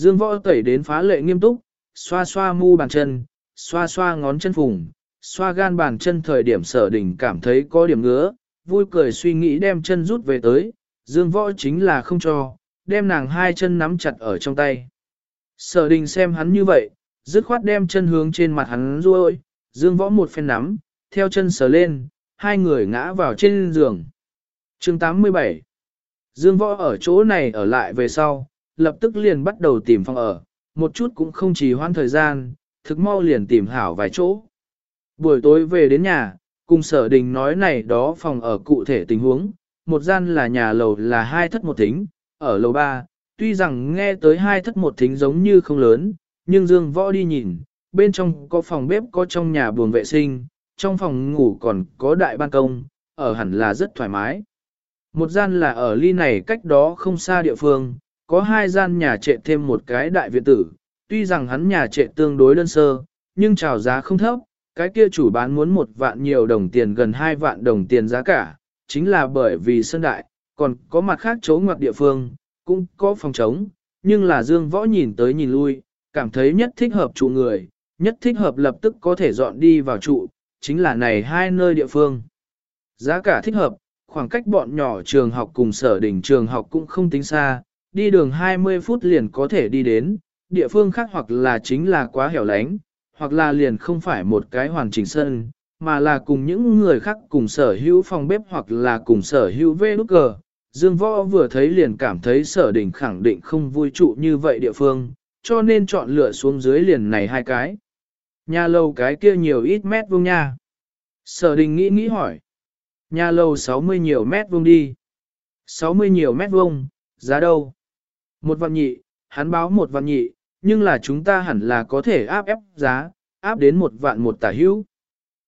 Dương võ tẩy đến phá lệ nghiêm túc, xoa xoa mu bàn chân, xoa xoa ngón chân phùng, xoa gan bàn chân thời điểm sở đình cảm thấy có điểm ngứa, vui cười suy nghĩ đem chân rút về tới, dương võ chính là không cho, đem nàng hai chân nắm chặt ở trong tay. Sở đình xem hắn như vậy, dứt khoát đem chân hướng trên mặt hắn ruôi, dương võ một phen nắm, theo chân sờ lên, hai người ngã vào trên giường. chương 87 Dương võ ở chỗ này ở lại về sau, lập tức liền bắt đầu tìm phòng ở, một chút cũng không trì hoãn thời gian, thực mau liền tìm hảo vài chỗ. Buổi tối về đến nhà, cùng sở đình nói này đó phòng ở cụ thể tình huống, một gian là nhà lầu là hai thất một thính, ở lầu ba, tuy rằng nghe tới hai thất một thính giống như không lớn, nhưng Dương Võ đi nhìn, bên trong có phòng bếp có trong nhà buồng vệ sinh, trong phòng ngủ còn có đại ban công, ở hẳn là rất thoải mái. Một gian là ở ly này cách đó không xa địa phương, có hai gian nhà trệ thêm một cái đại viện tử, tuy rằng hắn nhà trệ tương đối đơn sơ, nhưng chào giá không thấp, cái kia chủ bán muốn một vạn nhiều đồng tiền gần hai vạn đồng tiền giá cả, chính là bởi vì sân đại, còn có mặt khác chỗ ngoặc địa phương, cũng có phòng trống, nhưng là Dương Võ nhìn tới nhìn lui, cảm thấy nhất thích hợp trụ người, nhất thích hợp lập tức có thể dọn đi vào trụ, chính là này hai nơi địa phương. Giá cả thích hợp, khoảng cách bọn nhỏ trường học cùng sở đỉnh trường học cũng không tính xa, đi đường 20 phút liền có thể đi đến, địa phương khác hoặc là chính là quá hẻo lánh, hoặc là liền không phải một cái hoàn chỉnh sân, mà là cùng những người khác cùng sở hữu phòng bếp hoặc là cùng sở hữu vê nút cờ. Dương Võ vừa thấy liền cảm thấy sở đỉnh khẳng định không vui trụ như vậy địa phương, cho nên chọn lựa xuống dưới liền này hai cái. Nhà lầu cái kia nhiều ít mét vuông nha. Sở đình nghĩ nghĩ hỏi. Nhà lầu 60 nhiều mét vuông đi. 60 nhiều mét vuông, giá đâu? Một vạn nhị, hắn báo một vạn nhị, nhưng là chúng ta hẳn là có thể áp ép giá, áp đến một vạn một tả hữu.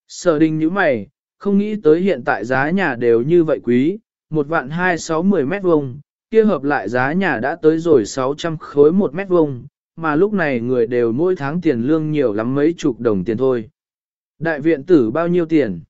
Sở đình như mày, không nghĩ tới hiện tại giá nhà đều như vậy quý, một vạn hai sáu mười mét vuông, kia hợp lại giá nhà đã tới rồi 600 khối một mét vuông, mà lúc này người đều mỗi tháng tiền lương nhiều lắm mấy chục đồng tiền thôi. Đại viện tử bao nhiêu tiền?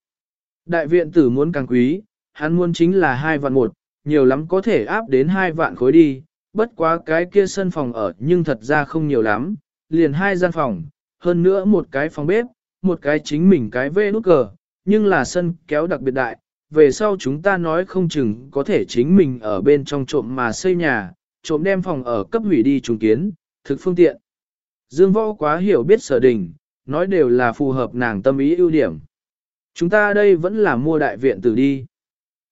Đại viện tử muốn càng quý, hắn muốn chính là hai vạn một, nhiều lắm có thể áp đến hai vạn khối đi, bất quá cái kia sân phòng ở nhưng thật ra không nhiều lắm, liền hai gian phòng, hơn nữa một cái phòng bếp, một cái chính mình cái vê nút cờ, nhưng là sân kéo đặc biệt đại, về sau chúng ta nói không chừng có thể chính mình ở bên trong trộm mà xây nhà, trộm đem phòng ở cấp hủy đi trùng kiến, thực phương tiện. Dương võ quá hiểu biết sở đình, nói đều là phù hợp nàng tâm ý ưu điểm. Chúng ta đây vẫn là mua đại viện từ đi.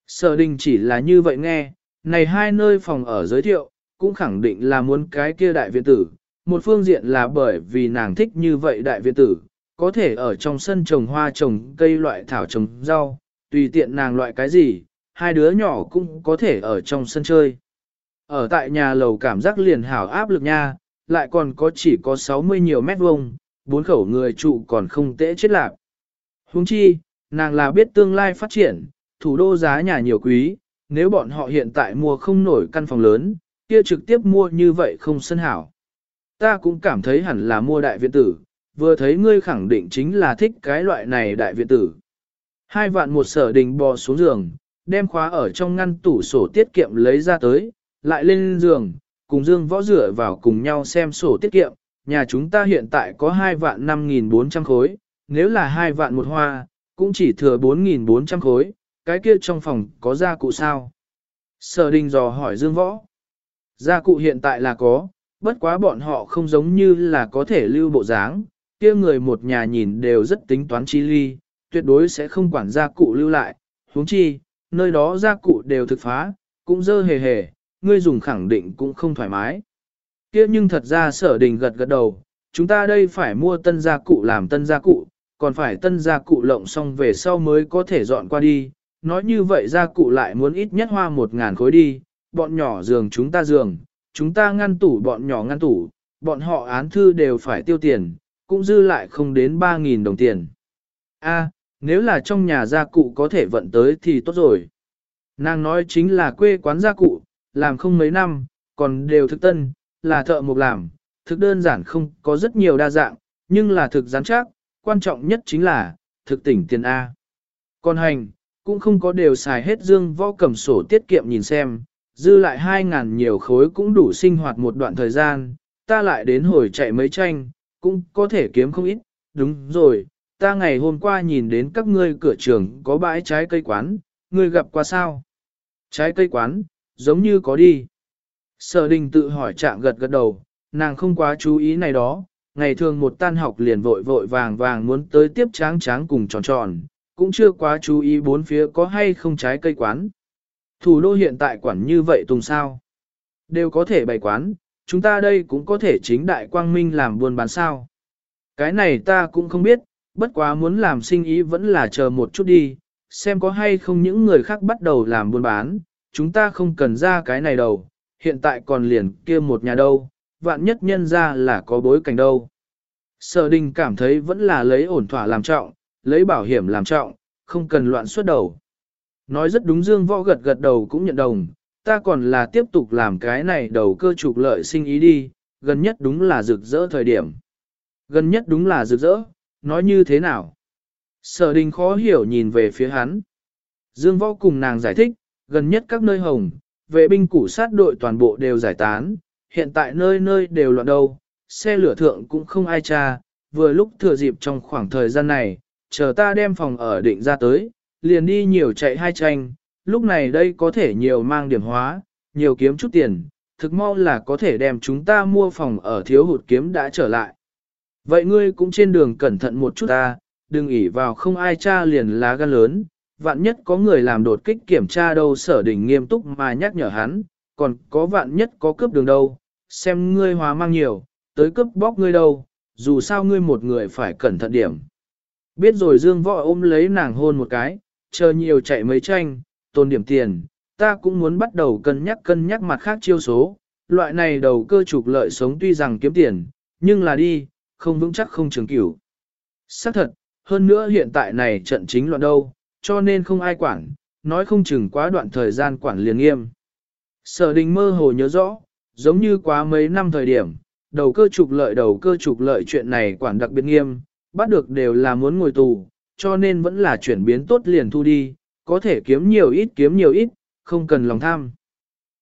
Sở đình chỉ là như vậy nghe, này hai nơi phòng ở giới thiệu, cũng khẳng định là muốn cái kia đại viện tử. Một phương diện là bởi vì nàng thích như vậy đại viện tử, có thể ở trong sân trồng hoa trồng cây loại thảo trồng rau, tùy tiện nàng loại cái gì, hai đứa nhỏ cũng có thể ở trong sân chơi. Ở tại nhà lầu cảm giác liền hảo áp lực nha, lại còn có chỉ có 60 nhiều mét vuông, bốn khẩu người trụ còn không tễ chết lạc. Huống chi, nàng là biết tương lai phát triển, thủ đô giá nhà nhiều quý, nếu bọn họ hiện tại mua không nổi căn phòng lớn, kia trực tiếp mua như vậy không sân hảo. Ta cũng cảm thấy hẳn là mua đại viện tử, vừa thấy ngươi khẳng định chính là thích cái loại này đại viện tử. Hai vạn một sở đình bò xuống giường, đem khóa ở trong ngăn tủ sổ tiết kiệm lấy ra tới, lại lên giường, cùng Dương Võ rửa vào cùng nhau xem sổ tiết kiệm, nhà chúng ta hiện tại có 2 vạn 5.400 khối, nếu là 2 vạn một hoa, cũng chỉ thừa 4.400 khối, cái kia trong phòng có gia cụ sao? Sở đình dò hỏi Dương Võ. Gia cụ hiện tại là có, bất quá bọn họ không giống như là có thể lưu bộ dáng, kia người một nhà nhìn đều rất tính toán chi ly, tuyệt đối sẽ không quản gia cụ lưu lại, huống chi, nơi đó gia cụ đều thực phá, cũng dơ hề hề, ngươi dùng khẳng định cũng không thoải mái. Kia nhưng thật ra sở đình gật gật đầu, chúng ta đây phải mua tân gia cụ làm tân gia cụ, còn phải tân gia cụ lộng xong về sau mới có thể dọn qua đi. Nói như vậy gia cụ lại muốn ít nhất hoa một ngàn khối đi, bọn nhỏ giường chúng ta giường, chúng ta ngăn tủ bọn nhỏ ngăn tủ, bọn họ án thư đều phải tiêu tiền, cũng dư lại không đến 3.000 đồng tiền. A, nếu là trong nhà gia cụ có thể vận tới thì tốt rồi. Nàng nói chính là quê quán gia cụ, làm không mấy năm, còn đều thực tân, là thợ mộc làm, thực đơn giản không có rất nhiều đa dạng, nhưng là thực rắn chắc, quan trọng nhất chính là, thực tỉnh tiền A. Còn hành, cũng không có đều xài hết dương võ cầm sổ tiết kiệm nhìn xem, dư lại hai ngàn nhiều khối cũng đủ sinh hoạt một đoạn thời gian, ta lại đến hồi chạy mấy tranh, cũng có thể kiếm không ít, đúng rồi, ta ngày hôm qua nhìn đến các ngươi cửa trường có bãi trái cây quán, ngươi gặp qua sao? Trái cây quán, giống như có đi. Sở đình tự hỏi chạm gật gật đầu, nàng không quá chú ý này đó, ngày thường một tan học liền vội vội vàng vàng muốn tới tiếp tráng tráng cùng tròn tròn, cũng chưa quá chú ý bốn phía có hay không trái cây quán. Thủ đô hiện tại quản như vậy tùng sao? Đều có thể bày quán, chúng ta đây cũng có thể chính đại quang minh làm buôn bán sao. Cái này ta cũng không biết, bất quá muốn làm sinh ý vẫn là chờ một chút đi, xem có hay không những người khác bắt đầu làm buôn bán, chúng ta không cần ra cái này đâu, hiện tại còn liền kia một nhà đâu, vạn nhất nhân ra là có bối cảnh đâu. Sở đình cảm thấy vẫn là lấy ổn thỏa làm trọng, lấy bảo hiểm làm trọng, không cần loạn suốt đầu. Nói rất đúng Dương Võ gật gật đầu cũng nhận đồng, ta còn là tiếp tục làm cái này đầu cơ trục lợi sinh ý đi, gần nhất đúng là rực rỡ thời điểm. Gần nhất đúng là rực rỡ, nói như thế nào? Sở đình khó hiểu nhìn về phía hắn. Dương Võ cùng nàng giải thích, gần nhất các nơi hồng, vệ binh củ sát đội toàn bộ đều giải tán, hiện tại nơi nơi đều loạn đâu, xe lửa thượng cũng không ai tra, vừa lúc thừa dịp trong khoảng thời gian này, chờ ta đem phòng ở định ra tới, liền đi nhiều chạy hai tranh, lúc này đây có thể nhiều mang điểm hóa, nhiều kiếm chút tiền, thực mau là có thể đem chúng ta mua phòng ở thiếu hụt kiếm đã trở lại. Vậy ngươi cũng trên đường cẩn thận một chút ta, đừng ỉ vào không ai tra liền lá gan lớn, vạn nhất có người làm đột kích kiểm tra đâu sở đỉnh nghiêm túc mà nhắc nhở hắn, còn có vạn nhất có cướp đường đâu, xem ngươi hóa mang nhiều, tới cướp bóc ngươi đâu, dù sao ngươi một người phải cẩn thận điểm. Biết rồi Dương Võ ôm lấy nàng hôn một cái, chờ nhiều chạy mấy tranh, tồn điểm tiền, ta cũng muốn bắt đầu cân nhắc cân nhắc mặt khác chiêu số, loại này đầu cơ trục lợi sống tuy rằng kiếm tiền, nhưng là đi, không vững chắc không trường cửu. Xác thật, hơn nữa hiện tại này trận chính loạn đâu, cho nên không ai quản, nói không chừng quá đoạn thời gian quản liền nghiêm. Sở đình mơ hồ nhớ rõ, giống như quá mấy năm thời điểm, đầu cơ trục lợi đầu cơ trục lợi chuyện này quản đặc biệt nghiêm, bắt được đều là muốn ngồi tù, cho nên vẫn là chuyển biến tốt liền thu đi, có thể kiếm nhiều ít kiếm nhiều ít, không cần lòng tham.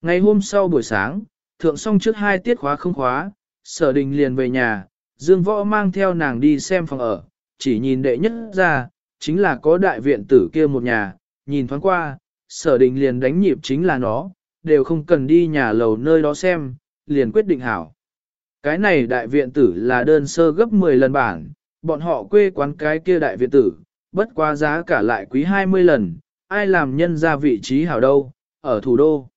Ngày hôm sau buổi sáng, thượng xong trước hai tiết khóa không khóa, sở đình liền về nhà, Dương Võ mang theo nàng đi xem phòng ở, chỉ nhìn đệ nhất ra, chính là có đại viện tử kia một nhà, nhìn thoáng qua, sở đình liền đánh nhịp chính là nó, đều không cần đi nhà lầu nơi đó xem, liền quyết định hảo. Cái này đại viện tử là đơn sơ gấp 10 lần bản, bọn họ quê quán cái kia đại viện tử, bất quá giá cả lại quý 20 lần, ai làm nhân ra vị trí hảo đâu, ở thủ đô.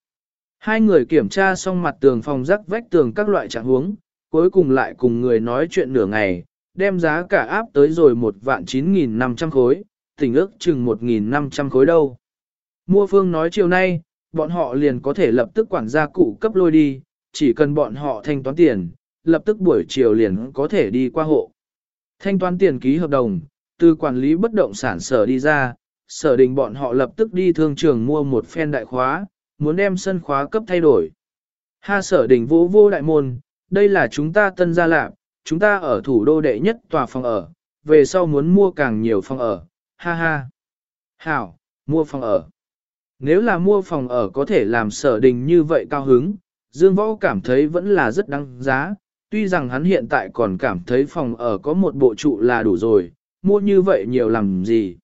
Hai người kiểm tra xong mặt tường phòng rắc vách tường các loại trạng huống, cuối cùng lại cùng người nói chuyện nửa ngày, đem giá cả áp tới rồi một vạn 9.500 khối, tỉnh ước chừng 1.500 khối đâu. Mua phương nói chiều nay, bọn họ liền có thể lập tức quản gia cụ cấp lôi đi, chỉ cần bọn họ thanh toán tiền, lập tức buổi chiều liền có thể đi qua hộ. Thanh toán tiền ký hợp đồng, từ quản lý bất động sản sở đi ra, sở đình bọn họ lập tức đi thương trường mua một phen đại khóa, muốn đem sân khóa cấp thay đổi. Ha sở đình vô vô đại môn, đây là chúng ta tân gia lạc, chúng ta ở thủ đô đệ nhất tòa phòng ở, về sau muốn mua càng nhiều phòng ở, ha ha. Hảo, mua phòng ở. Nếu là mua phòng ở có thể làm sở đình như vậy cao hứng, Dương Võ cảm thấy vẫn là rất đáng giá, tuy rằng hắn hiện tại còn cảm thấy phòng ở có một bộ trụ là đủ rồi, mua như vậy nhiều làm gì.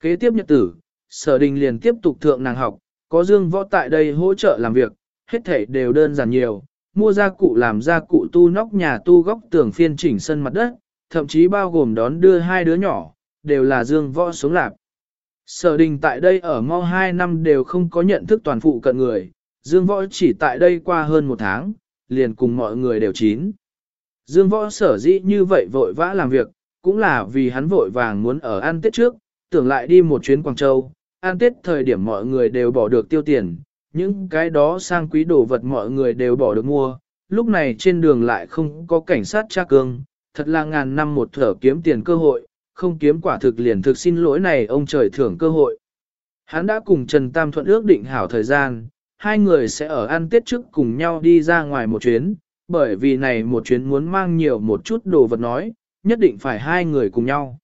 Kế tiếp nhật tử, sở đình liền tiếp tục thượng nàng học, có Dương Võ tại đây hỗ trợ làm việc, hết thể đều đơn giản nhiều, mua gia cụ làm gia cụ tu nóc nhà tu góc tường phiên chỉnh sân mặt đất, thậm chí bao gồm đón đưa hai đứa nhỏ, đều là Dương Võ sống lạp. Sở đình tại đây ở mau 2 năm đều không có nhận thức toàn phụ cận người, Dương Võ chỉ tại đây qua hơn một tháng, liền cùng mọi người đều chín. Dương Võ sở dĩ như vậy vội vã làm việc, cũng là vì hắn vội vàng muốn ở ăn Tết trước, tưởng lại đi một chuyến Quảng Châu, ăn Tết thời điểm mọi người đều bỏ được tiêu tiền, những cái đó sang quý đồ vật mọi người đều bỏ được mua, lúc này trên đường lại không có cảnh sát tra cương, thật là ngàn năm một thở kiếm tiền cơ hội, không kiếm quả thực liền thực xin lỗi này ông trời thưởng cơ hội. Hắn đã cùng Trần Tam Thuận ước định hảo thời gian, hai người sẽ ở ăn Tết trước cùng nhau đi ra ngoài một chuyến, bởi vì này một chuyến muốn mang nhiều một chút đồ vật nói, nhất định phải hai người cùng nhau.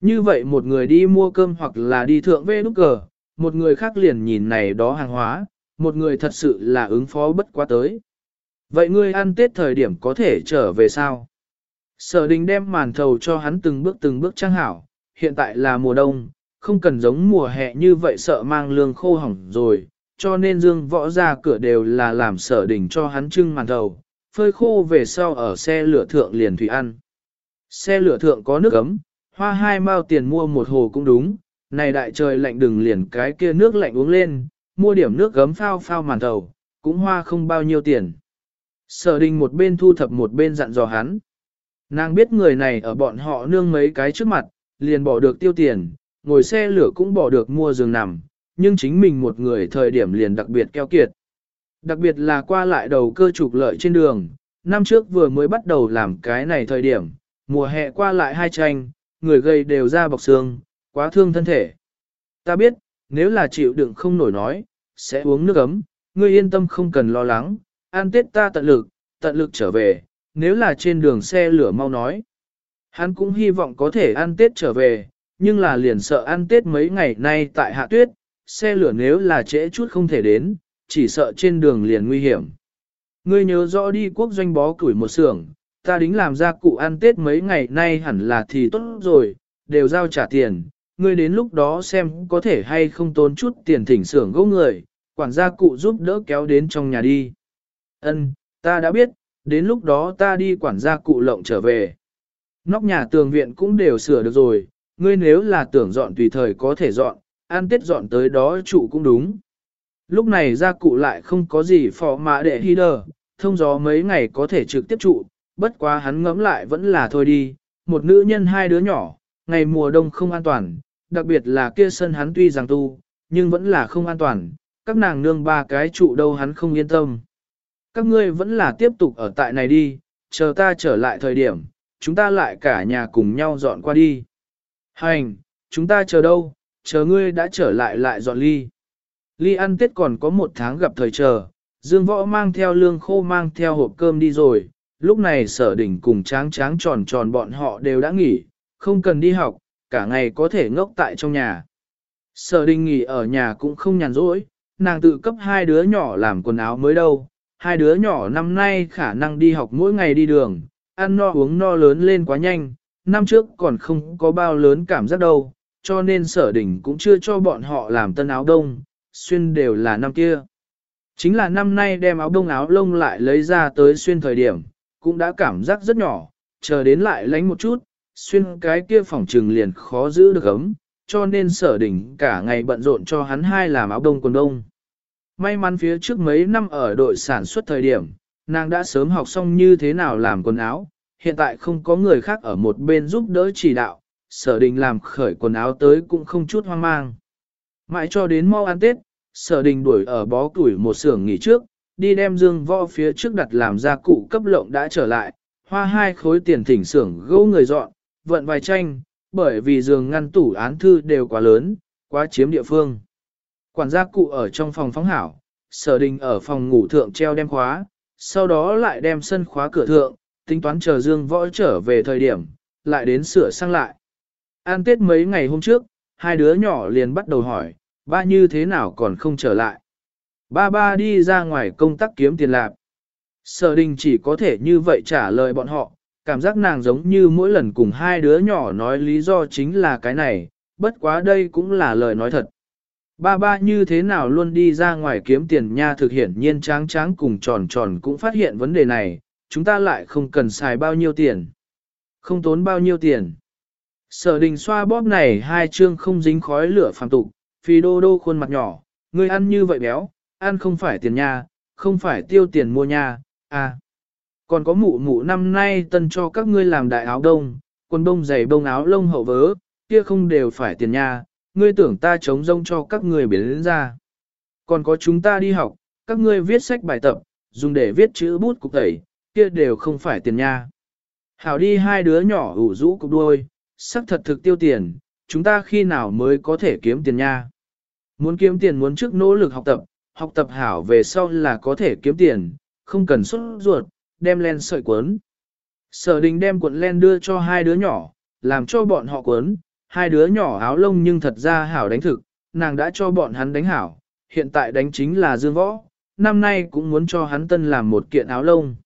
Như vậy một người đi mua cơm hoặc là đi thượng vê nút cờ, một người khác liền nhìn này đó hàng hóa, một người thật sự là ứng phó bất quá tới. Vậy ngươi ăn tết thời điểm có thể trở về sao? Sở đình đem màn thầu cho hắn từng bước từng bước trang hảo, hiện tại là mùa đông, không cần giống mùa hè như vậy sợ mang lương khô hỏng rồi, cho nên dương võ ra cửa đều là làm sở đình cho hắn trưng màn thầu, phơi khô về sau ở xe lửa thượng liền thủy ăn. Xe lửa thượng có nước ấm, hoa hai mao tiền mua một hồ cũng đúng, này đại trời lạnh đừng liền cái kia nước lạnh uống lên, mua điểm nước gấm phao phao màn thầu, cũng hoa không bao nhiêu tiền. Sở đình một bên thu thập một bên dặn dò hắn. Nàng biết người này ở bọn họ nương mấy cái trước mặt, liền bỏ được tiêu tiền, ngồi xe lửa cũng bỏ được mua giường nằm, nhưng chính mình một người thời điểm liền đặc biệt keo kiệt. Đặc biệt là qua lại đầu cơ trục lợi trên đường, năm trước vừa mới bắt đầu làm cái này thời điểm, mùa hè qua lại hai tranh, người gầy đều ra bọc xương, quá thương thân thể. Ta biết, nếu là chịu đựng không nổi nói, sẽ uống nước ấm, ngươi yên tâm không cần lo lắng, an tết ta tận lực, tận lực trở về, nếu là trên đường xe lửa mau nói. Hắn cũng hy vọng có thể ăn tết trở về, nhưng là liền sợ ăn tết mấy ngày nay tại hạ tuyết, xe lửa nếu là trễ chút không thể đến, chỉ sợ trên đường liền nguy hiểm. Ngươi nhớ rõ đi quốc doanh bó củi một xưởng, ta đính làm ra cụ ăn tết mấy ngày nay hẳn là thì tốt rồi, đều giao trả tiền, ngươi đến lúc đó xem có thể hay không tốn chút tiền thỉnh xưởng gỗ người, quản gia cụ giúp đỡ kéo đến trong nhà đi. Ân, ta đã biết, đến lúc đó ta đi quản gia cụ lộng trở về. Nóc nhà tường viện cũng đều sửa được rồi, ngươi nếu là tưởng dọn tùy thời có thể dọn, ăn tết dọn tới đó trụ cũng đúng. Lúc này gia cụ lại không có gì phò mã để hy đờ, thông gió mấy ngày có thể trực tiếp trụ, bất quá hắn ngẫm lại vẫn là thôi đi, một nữ nhân hai đứa nhỏ, ngày mùa đông không an toàn, đặc biệt là kia sân hắn tuy rằng tu, nhưng vẫn là không an toàn, các nàng nương ba cái trụ đâu hắn không yên tâm. Các ngươi vẫn là tiếp tục ở tại này đi, chờ ta trở lại thời điểm, chúng ta lại cả nhà cùng nhau dọn qua đi. Hành, chúng ta chờ đâu, chờ ngươi đã trở lại lại dọn ly. Ly ăn tết còn có một tháng gặp thời chờ, Dương Võ mang theo lương khô mang theo hộp cơm đi rồi, lúc này sở đỉnh cùng tráng tráng tròn tròn bọn họ đều đã nghỉ, không cần đi học, cả ngày có thể ngốc tại trong nhà. Sở đình nghỉ ở nhà cũng không nhàn rỗi, nàng tự cấp hai đứa nhỏ làm quần áo mới đâu, hai đứa nhỏ năm nay khả năng đi học mỗi ngày đi đường, ăn no uống no lớn lên quá nhanh, năm trước còn không có bao lớn cảm giác đâu, cho nên sở đình cũng chưa cho bọn họ làm tân áo đông, xuyên đều là năm kia. Chính là năm nay đem áo đông áo lông lại lấy ra tới xuyên thời điểm, cũng đã cảm giác rất nhỏ, chờ đến lại lánh một chút, xuyên cái kia phòng trừng liền khó giữ được ấm, cho nên sở đỉnh cả ngày bận rộn cho hắn hai làm áo đông quần đông. May mắn phía trước mấy năm ở đội sản xuất thời điểm, nàng đã sớm học xong như thế nào làm quần áo, hiện tại không có người khác ở một bên giúp đỡ chỉ đạo, sở đình làm khởi quần áo tới cũng không chút hoang mang. Mãi cho đến mau ăn Tết, sở đình đuổi ở bó tuổi một xưởng nghỉ trước, đi đem dương võ phía trước đặt làm gia cụ cấp lộng đã trở lại, hoa hai khối tiền thỉnh xưởng gỗ người dọn, vận vài tranh, bởi vì giường ngăn tủ án thư đều quá lớn, quá chiếm địa phương. Quản gia cụ ở trong phòng phóng hảo, sở đình ở phòng ngủ thượng treo đem khóa, sau đó lại đem sân khóa cửa thượng, tính toán chờ Dương Võ trở về thời điểm, lại đến sửa sang lại. An tết mấy ngày hôm trước, hai đứa nhỏ liền bắt đầu hỏi, ba như thế nào còn không trở lại. Ba ba đi ra ngoài công tác kiếm tiền lạc. Sở đình chỉ có thể như vậy trả lời bọn họ, cảm giác nàng giống như mỗi lần cùng hai đứa nhỏ nói lý do chính là cái này, bất quá đây cũng là lời nói thật. Ba ba như thế nào luôn đi ra ngoài kiếm tiền nha thực hiện nhiên tráng tráng cùng tròn tròn cũng phát hiện vấn đề này, chúng ta lại không cần xài bao nhiêu tiền. Không tốn bao nhiêu tiền. Sở đình xoa bóp này hai chương không dính khói lửa phàm tục, phi đô đô khuôn mặt nhỏ, ngươi ăn như vậy béo, ăn không phải tiền nha, không phải tiêu tiền mua nha, à. Còn có mụ mụ năm nay tân cho các ngươi làm đại áo đông, quần đông giày bông áo lông hậu vớ, kia không đều phải tiền nha, ngươi tưởng ta chống rông cho các ngươi biến đến ra. Còn có chúng ta đi học, các ngươi viết sách bài tập, dùng để viết chữ bút cục tẩy, kia đều không phải tiền nha. Hảo đi hai đứa nhỏ ủ rũ cục đuôi, sắc thật thực tiêu tiền, chúng ta khi nào mới có thể kiếm tiền nha. Muốn kiếm tiền muốn trước nỗ lực học tập, học tập hảo về sau là có thể kiếm tiền, không cần xuất ruột, đem len sợi cuốn. Sở đình đem cuộn len đưa cho hai đứa nhỏ, làm cho bọn họ cuốn, hai đứa nhỏ áo lông nhưng thật ra hảo đánh thực, nàng đã cho bọn hắn đánh hảo, hiện tại đánh chính là dương võ, năm nay cũng muốn cho hắn tân làm một kiện áo lông.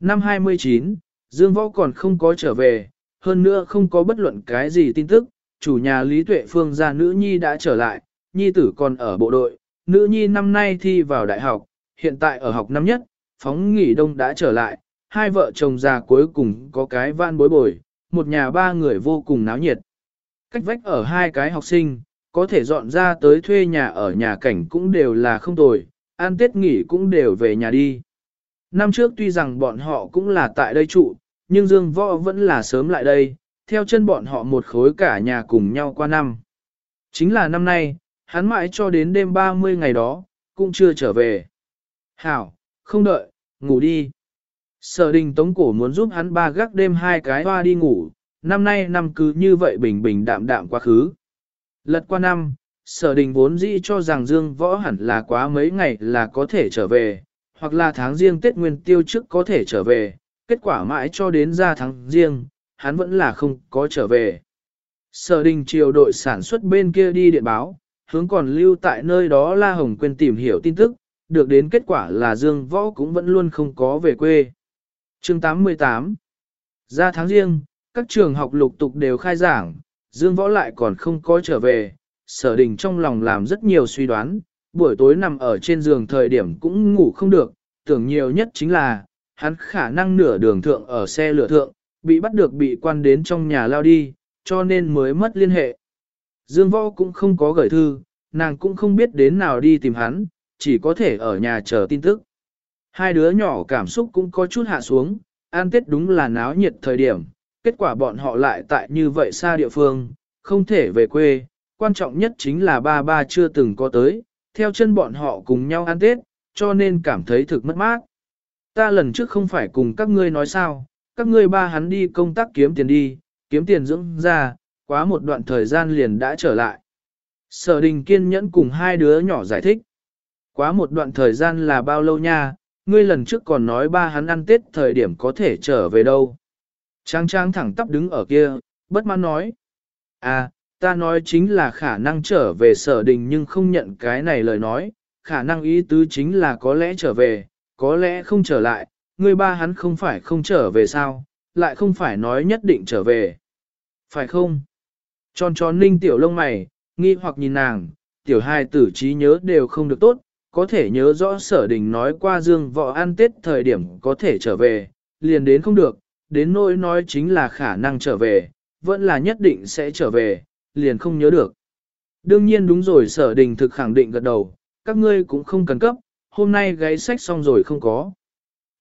Năm 29, Dương Võ còn không có trở về, hơn nữa không có bất luận cái gì tin tức, chủ nhà Lý Tuệ Phương gia nữ nhi đã trở lại, nhi tử còn ở bộ đội, nữ nhi năm nay thi vào đại học, hiện tại ở học năm nhất, phóng nghỉ đông đã trở lại, hai vợ chồng già cuối cùng có cái van bối bồi, một nhà ba người vô cùng náo nhiệt. Cách vách ở hai cái học sinh, có thể dọn ra tới thuê nhà ở nhà cảnh cũng đều là không tồi, ăn tết nghỉ cũng đều về nhà đi. Năm trước tuy rằng bọn họ cũng là tại đây trụ, nhưng Dương Võ vẫn là sớm lại đây, theo chân bọn họ một khối cả nhà cùng nhau qua năm. Chính là năm nay, hắn mãi cho đến đêm 30 ngày đó, cũng chưa trở về. Hảo, không đợi, ngủ đi. Sở đình tống cổ muốn giúp hắn ba gác đêm hai cái hoa đi ngủ, năm nay năm cứ như vậy bình bình đạm đạm quá khứ. Lật qua năm, sở đình vốn dĩ cho rằng Dương Võ hẳn là quá mấy ngày là có thể trở về, hoặc là tháng riêng Tết Nguyên Tiêu trước có thể trở về, kết quả mãi cho đến ra tháng riêng, hắn vẫn là không có trở về. Sở đình triều đội sản xuất bên kia đi điện báo, hướng còn lưu tại nơi đó La Hồng Quyên tìm hiểu tin tức, được đến kết quả là Dương Võ cũng vẫn luôn không có về quê. Chương 88 Ra tháng riêng, các trường học lục tục đều khai giảng, Dương Võ lại còn không có trở về, sở đình trong lòng làm rất nhiều suy đoán, buổi tối nằm ở trên giường thời điểm cũng ngủ không được, tưởng nhiều nhất chính là, hắn khả năng nửa đường thượng ở xe lửa thượng, bị bắt được bị quan đến trong nhà lao đi, cho nên mới mất liên hệ. Dương Võ cũng không có gửi thư, nàng cũng không biết đến nào đi tìm hắn, chỉ có thể ở nhà chờ tin tức. Hai đứa nhỏ cảm xúc cũng có chút hạ xuống, an tết đúng là náo nhiệt thời điểm, kết quả bọn họ lại tại như vậy xa địa phương, không thể về quê, quan trọng nhất chính là ba ba chưa từng có tới, theo chân bọn họ cùng nhau ăn tết, cho nên cảm thấy thực mất mát. Ta lần trước không phải cùng các ngươi nói sao, các ngươi ba hắn đi công tác kiếm tiền đi, kiếm tiền dưỡng ra, quá một đoạn thời gian liền đã trở lại. Sở đình kiên nhẫn cùng hai đứa nhỏ giải thích. Quá một đoạn thời gian là bao lâu nha, ngươi lần trước còn nói ba hắn ăn tết thời điểm có thể trở về đâu. Trang trang thẳng tắp đứng ở kia, bất mãn nói. À, ta nói chính là khả năng trở về sở đình nhưng không nhận cái này lời nói, khả năng ý tứ chính là có lẽ trở về, có lẽ không trở lại, ngươi ba hắn không phải không trở về sao, lại không phải nói nhất định trở về. Phải không? Tròn tròn ninh tiểu lông mày, nghi hoặc nhìn nàng, tiểu hai tử trí nhớ đều không được tốt, có thể nhớ rõ sở đình nói qua dương võ ăn tết thời điểm có thể trở về, liền đến không được, đến nỗi nói chính là khả năng trở về, vẫn là nhất định sẽ trở về, liền không nhớ được. Đương nhiên đúng rồi sở đình thực khẳng định gật đầu, các ngươi cũng không cần cấp, hôm nay gáy sách xong rồi không có.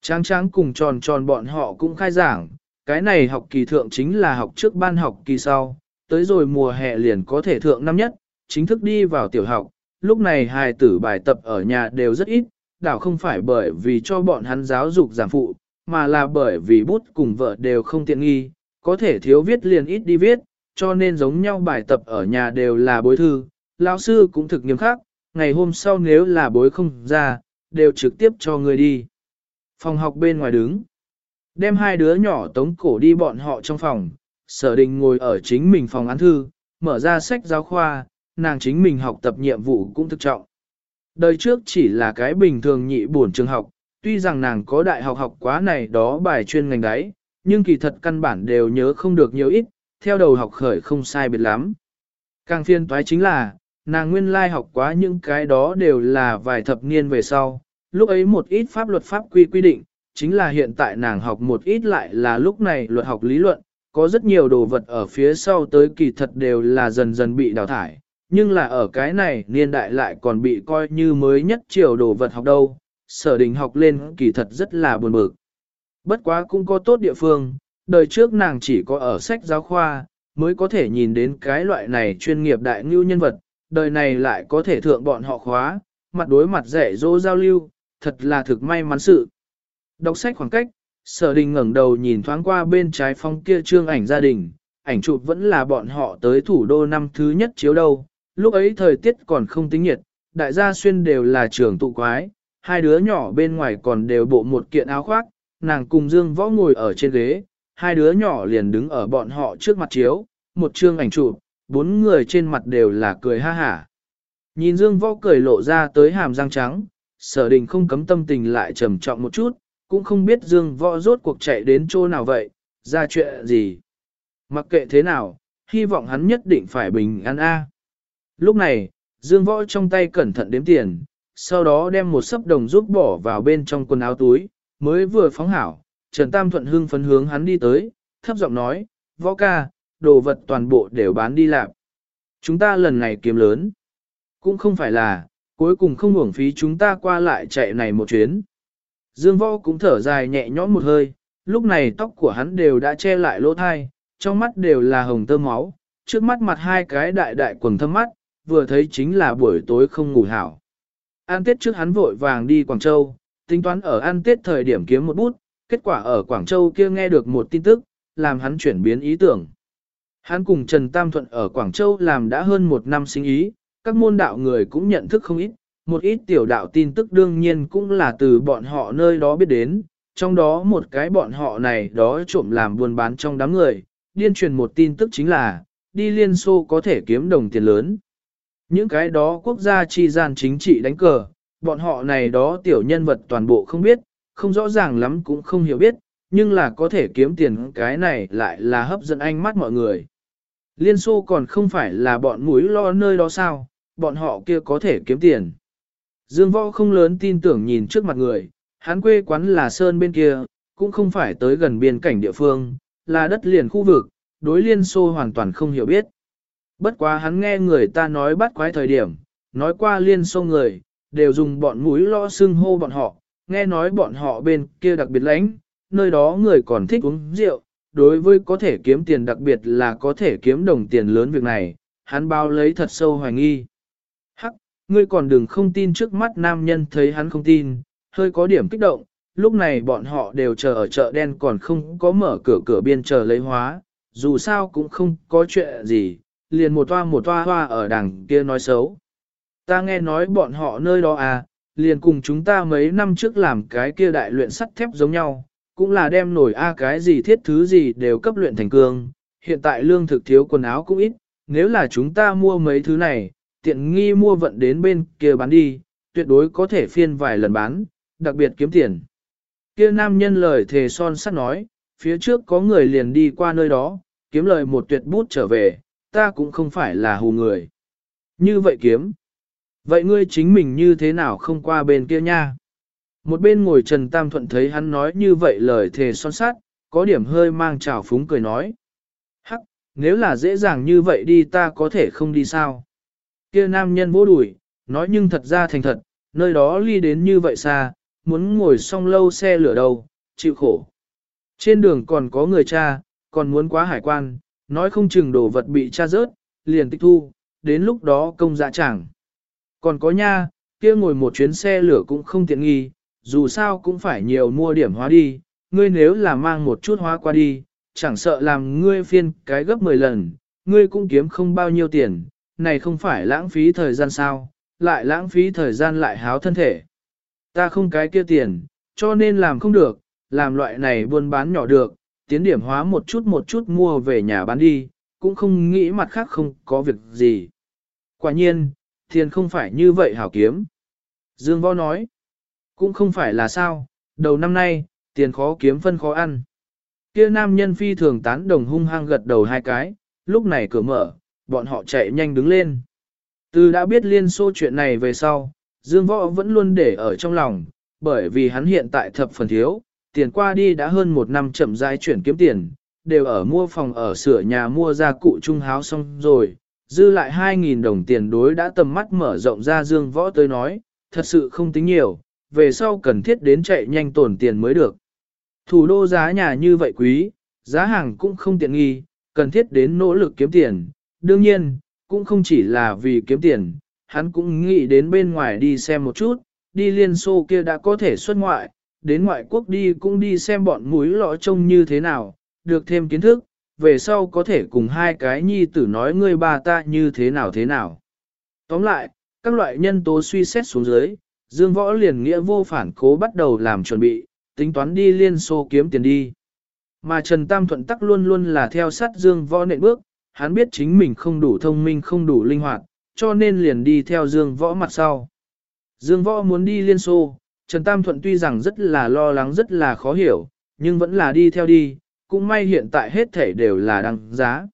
Tráng tráng cùng tròn tròn bọn họ cũng khai giảng, cái này học kỳ thượng chính là học trước ban học kỳ sau, tới rồi mùa hè liền có thể thượng năm nhất, chính thức đi vào tiểu học, lúc này hài tử bài tập ở nhà đều rất ít, đảo không phải bởi vì cho bọn hắn giáo dục giảm phụ, mà là bởi vì bút cùng vợ đều không tiện nghi, có thể thiếu viết liền ít đi viết, cho nên giống nhau bài tập ở nhà đều là bối thư, lão sư cũng thực nghiêm khắc, ngày hôm sau nếu là bối không ra, đều trực tiếp cho người đi. Phòng học bên ngoài đứng, đem hai đứa nhỏ tống cổ đi bọn họ trong phòng, sở đình ngồi ở chính mình phòng án thư, mở ra sách giáo khoa, nàng chính mình học tập nhiệm vụ cũng thực trọng. Đời trước chỉ là cái bình thường nhị buồn trường học, tuy rằng nàng có đại học học quá này đó bài chuyên ngành đấy, nhưng kỳ thật căn bản đều nhớ không được nhiều ít, theo đầu học khởi không sai biệt lắm. Càng phiên toái chính là, nàng nguyên lai học quá những cái đó đều là vài thập niên về sau, lúc ấy một ít pháp luật pháp quy quy định, chính là hiện tại nàng học một ít lại là lúc này luật học lý luận, có rất nhiều đồ vật ở phía sau tới kỳ thật đều là dần dần bị đào thải, nhưng là ở cái này niên đại lại còn bị coi như mới nhất chiều đồ vật học đâu, sở đình học lên kỳ thật rất là buồn bực. Bất quá cũng có tốt địa phương, đời trước nàng chỉ có ở sách giáo khoa, mới có thể nhìn đến cái loại này chuyên nghiệp đại ngưu nhân vật, đời này lại có thể thượng bọn họ khóa, mặt đối mặt rẻ dỗ giao lưu, thật là thực may mắn sự. Đọc sách khoảng cách, sở đình ngẩng đầu nhìn thoáng qua bên trái phong kia trương ảnh gia đình, ảnh chụp vẫn là bọn họ tới thủ đô năm thứ nhất chiếu đâu, lúc ấy thời tiết còn không tính nhiệt, đại gia xuyên đều là trường tụ quái, hai đứa nhỏ bên ngoài còn đều bộ một kiện áo khoác, nàng cùng Dương Võ ngồi ở trên ghế, hai đứa nhỏ liền đứng ở bọn họ trước mặt chiếu, một chương ảnh chụp, bốn người trên mặt đều là cười ha hả. Nhìn Dương Võ cười lộ ra tới hàm răng trắng, sở đình không cấm tâm tình lại trầm trọng một chút, cũng không biết dương võ rốt cuộc chạy đến chỗ nào vậy, ra chuyện gì. Mặc kệ thế nào, hy vọng hắn nhất định phải bình an a. Lúc này, dương võ trong tay cẩn thận đếm tiền, sau đó đem một sấp đồng rút bỏ vào bên trong quần áo túi, mới vừa phóng hảo, Trần Tam Thuận hưng phấn hướng hắn đi tới, thấp giọng nói, võ ca, đồ vật toàn bộ đều bán đi lạc. Chúng ta lần này kiếm lớn. Cũng không phải là, cuối cùng không uổng phí chúng ta qua lại chạy này một chuyến. Dương võ cũng thở dài nhẹ nhõm một hơi, lúc này tóc của hắn đều đã che lại lỗ thai, trong mắt đều là hồng tơ máu, trước mắt mặt hai cái đại đại quần thâm mắt, vừa thấy chính là buổi tối không ngủ hảo. An Tết trước hắn vội vàng đi Quảng Châu, tính toán ở An Tết thời điểm kiếm một bút, kết quả ở Quảng Châu kia nghe được một tin tức, làm hắn chuyển biến ý tưởng. Hắn cùng Trần Tam Thuận ở Quảng Châu làm đã hơn một năm sinh ý, các môn đạo người cũng nhận thức không ít, một ít tiểu đạo tin tức đương nhiên cũng là từ bọn họ nơi đó biết đến, trong đó một cái bọn họ này đó trộm làm buôn bán trong đám người, điên truyền một tin tức chính là, đi Liên Xô có thể kiếm đồng tiền lớn. Những cái đó quốc gia chi gian chính trị đánh cờ, bọn họ này đó tiểu nhân vật toàn bộ không biết, không rõ ràng lắm cũng không hiểu biết, nhưng là có thể kiếm tiền cái này lại là hấp dẫn ánh mắt mọi người. Liên Xô còn không phải là bọn mũi lo nơi đó sao, bọn họ kia có thể kiếm tiền. Dương Võ không lớn tin tưởng nhìn trước mặt người, hắn quê quán là Sơn bên kia, cũng không phải tới gần biên cảnh địa phương, là đất liền khu vực, đối Liên Xô hoàn toàn không hiểu biết. Bất quá hắn nghe người ta nói bắt quái thời điểm, nói qua Liên Xô người, đều dùng bọn mũi lo xưng hô bọn họ, nghe nói bọn họ bên kia đặc biệt lãnh, nơi đó người còn thích uống rượu, đối với có thể kiếm tiền đặc biệt là có thể kiếm đồng tiền lớn việc này, hắn bao lấy thật sâu hoài nghi. Hắc, ngươi còn đừng không tin trước mắt nam nhân thấy hắn không tin, hơi có điểm kích động, lúc này bọn họ đều chờ ở chợ đen còn không có mở cửa cửa biên chờ lấy hóa, dù sao cũng không có chuyện gì, liền một toa một toa hoa ở đằng kia nói xấu. Ta nghe nói bọn họ nơi đó à, liền cùng chúng ta mấy năm trước làm cái kia đại luyện sắt thép giống nhau, cũng là đem nổi a cái gì thiết thứ gì đều cấp luyện thành cương, hiện tại lương thực thiếu quần áo cũng ít, nếu là chúng ta mua mấy thứ này, tiện nghi mua vận đến bên kia bán đi, tuyệt đối có thể phiên vài lần bán, đặc biệt kiếm tiền. Kia nam nhân lời thề son sắt nói, phía trước có người liền đi qua nơi đó, kiếm lời một tuyệt bút trở về, ta cũng không phải là hù người. Như vậy kiếm. Vậy ngươi chính mình như thế nào không qua bên kia nha? Một bên ngồi Trần Tam Thuận thấy hắn nói như vậy lời thề son sắt, có điểm hơi mang trào phúng cười nói. Hắc, nếu là dễ dàng như vậy đi ta có thể không đi sao? Kia nam nhân vỗ đùi, nói nhưng thật ra thành thật, nơi đó ly đến như vậy xa, muốn ngồi xong lâu xe lửa đầu, chịu khổ. Trên đường còn có người cha, còn muốn quá hải quan, nói không chừng đồ vật bị cha rớt, liền tịch thu, đến lúc đó công dạ chẳng. Còn có nha, kia ngồi một chuyến xe lửa cũng không tiện nghi, dù sao cũng phải nhiều mua điểm hóa đi, ngươi nếu là mang một chút hóa qua đi, chẳng sợ làm ngươi phiên cái gấp 10 lần, ngươi cũng kiếm không bao nhiêu tiền, này không phải lãng phí thời gian sao, lại lãng phí thời gian lại háo thân thể. Ta không cái kia tiền, cho nên làm không được, làm loại này buôn bán nhỏ được, tiến điểm hóa một chút một chút mua về nhà bán đi, cũng không nghĩ mặt khác không có việc gì. Quả nhiên, tiền không phải như vậy hảo kiếm. Dương Võ nói, cũng không phải là sao, đầu năm nay, tiền khó kiếm phân khó ăn. Kia nam nhân phi thường tán đồng hung hăng gật đầu hai cái, lúc này cửa mở, bọn họ chạy nhanh đứng lên. Từ đã biết liên xô chuyện này về sau, Dương Võ vẫn luôn để ở trong lòng, bởi vì hắn hiện tại thập phần thiếu, tiền qua đi đã hơn một năm chậm rãi chuyển kiếm tiền, đều ở mua phòng ở sửa nhà mua gia cụ trung háo xong rồi, dư lại 2.000 đồng tiền đối đã tầm mắt mở rộng ra Dương Võ tới nói, thật sự không tính nhiều, về sau cần thiết đến chạy nhanh tổn tiền mới được. Thủ đô giá nhà như vậy quý, giá hàng cũng không tiện nghi, cần thiết đến nỗ lực kiếm tiền, đương nhiên, cũng không chỉ là vì kiếm tiền, hắn cũng nghĩ đến bên ngoài đi xem một chút, đi liên xô kia đã có thể xuất ngoại, đến ngoại quốc đi cũng đi xem bọn mũi lọ trông như thế nào, được thêm kiến thức, về sau có thể cùng hai cái nhi tử nói ngươi bà ta như thế nào thế nào. Tóm lại, các loại nhân tố suy xét xuống dưới, Dương Võ liền nghĩa vô phản cố bắt đầu làm chuẩn bị, tính toán đi liên xô kiếm tiền đi. Mà Trần Tam Thuận tắc luôn luôn là theo sát Dương Võ nện bước, hắn biết chính mình không đủ thông minh không đủ linh hoạt, cho nên liền đi theo Dương Võ mặt sau. Dương Võ muốn đi Liên Xô, Trần Tam Thuận tuy rằng rất là lo lắng rất là khó hiểu, nhưng vẫn là đi theo đi, cũng may hiện tại hết thể đều là đăng giá.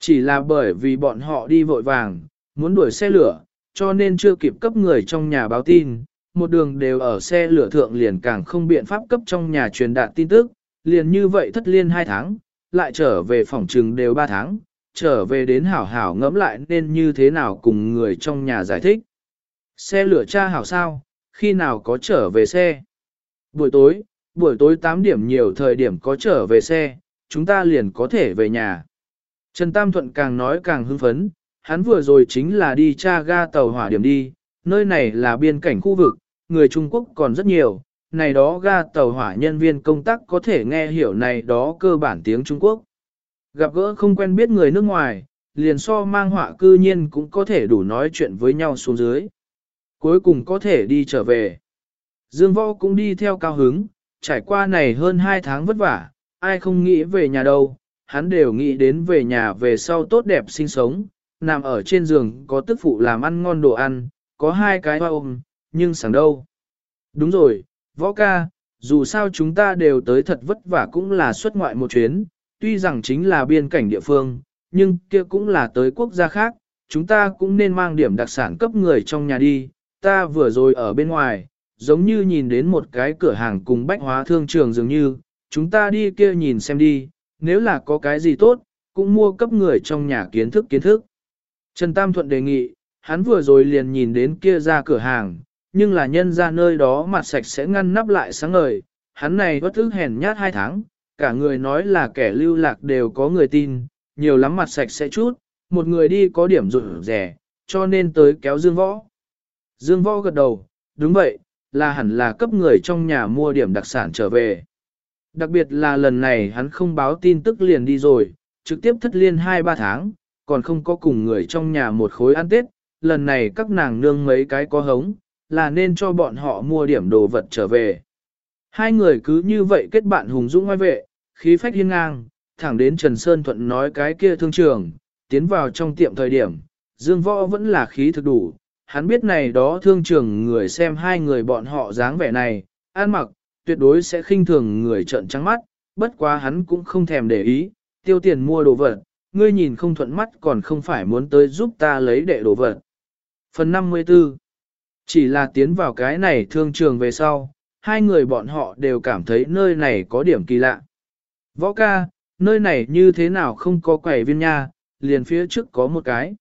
Chỉ là bởi vì bọn họ đi vội vàng, muốn đuổi xe lửa, cho nên chưa kịp cấp người trong nhà báo tin, một đường đều ở xe lửa thượng liền càng không biện pháp cấp trong nhà truyền đạt tin tức, liền như vậy thất liên hai tháng, lại trở về phòng trừng đều ba tháng, trở về đến hảo hảo ngẫm lại nên như thế nào cùng người trong nhà giải thích. Xe lửa cha hảo sao, khi nào có trở về xe? Buổi tối, buổi tối 8 điểm nhiều thời điểm có trở về xe, chúng ta liền có thể về nhà. Trần Tam Thuận càng nói càng hưng phấn, hắn vừa rồi chính là đi tra ga tàu hỏa điểm đi, nơi này là biên cảnh khu vực, người Trung Quốc còn rất nhiều, này đó ga tàu hỏa nhân viên công tác có thể nghe hiểu này đó cơ bản tiếng Trung Quốc. Gặp gỡ không quen biết người nước ngoài, liền so mang họa cư nhiên cũng có thể đủ nói chuyện với nhau xuống dưới. Cuối cùng có thể đi trở về. Dương Võ cũng đi theo cao hứng, trải qua này hơn 2 tháng vất vả, ai không nghĩ về nhà đâu, hắn đều nghĩ đến về nhà về sau tốt đẹp sinh sống, nằm ở trên giường có tức phụ làm ăn ngon đồ ăn, có hai cái hoa ôm, nhưng sẵn đâu. Đúng rồi, võ ca, dù sao chúng ta đều tới thật vất vả cũng là xuất ngoại một chuyến, tuy rằng chính là biên cảnh địa phương, nhưng kia cũng là tới quốc gia khác, chúng ta cũng nên mang điểm đặc sản cấp người trong nhà đi, ta vừa rồi ở bên ngoài, giống như nhìn đến một cái cửa hàng cùng bách hóa thương trường dường như, chúng ta đi kia nhìn xem đi, nếu là có cái gì tốt, cũng mua cấp người trong nhà kiến thức kiến thức. Trần Tam Thuận đề nghị, hắn vừa rồi liền nhìn đến kia ra cửa hàng, nhưng là nhân ra nơi đó mặt sạch sẽ ngăn nắp lại sáng ngời, hắn này bất ức hèn nhát hai tháng, cả người nói là kẻ lưu lạc đều có người tin, nhiều lắm mặt sạch sẽ chút, một người đi có điểm rủi rẻ, cho nên tới kéo Dương Võ. Dương Võ gật đầu, đúng vậy, là hẳn là cấp người trong nhà mua điểm đặc sản trở về. Đặc biệt là lần này hắn không báo tin tức liền đi rồi, trực tiếp thất liên 2-3 tháng, còn không có cùng người trong nhà một khối ăn Tết, lần này các nàng nương mấy cái có hống, là nên cho bọn họ mua điểm đồ vật trở về. Hai người cứ như vậy kết bạn hùng dũng ngoài vệ, khí phách hiên ngang, thẳng đến Trần Sơn Thuận nói cái kia thương trường, tiến vào trong tiệm thời điểm, Dương Võ vẫn là khí thực đủ, hắn biết này đó thương trường người xem hai người bọn họ dáng vẻ này, an mặc, tuyệt đối sẽ khinh thường người trợn trắng mắt, bất quá hắn cũng không thèm để ý, tiêu tiền mua đồ vật, ngươi nhìn không thuận mắt còn không phải muốn tới giúp ta lấy đệ đồ vật. Phần 54 Chỉ là tiến vào cái này thương trường về sau, hai người bọn họ đều cảm thấy nơi này có điểm kỳ lạ. Võ ca, nơi này như thế nào không có quầy viên nha, liền phía trước có một cái.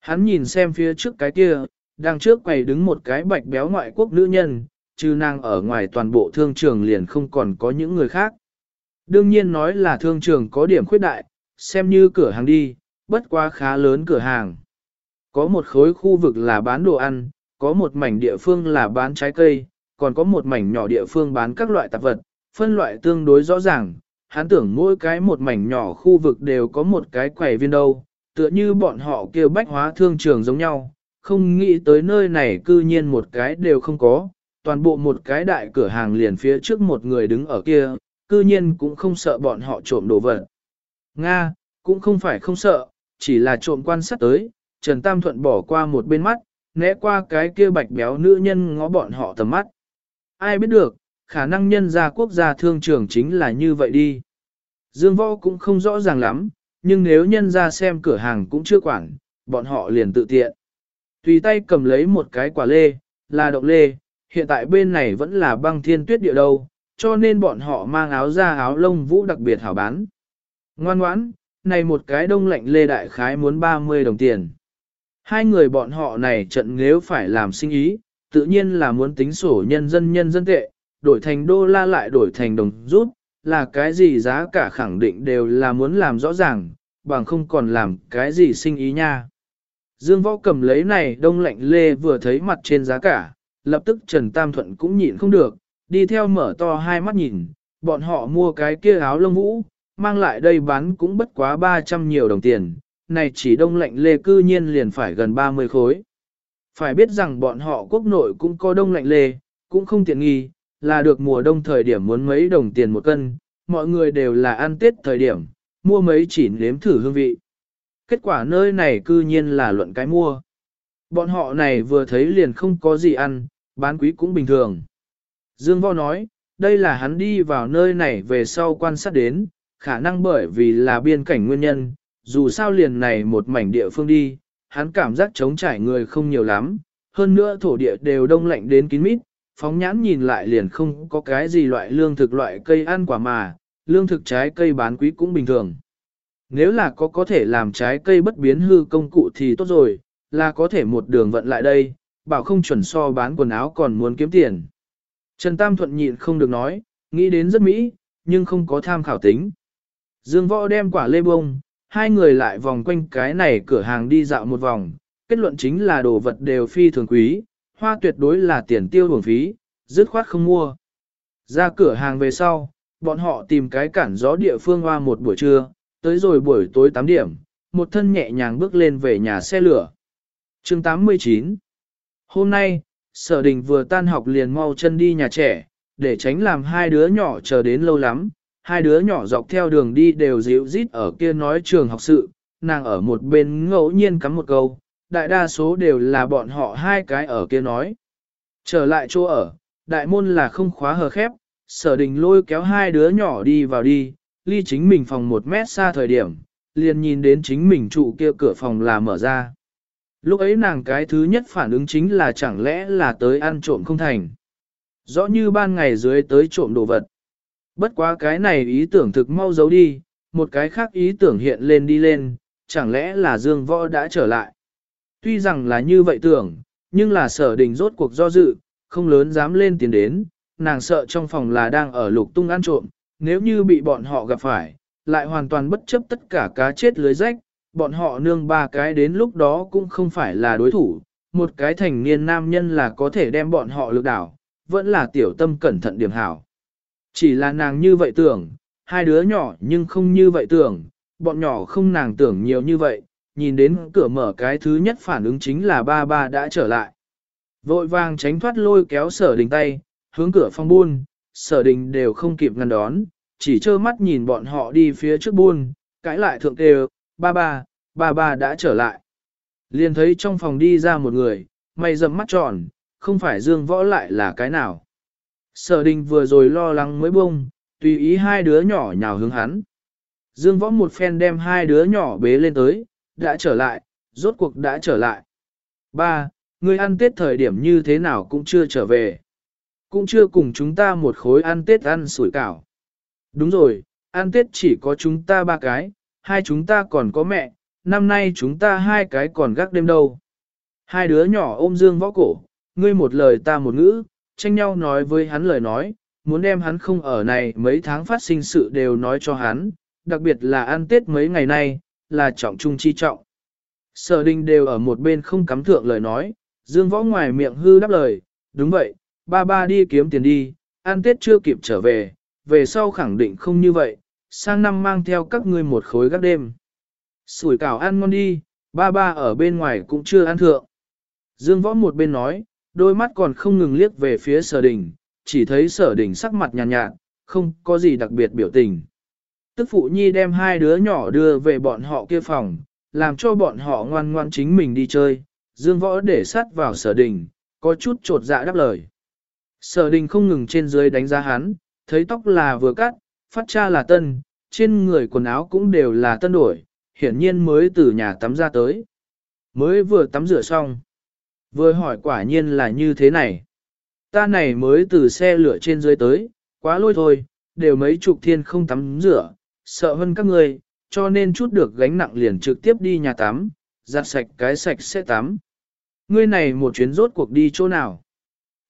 Hắn nhìn xem phía trước cái kia, đang trước quầy đứng một cái bạch béo ngoại quốc nữ nhân, trừ nàng ở ngoài toàn bộ thương trường liền không còn có những người khác. Đương nhiên nói là thương trường có điểm khuyết đại, xem như cửa hàng đi, bất quá khá lớn cửa hàng. Có một khối khu vực là bán đồ ăn, có một mảnh địa phương là bán trái cây, còn có một mảnh nhỏ địa phương bán các loại tạp vật, phân loại tương đối rõ ràng. Hắn tưởng mỗi cái một mảnh nhỏ khu vực đều có một cái quầy viên đâu, tựa như bọn họ kêu bách hóa thương trường giống nhau, không nghĩ tới nơi này cư nhiên một cái đều không có, toàn bộ một cái đại cửa hàng liền phía trước một người đứng ở kia, cư nhiên cũng không sợ bọn họ trộm đồ vật. Nga, cũng không phải không sợ, chỉ là trộm quan sát tới, Trần Tam Thuận bỏ qua một bên mắt, né qua cái kia bạch béo nữ nhân ngó bọn họ tầm mắt. Ai biết được, khả năng nhân gia quốc gia thương trường chính là như vậy đi. Dương Võ cũng không rõ ràng lắm, nhưng nếu nhân gia xem cửa hàng cũng chưa quản, bọn họ liền tự tiện. Tùy tay cầm lấy một cái quả lê, là động lê, hiện tại bên này vẫn là băng thiên tuyết địa đâu, cho nên bọn họ mang áo da áo lông vũ đặc biệt hảo bán. Ngoan ngoãn, này một cái đông lạnh lê đại khái muốn 30 đồng tiền. Hai người bọn họ này trận nếu phải làm sinh ý, tự nhiên là muốn tính sổ nhân dân nhân dân tệ, đổi thành đô la lại đổi thành đồng rút, là cái gì giá cả khẳng định đều là muốn làm rõ ràng, bằng không còn làm cái gì sinh ý nha. Dương võ cầm lấy này đông lạnh lê vừa thấy mặt trên giá cả, lập tức Trần Tam Thuận cũng nhịn không được, đi theo mở to hai mắt nhìn, bọn họ mua cái kia áo lông vũ, mang lại đây bán cũng bất quá 300 nhiều đồng tiền, này chỉ đông lạnh lê cư nhiên liền phải gần 30 khối. Phải biết rằng bọn họ quốc nội cũng có đông lạnh lê, cũng không tiện nghi, là được mùa đông thời điểm muốn mấy đồng tiền một cân, mọi người đều là ăn tết thời điểm, mua mấy chỉ nếm thử hương vị. Kết quả nơi này cư nhiên là luận cái mua. Bọn họ này vừa thấy liền không có gì ăn, bán quý cũng bình thường. Dương Võ nói, đây là hắn đi vào nơi này về sau quan sát đến, khả năng bởi vì là biên cảnh nguyên nhân, dù sao liền này một mảnh địa phương đi, hắn cảm giác chống trải người không nhiều lắm, hơn nữa thổ địa đều đông lạnh đến kín mít, phóng nhãn nhìn lại liền không có cái gì loại lương thực loại cây ăn quả mà, lương thực trái cây bán quý cũng bình thường. Nếu là có có thể làm trái cây bất biến hư công cụ thì tốt rồi, là có thể một đường vận lại đây, bảo không chuẩn so bán quần áo còn muốn kiếm tiền. Trần Tam Thuận nhịn không được nói, nghĩ đến rất mỹ, nhưng không có tham khảo tính. Dương Võ đem quả lê bông, hai người lại vòng quanh cái này cửa hàng đi dạo một vòng, kết luận chính là đồ vật đều phi thường quý, hoa tuyệt đối là tiền tiêu hưởng phí, dứt khoát không mua. Ra cửa hàng về sau, bọn họ tìm cái cản gió địa phương hoa một buổi trưa, tới rồi buổi tối 8 điểm, một thân nhẹ nhàng bước lên về nhà xe lửa. chương 89 Hôm nay, sở đình vừa tan học liền mau chân đi nhà trẻ, để tránh làm hai đứa nhỏ chờ đến lâu lắm. Hai đứa nhỏ dọc theo đường đi đều dịu rít ở kia nói trường học sự, nàng ở một bên ngẫu nhiên cắm một câu, đại đa số đều là bọn họ hai cái ở kia nói. Trở lại chỗ ở, đại môn là không khóa hờ khép, sở đình lôi kéo hai đứa nhỏ đi vào đi, ly chính mình phòng một mét xa thời điểm, liền nhìn đến chính mình trụ kia cửa phòng là mở ra. Lúc ấy nàng cái thứ nhất phản ứng chính là chẳng lẽ là tới ăn trộm không thành. Rõ như ban ngày dưới tới trộm đồ vật. Bất quá cái này ý tưởng thực mau giấu đi, một cái khác ý tưởng hiện lên đi lên, chẳng lẽ là Dương Võ đã trở lại. Tuy rằng là như vậy tưởng, nhưng là sở đình rốt cuộc do dự, không lớn dám lên tiền đến, nàng sợ trong phòng là đang ở lục tung ăn trộm, nếu như bị bọn họ gặp phải, lại hoàn toàn bất chấp tất cả cá chết lưới rách, bọn họ nương ba cái đến lúc đó cũng không phải là đối thủ, một cái thành niên nam nhân là có thể đem bọn họ lược đảo, vẫn là tiểu tâm cẩn thận điểm hảo. Chỉ là nàng như vậy tưởng, hai đứa nhỏ nhưng không như vậy tưởng, bọn nhỏ không nàng tưởng nhiều như vậy, nhìn đến cửa mở cái thứ nhất phản ứng chính là ba ba đã trở lại. Vội vàng tránh thoát lôi kéo sở đình tay, hướng cửa phong buôn, sở đình đều không kịp ngăn đón, chỉ trơ mắt nhìn bọn họ đi phía trước buôn, cãi lại thượng kêu, ba ba, ba ba đã trở lại. Liền thấy trong phòng đi ra một người, mày rậm mắt tròn, không phải dương võ lại là cái nào. Sở đình vừa rồi lo lắng mới bông, tùy ý hai đứa nhỏ nhào hướng hắn. Dương võ một phen đem hai đứa nhỏ bế lên tới, đã trở lại, rốt cuộc đã trở lại. Ba, ngươi ăn tết thời điểm như thế nào cũng chưa trở về. Cũng chưa cùng chúng ta một khối ăn tết ăn sủi cảo. Đúng rồi, ăn tết chỉ có chúng ta ba cái, hai chúng ta còn có mẹ, năm nay chúng ta hai cái còn gác đêm đâu. Hai đứa nhỏ ôm dương võ cổ, ngươi một lời ta một ngữ, tranh nhau nói với hắn lời nói, muốn đem hắn không ở này mấy tháng phát sinh sự đều nói cho hắn, đặc biệt là ăn tết mấy ngày nay, là trọng trung chi trọng. Sở đình đều ở một bên không cắm thượng lời nói, dương võ ngoài miệng hư đáp lời, đúng vậy, ba ba đi kiếm tiền đi, ăn tết chưa kịp trở về, về sau khẳng định không như vậy, sang năm mang theo các ngươi một khối gác đêm. Sủi cảo ăn ngon đi, ba ba ở bên ngoài cũng chưa ăn thượng. Dương võ một bên nói, đôi mắt còn không ngừng liếc về phía sở đình, chỉ thấy sở đình sắc mặt nhàn nhạt, nhạt, không có gì đặc biệt biểu tình. Tức phụ nhi đem hai đứa nhỏ đưa về bọn họ kia phòng, làm cho bọn họ ngoan ngoan chính mình đi chơi, dương võ để sát vào sở đình, có chút trột dạ đáp lời. Sở đình không ngừng trên dưới đánh giá hắn, thấy tóc là vừa cắt, phát cha là tân, trên người quần áo cũng đều là tân đổi, hiển nhiên mới từ nhà tắm ra tới. Mới vừa tắm rửa xong. Vừa hỏi quả nhiên là như thế này. Ta này mới từ xe lửa trên dưới tới, quá lôi thôi, đều mấy chục thiên không tắm rửa, sợ hơn các người, cho nên chút được gánh nặng liền trực tiếp đi nhà tắm, giặt sạch cái sạch sẽ tắm. Ngươi này một chuyến rốt cuộc đi chỗ nào?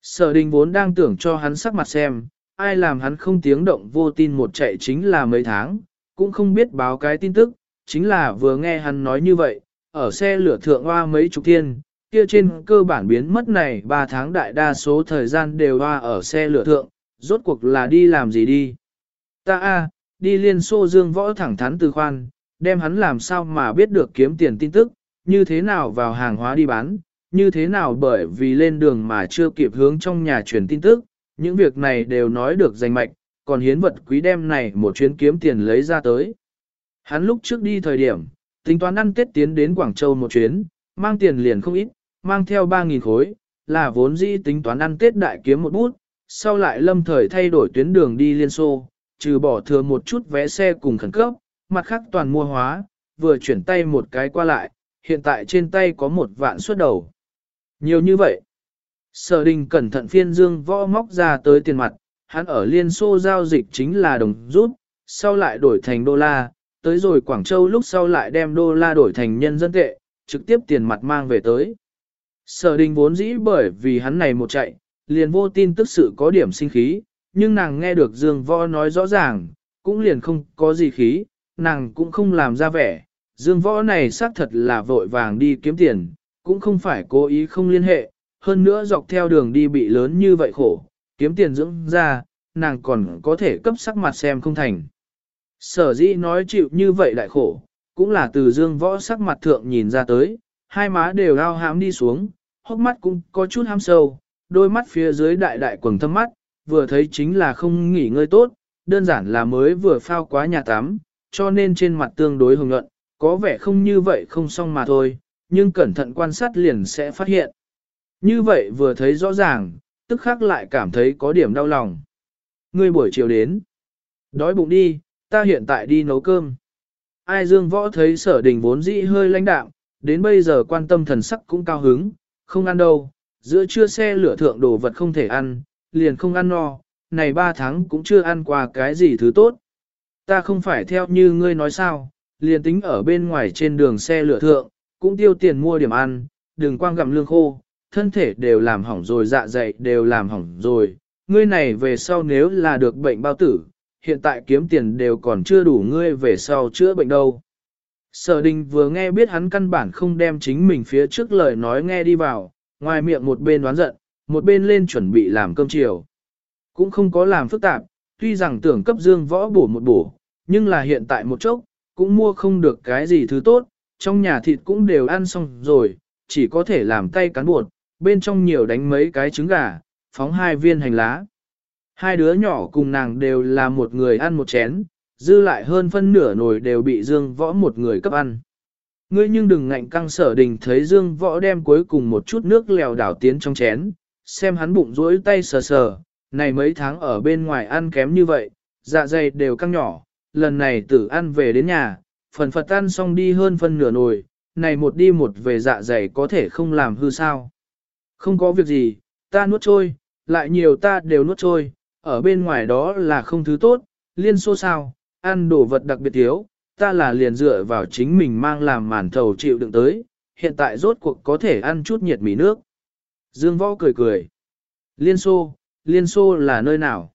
Sở đình vốn đang tưởng cho hắn sắc mặt xem, ai làm hắn không tiếng động vô tin một chạy chính là mấy tháng, cũng không biết báo cái tin tức, chính là vừa nghe hắn nói như vậy, ở xe lửa thượng hoa mấy chục thiên, kia trên cơ bản biến mất này 3 tháng đại đa số thời gian đều hoa ở xe lửa thượng, rốt cuộc là đi làm gì đi. Ta a đi liên xô dương võ thẳng thắn từ khoan, đem hắn làm sao mà biết được kiếm tiền tin tức, như thế nào vào hàng hóa đi bán, như thế nào bởi vì lên đường mà chưa kịp hướng trong nhà truyền tin tức, những việc này đều nói được danh mạch, còn hiến vật quý đem này một chuyến kiếm tiền lấy ra tới. Hắn lúc trước đi thời điểm, tính toán ăn Tết tiến đến Quảng Châu một chuyến, mang tiền liền không ít, mang theo 3.000 khối, là vốn dĩ tính toán ăn Tết đại kiếm một bút, sau lại lâm thời thay đổi tuyến đường đi Liên Xô, trừ bỏ thừa một chút vé xe cùng khẩn cấp, mặt khác toàn mua hóa, vừa chuyển tay một cái qua lại, hiện tại trên tay có một vạn suất đầu. Nhiều như vậy. Sở đình cẩn thận phiên dương võ móc ra tới tiền mặt, hắn ở Liên Xô giao dịch chính là đồng rút, sau lại đổi thành đô la, tới rồi Quảng Châu lúc sau lại đem đô la đổi thành nhân dân tệ, trực tiếp tiền mặt mang về tới. Sở đình vốn dĩ bởi vì hắn này một chạy, liền vô tin tức sự có điểm sinh khí, nhưng nàng nghe được Dương Võ nói rõ ràng, cũng liền không có gì khí, nàng cũng không làm ra vẻ. Dương Võ này xác thật là vội vàng đi kiếm tiền, cũng không phải cố ý không liên hệ, hơn nữa dọc theo đường đi bị lớn như vậy khổ, kiếm tiền dưỡng ra, nàng còn có thể cấp sắc mặt xem không thành. Sở dĩ nói chịu như vậy đại khổ, cũng là từ dương võ sắc mặt thượng nhìn ra tới, hai má đều ao hám đi xuống, hốc mắt cũng có chút ham sâu, đôi mắt phía dưới đại đại quầng thâm mắt, vừa thấy chính là không nghỉ ngơi tốt, đơn giản là mới vừa phao quá nhà tắm, cho nên trên mặt tương đối hồng nhuận, có vẻ không như vậy không xong mà thôi, nhưng cẩn thận quan sát liền sẽ phát hiện. Như vậy vừa thấy rõ ràng, tức khắc lại cảm thấy có điểm đau lòng. Ngươi buổi chiều đến. Đói bụng đi, ta hiện tại đi nấu cơm. Ai dương võ thấy sở đình vốn dĩ hơi lãnh đạm, đến bây giờ quan tâm thần sắc cũng cao hứng, không ăn đâu, giữa trưa xe lửa thượng đồ vật không thể ăn, liền không ăn no, này ba tháng cũng chưa ăn qua cái gì thứ tốt. Ta không phải theo như ngươi nói sao, liền tính ở bên ngoài trên đường xe lửa thượng, cũng tiêu tiền mua điểm ăn, đừng quang gặm lương khô, thân thể đều làm hỏng rồi dạ dày đều làm hỏng rồi, ngươi này về sau nếu là được bệnh bao tử, hiện tại kiếm tiền đều còn chưa đủ ngươi về sau chữa bệnh đâu. Sở đình vừa nghe biết hắn căn bản không đem chính mình phía trước lời nói nghe đi vào, ngoài miệng một bên đoán giận, một bên lên chuẩn bị làm cơm chiều. Cũng không có làm phức tạp, tuy rằng tưởng cấp dương võ bổ một bổ, nhưng là hiện tại một chốc, cũng mua không được cái gì thứ tốt, trong nhà thịt cũng đều ăn xong rồi, chỉ có thể làm tay cán bột, bên trong nhiều đánh mấy cái trứng gà, phóng hai viên hành lá. Hai đứa nhỏ cùng nàng đều là một người ăn một chén, dư lại hơn phân nửa nồi đều bị Dương Võ một người cấp ăn. Ngươi nhưng đừng ngạnh căng sở đình thấy Dương Võ đem cuối cùng một chút nước lèo đảo tiến trong chén, xem hắn bụng rỗi tay sờ sờ, này mấy tháng ở bên ngoài ăn kém như vậy, dạ dày đều căng nhỏ, lần này tử ăn về đến nhà, phần phật ăn xong đi hơn phân nửa nồi, này một đi một về dạ dày có thể không làm hư sao. Không có việc gì, ta nuốt trôi, lại nhiều ta đều nuốt trôi, ở bên ngoài đó là không thứ tốt, liên xô sao, ăn đồ vật đặc biệt thiếu, ta là liền dựa vào chính mình mang làm màn thầu chịu đựng tới, hiện tại rốt cuộc có thể ăn chút nhiệt mì nước. Dương Võ cười cười. Liên xô, liên xô là nơi nào?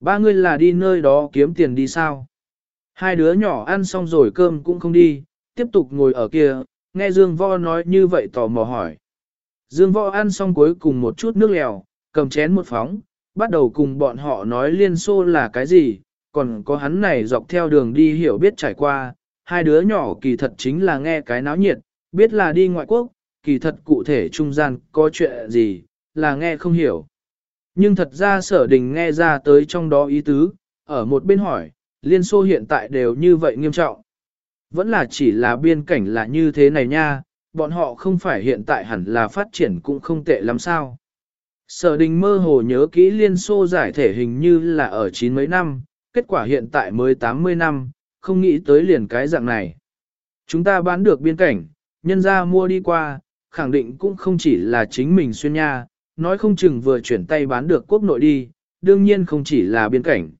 Ba người là đi nơi đó kiếm tiền đi sao? Hai đứa nhỏ ăn xong rồi cơm cũng không đi, tiếp tục ngồi ở kia, nghe Dương Võ nói như vậy tò mò hỏi. Dương Võ ăn xong cuối cùng một chút nước lèo, cầm chén một phóng, bắt đầu cùng bọn họ nói liên xô là cái gì, còn có hắn này dọc theo đường đi hiểu biết trải qua, hai đứa nhỏ kỳ thật chính là nghe cái náo nhiệt, biết là đi ngoại quốc, kỳ thật cụ thể trung gian có chuyện gì, là nghe không hiểu. Nhưng thật ra sở đình nghe ra tới trong đó ý tứ, ở một bên hỏi, Liên Xô hiện tại đều như vậy nghiêm trọng. Vẫn là chỉ là biên cảnh là như thế này nha, bọn họ không phải hiện tại hẳn là phát triển cũng không tệ lắm sao. Sở đình mơ hồ nhớ kỹ Liên Xô giải thể hình như là ở chín mấy năm, kết quả hiện tại mới 80 năm, không nghĩ tới liền cái dạng này. Chúng ta bán được biên cảnh, nhân ra mua đi qua, khẳng định cũng không chỉ là chính mình xuyên nha, nói không chừng vừa chuyển tay bán được quốc nội đi, đương nhiên không chỉ là biên cảnh.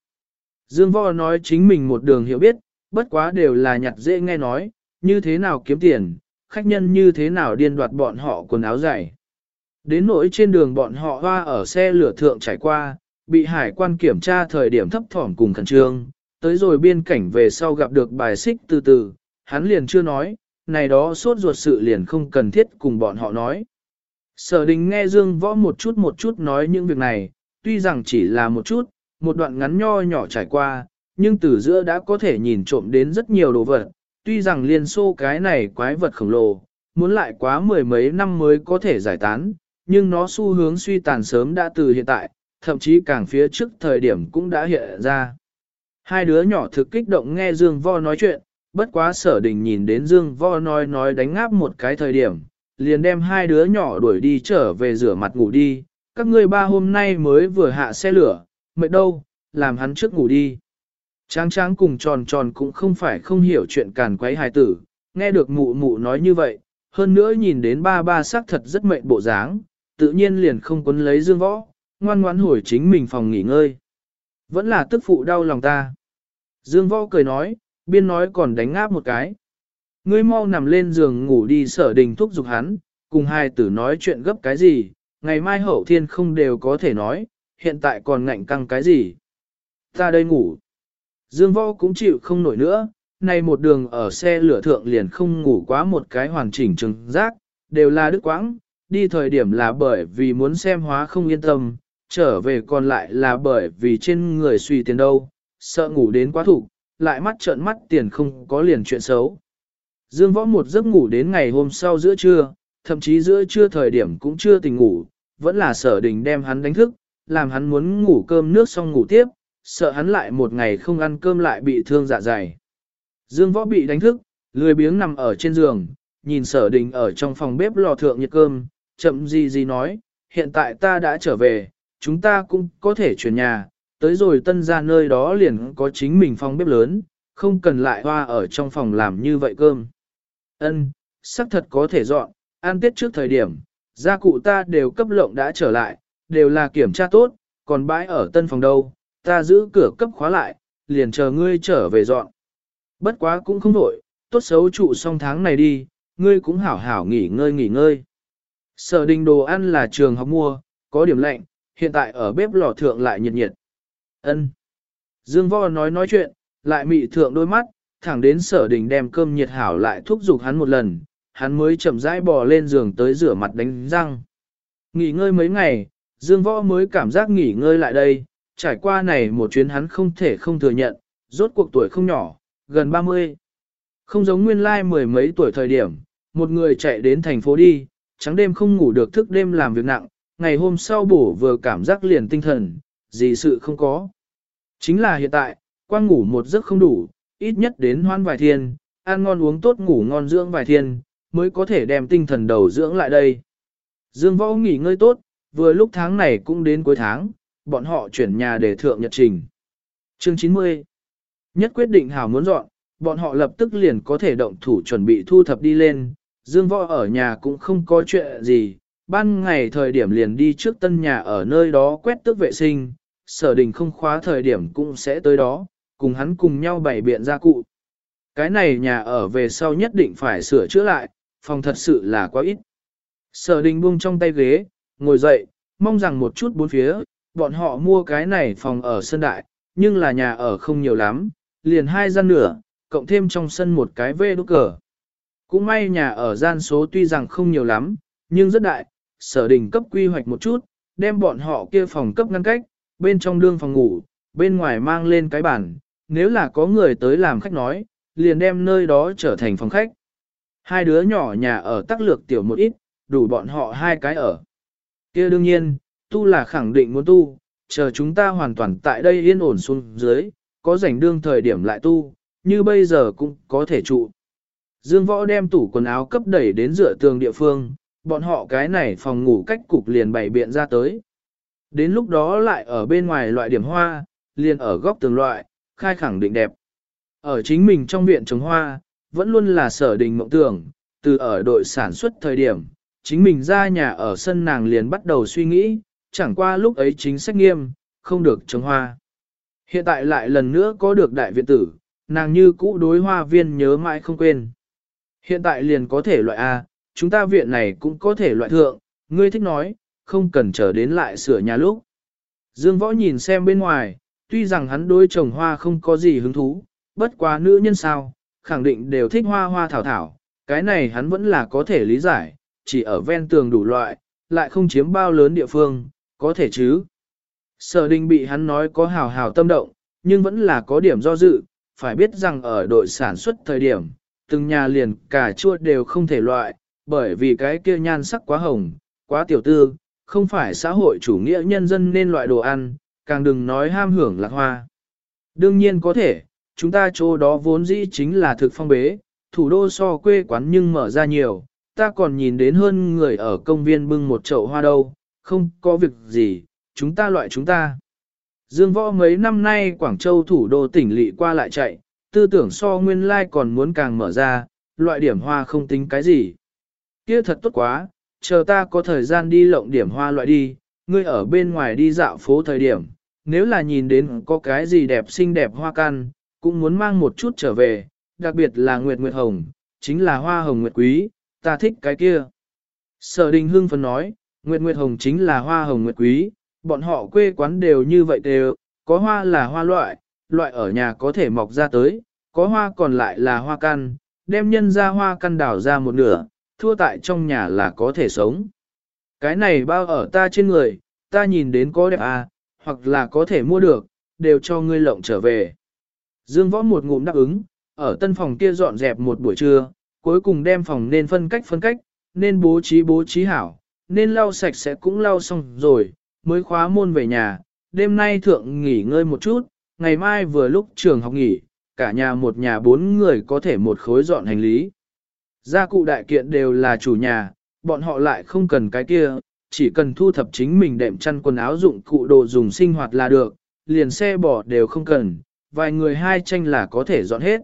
Dương Võ nói chính mình một đường hiểu biết, bất quá đều là nhặt dễ nghe nói, như thế nào kiếm tiền, khách nhân như thế nào điên đoạt bọn họ quần áo dày. Đến nỗi trên đường bọn họ hoa ở xe lửa thượng trải qua, bị hải quan kiểm tra thời điểm thấp thỏm cùng khẩn trương, tới rồi biên cảnh về sau gặp được bài xích từ từ, hắn liền chưa nói, này đó suốt ruột sự liền không cần thiết cùng bọn họ nói. Sở đình nghe Dương Võ một chút một chút nói những việc này, tuy rằng chỉ là một chút, một đoạn ngắn nho nhỏ trải qua, nhưng từ giữa đã có thể nhìn trộm đến rất nhiều đồ vật, tuy rằng liên xô cái này quái vật khổng lồ, muốn lại quá mười mấy năm mới có thể giải tán, nhưng nó xu hướng suy tàn sớm đã từ hiện tại, thậm chí càng phía trước thời điểm cũng đã hiện ra. Hai đứa nhỏ thực kích động nghe Dương Vo nói chuyện, bất quá sở đình nhìn đến Dương Vo nói nói đánh ngáp một cái thời điểm, liền đem hai đứa nhỏ đuổi đi trở về rửa mặt ngủ đi, các ngươi ba hôm nay mới vừa hạ xe lửa, mệt đâu, làm hắn trước ngủ đi. Tráng tráng cùng tròn tròn cũng không phải không hiểu chuyện càn quấy hài tử, nghe được mụ mụ nói như vậy, hơn nữa nhìn đến ba ba xác thật rất mệnh bộ dáng, tự nhiên liền không quấn lấy dương võ, ngoan ngoãn hồi chính mình phòng nghỉ ngơi. Vẫn là tức phụ đau lòng ta. Dương võ cười nói, biên nói còn đánh ngáp một cái. Ngươi mau nằm lên giường ngủ đi sở đình thúc giục hắn, cùng hai tử nói chuyện gấp cái gì, ngày mai hậu thiên không đều có thể nói, hiện tại còn ngạnh căng cái gì. Ta đây ngủ. Dương võ cũng chịu không nổi nữa, nay một đường ở xe lửa thượng liền không ngủ quá một cái hoàn chỉnh trừng giác, đều là đức quãng, đi thời điểm là bởi vì muốn xem hóa không yên tâm, trở về còn lại là bởi vì trên người suy tiền đâu, sợ ngủ đến quá thủ, lại mắt trợn mắt tiền không có liền chuyện xấu. Dương võ một giấc ngủ đến ngày hôm sau giữa trưa, thậm chí giữa trưa thời điểm cũng chưa tỉnh ngủ, vẫn là sở đình đem hắn đánh thức, làm hắn muốn ngủ cơm nước xong ngủ tiếp, sợ hắn lại một ngày không ăn cơm lại bị thương dạ dày. Dương võ bị đánh thức, lười biếng nằm ở trên giường, nhìn sở đình ở trong phòng bếp lò thượng nhiệt cơm, chậm gì gì nói, hiện tại ta đã trở về, chúng ta cũng có thể chuyển nhà, tới rồi tân ra nơi đó liền có chính mình phòng bếp lớn, không cần lại hoa ở trong phòng làm như vậy cơm. Ân, xác thật có thể dọn, ăn tết trước thời điểm, gia cụ ta đều cấp lộng đã trở lại, đều là kiểm tra tốt, còn bãi ở tân phòng đâu, ta giữ cửa cấp khóa lại, liền chờ ngươi trở về dọn. Bất quá cũng không đổi, tốt xấu trụ xong tháng này đi, ngươi cũng hảo hảo nghỉ ngơi nghỉ ngơi. Sở đình đồ ăn là trường học mua, có điểm lạnh, hiện tại ở bếp lò thượng lại nhiệt nhiệt. Ân. Dương Vo nói nói chuyện, lại mị thượng đôi mắt, thẳng đến sở đình đem cơm nhiệt hảo lại thúc giục hắn một lần, hắn mới chậm rãi bò lên giường tới rửa mặt đánh răng. Nghỉ ngơi mấy ngày, Dương Võ mới cảm giác nghỉ ngơi lại đây, trải qua này một chuyến hắn không thể không thừa nhận, rốt cuộc tuổi không nhỏ, gần 30. Không giống nguyên lai mười mấy tuổi thời điểm, một người chạy đến thành phố đi, trắng đêm không ngủ được thức đêm làm việc nặng, ngày hôm sau bổ vừa cảm giác liền tinh thần, gì sự không có. Chính là hiện tại, quang ngủ một giấc không đủ, ít nhất đến hoan vài thiên, ăn ngon uống tốt ngủ ngon dưỡng vài thiên, mới có thể đem tinh thần đầu dưỡng lại đây. Dương võ nghỉ ngơi tốt, vừa lúc tháng này cũng đến cuối tháng, bọn họ chuyển nhà để thượng nhật trình. Chương 90 Nhất quyết định hảo muốn dọn, bọn họ lập tức liền có thể động thủ chuẩn bị thu thập đi lên, Dương Võ ở nhà cũng không có chuyện gì, ban ngày thời điểm liền đi trước tân nhà ở nơi đó quét tước vệ sinh, sở đình không khóa thời điểm cũng sẽ tới đó, cùng hắn cùng nhau bày biện gia cụ. Cái này nhà ở về sau nhất định phải sửa chữa lại, phòng thật sự là quá ít. Sở đình buông trong tay ghế, ngồi dậy, mong rằng một chút bốn phía, bọn họ mua cái này phòng ở sân đại, nhưng là nhà ở không nhiều lắm, liền hai gian nửa, cộng thêm trong sân một cái vê đúc cờ. Cũng may nhà ở gian số tuy rằng không nhiều lắm, nhưng rất đại, sở đình cấp quy hoạch một chút, đem bọn họ kia phòng cấp ngăn cách, bên trong đương phòng ngủ, bên ngoài mang lên cái bàn, nếu là có người tới làm khách nói, liền đem nơi đó trở thành phòng khách. Hai đứa nhỏ nhà ở tắc lược tiểu một ít, đủ bọn họ hai cái ở. kia đương nhiên, tu là khẳng định muốn tu, chờ chúng ta hoàn toàn tại đây yên ổn xuống dưới, có rảnh đương thời điểm lại tu, như bây giờ cũng có thể trụ. Dương võ đem tủ quần áo cấp đẩy đến dựa tường địa phương, bọn họ cái này phòng ngủ cách cục liền bày biện ra tới. Đến lúc đó lại ở bên ngoài loại điểm hoa, liền ở góc tường loại, khai khẳng định đẹp. Ở chính mình trong viện trồng hoa, vẫn luôn là sở đình mộng tưởng, từ ở đội sản xuất thời điểm, chính mình ra nhà ở sân nàng liền bắt đầu suy nghĩ, chẳng qua lúc ấy chính sách nghiêm, không được trồng hoa. Hiện tại lại lần nữa có được đại viện tử, nàng như cũ đối hoa viên nhớ mãi không quên. Hiện tại liền có thể loại A, chúng ta viện này cũng có thể loại thượng, ngươi thích nói, không cần chờ đến lại sửa nhà lúc. Dương Võ nhìn xem bên ngoài, tuy rằng hắn đối trồng hoa không có gì hứng thú, bất quá nữ nhân sao, khẳng định đều thích hoa hoa thảo thảo, cái này hắn vẫn là có thể lý giải, chỉ ở ven tường đủ loại, lại không chiếm bao lớn địa phương, có thể chứ. Sở đình bị hắn nói có hào hào tâm động, nhưng vẫn là có điểm do dự, phải biết rằng ở đội sản xuất thời điểm, từng nhà liền cả chua đều không thể loại, bởi vì cái kia nhan sắc quá hồng, quá tiểu tư, không phải xã hội chủ nghĩa nhân dân nên loại đồ ăn, càng đừng nói ham hưởng lạc hoa. Đương nhiên có thể, chúng ta chỗ đó vốn dĩ chính là thực phong bế, thủ đô so quê quán nhưng mở ra nhiều, ta còn nhìn đến hơn người ở công viên bưng một chậu hoa đâu, không có việc gì, chúng ta loại chúng ta. Dương võ mấy năm nay Quảng Châu thủ đô tỉnh lỵ qua lại chạy, tư tưởng so nguyên lai còn muốn càng mở ra, loại điểm hoa không tính cái gì. Kia thật tốt quá, chờ ta có thời gian đi lộng điểm hoa loại đi, ngươi ở bên ngoài đi dạo phố thời điểm, nếu là nhìn đến có cái gì đẹp xinh đẹp hoa căn, cũng muốn mang một chút trở về, đặc biệt là Nguyệt Nguyệt Hồng, chính là hoa hồng nguyệt quý, ta thích cái kia. Sở đình Hưng phấn nói, Nguyệt Nguyệt Hồng chính là hoa hồng nguyệt quý, bọn họ quê quán đều như vậy đều, có hoa là hoa loại, loại ở nhà có thể mọc ra tới, có hoa còn lại là hoa căn, đem nhân ra hoa căn đảo ra một nửa, thua tại trong nhà là có thể sống. Cái này bao ở ta trên người, ta nhìn đến có đẹp à, hoặc là có thể mua được, đều cho ngươi lộng trở về. Dương võ một ngụm đáp ứng, ở tân phòng kia dọn dẹp một buổi trưa, cuối cùng đem phòng nên phân cách phân cách, nên bố trí bố trí hảo, nên lau sạch sẽ cũng lau xong rồi, mới khóa môn về nhà, đêm nay thượng nghỉ ngơi một chút, ngày mai vừa lúc trường học nghỉ, cả nhà một nhà bốn người có thể một khối dọn hành lý. Gia cụ đại kiện đều là chủ nhà, bọn họ lại không cần cái kia, chỉ cần thu thập chính mình đệm chăn quần áo dụng cụ đồ dùng sinh hoạt là được, liền xe bỏ đều không cần, vài người hai tranh là có thể dọn hết.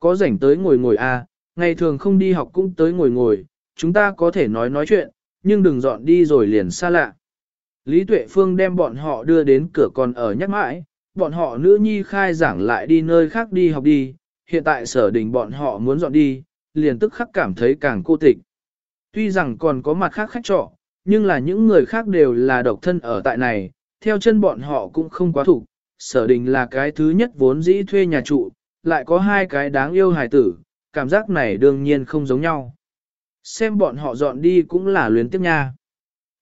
Có rảnh tới ngồi ngồi à, ngày thường không đi học cũng tới ngồi ngồi, chúng ta có thể nói nói chuyện, nhưng đừng dọn đi rồi liền xa lạ. Lý Tuệ Phương đem bọn họ đưa đến cửa còn ở nhắc mãi, bọn họ nữ nhi khai giảng lại đi nơi khác đi học đi, hiện tại sở đình bọn họ muốn dọn đi, liền tức khắc cảm thấy càng cô tịch. Tuy rằng còn có mặt khác khách trọ, nhưng là những người khác đều là độc thân ở tại này, theo chân bọn họ cũng không quá thủ. Sở đình là cái thứ nhất vốn dĩ thuê nhà trụ, lại có hai cái đáng yêu hài tử, cảm giác này đương nhiên không giống nhau. Xem bọn họ dọn đi cũng là luyến tiếp nha.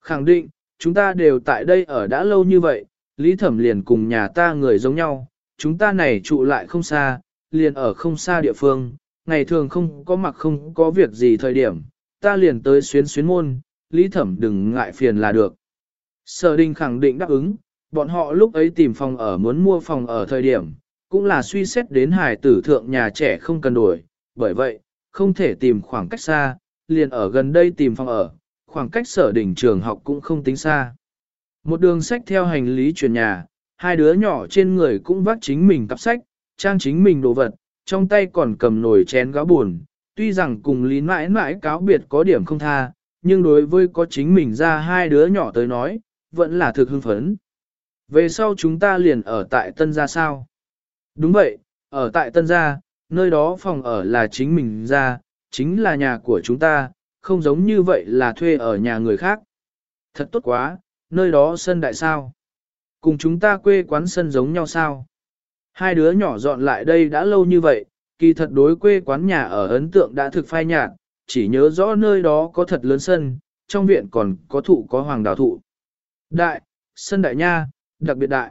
Khẳng định, chúng ta đều tại đây ở đã lâu như vậy, Lý Thẩm liền cùng nhà ta người giống nhau, chúng ta này trụ lại không xa, liền ở không xa địa phương, ngày thường không có mặc không có việc gì thời điểm, ta liền tới xuyến xuyến môn, Lý Thẩm đừng ngại phiền là được. Sở Đình khẳng định đáp ứng, bọn họ lúc ấy tìm phòng ở muốn mua phòng ở thời điểm, cũng là suy xét đến hài tử thượng nhà trẻ không cần đổi, bởi vậy, không thể tìm khoảng cách xa, liền ở gần đây tìm phòng ở, khoảng cách sở đỉnh trường học cũng không tính xa. Một đường sách theo hành lý chuyển nhà, hai đứa nhỏ trên người cũng vác chính mình cặp sách, trang chính mình đồ vật, trong tay còn cầm nồi chén gáo buồn, tuy rằng cùng lý mãi mãi cáo biệt có điểm không tha, nhưng đối với có chính mình ra hai đứa nhỏ tới nói, vẫn là thực hưng phấn. Về sau chúng ta liền ở tại Tân Gia sao? Đúng vậy, ở tại Tân Gia, nơi đó phòng ở là chính mình ra, chính là nhà của chúng ta, không giống như vậy là thuê ở nhà người khác. Thật tốt quá, nơi đó sân đại sao? Cùng chúng ta quê quán sân giống nhau sao? Hai đứa nhỏ dọn lại đây đã lâu như vậy, kỳ thật đối quê quán nhà ở ấn tượng đã thực phai nhạt, chỉ nhớ rõ nơi đó có thật lớn sân, trong viện còn có thụ có hoàng đào thụ. Đại, sân đại nha, đặc biệt đại.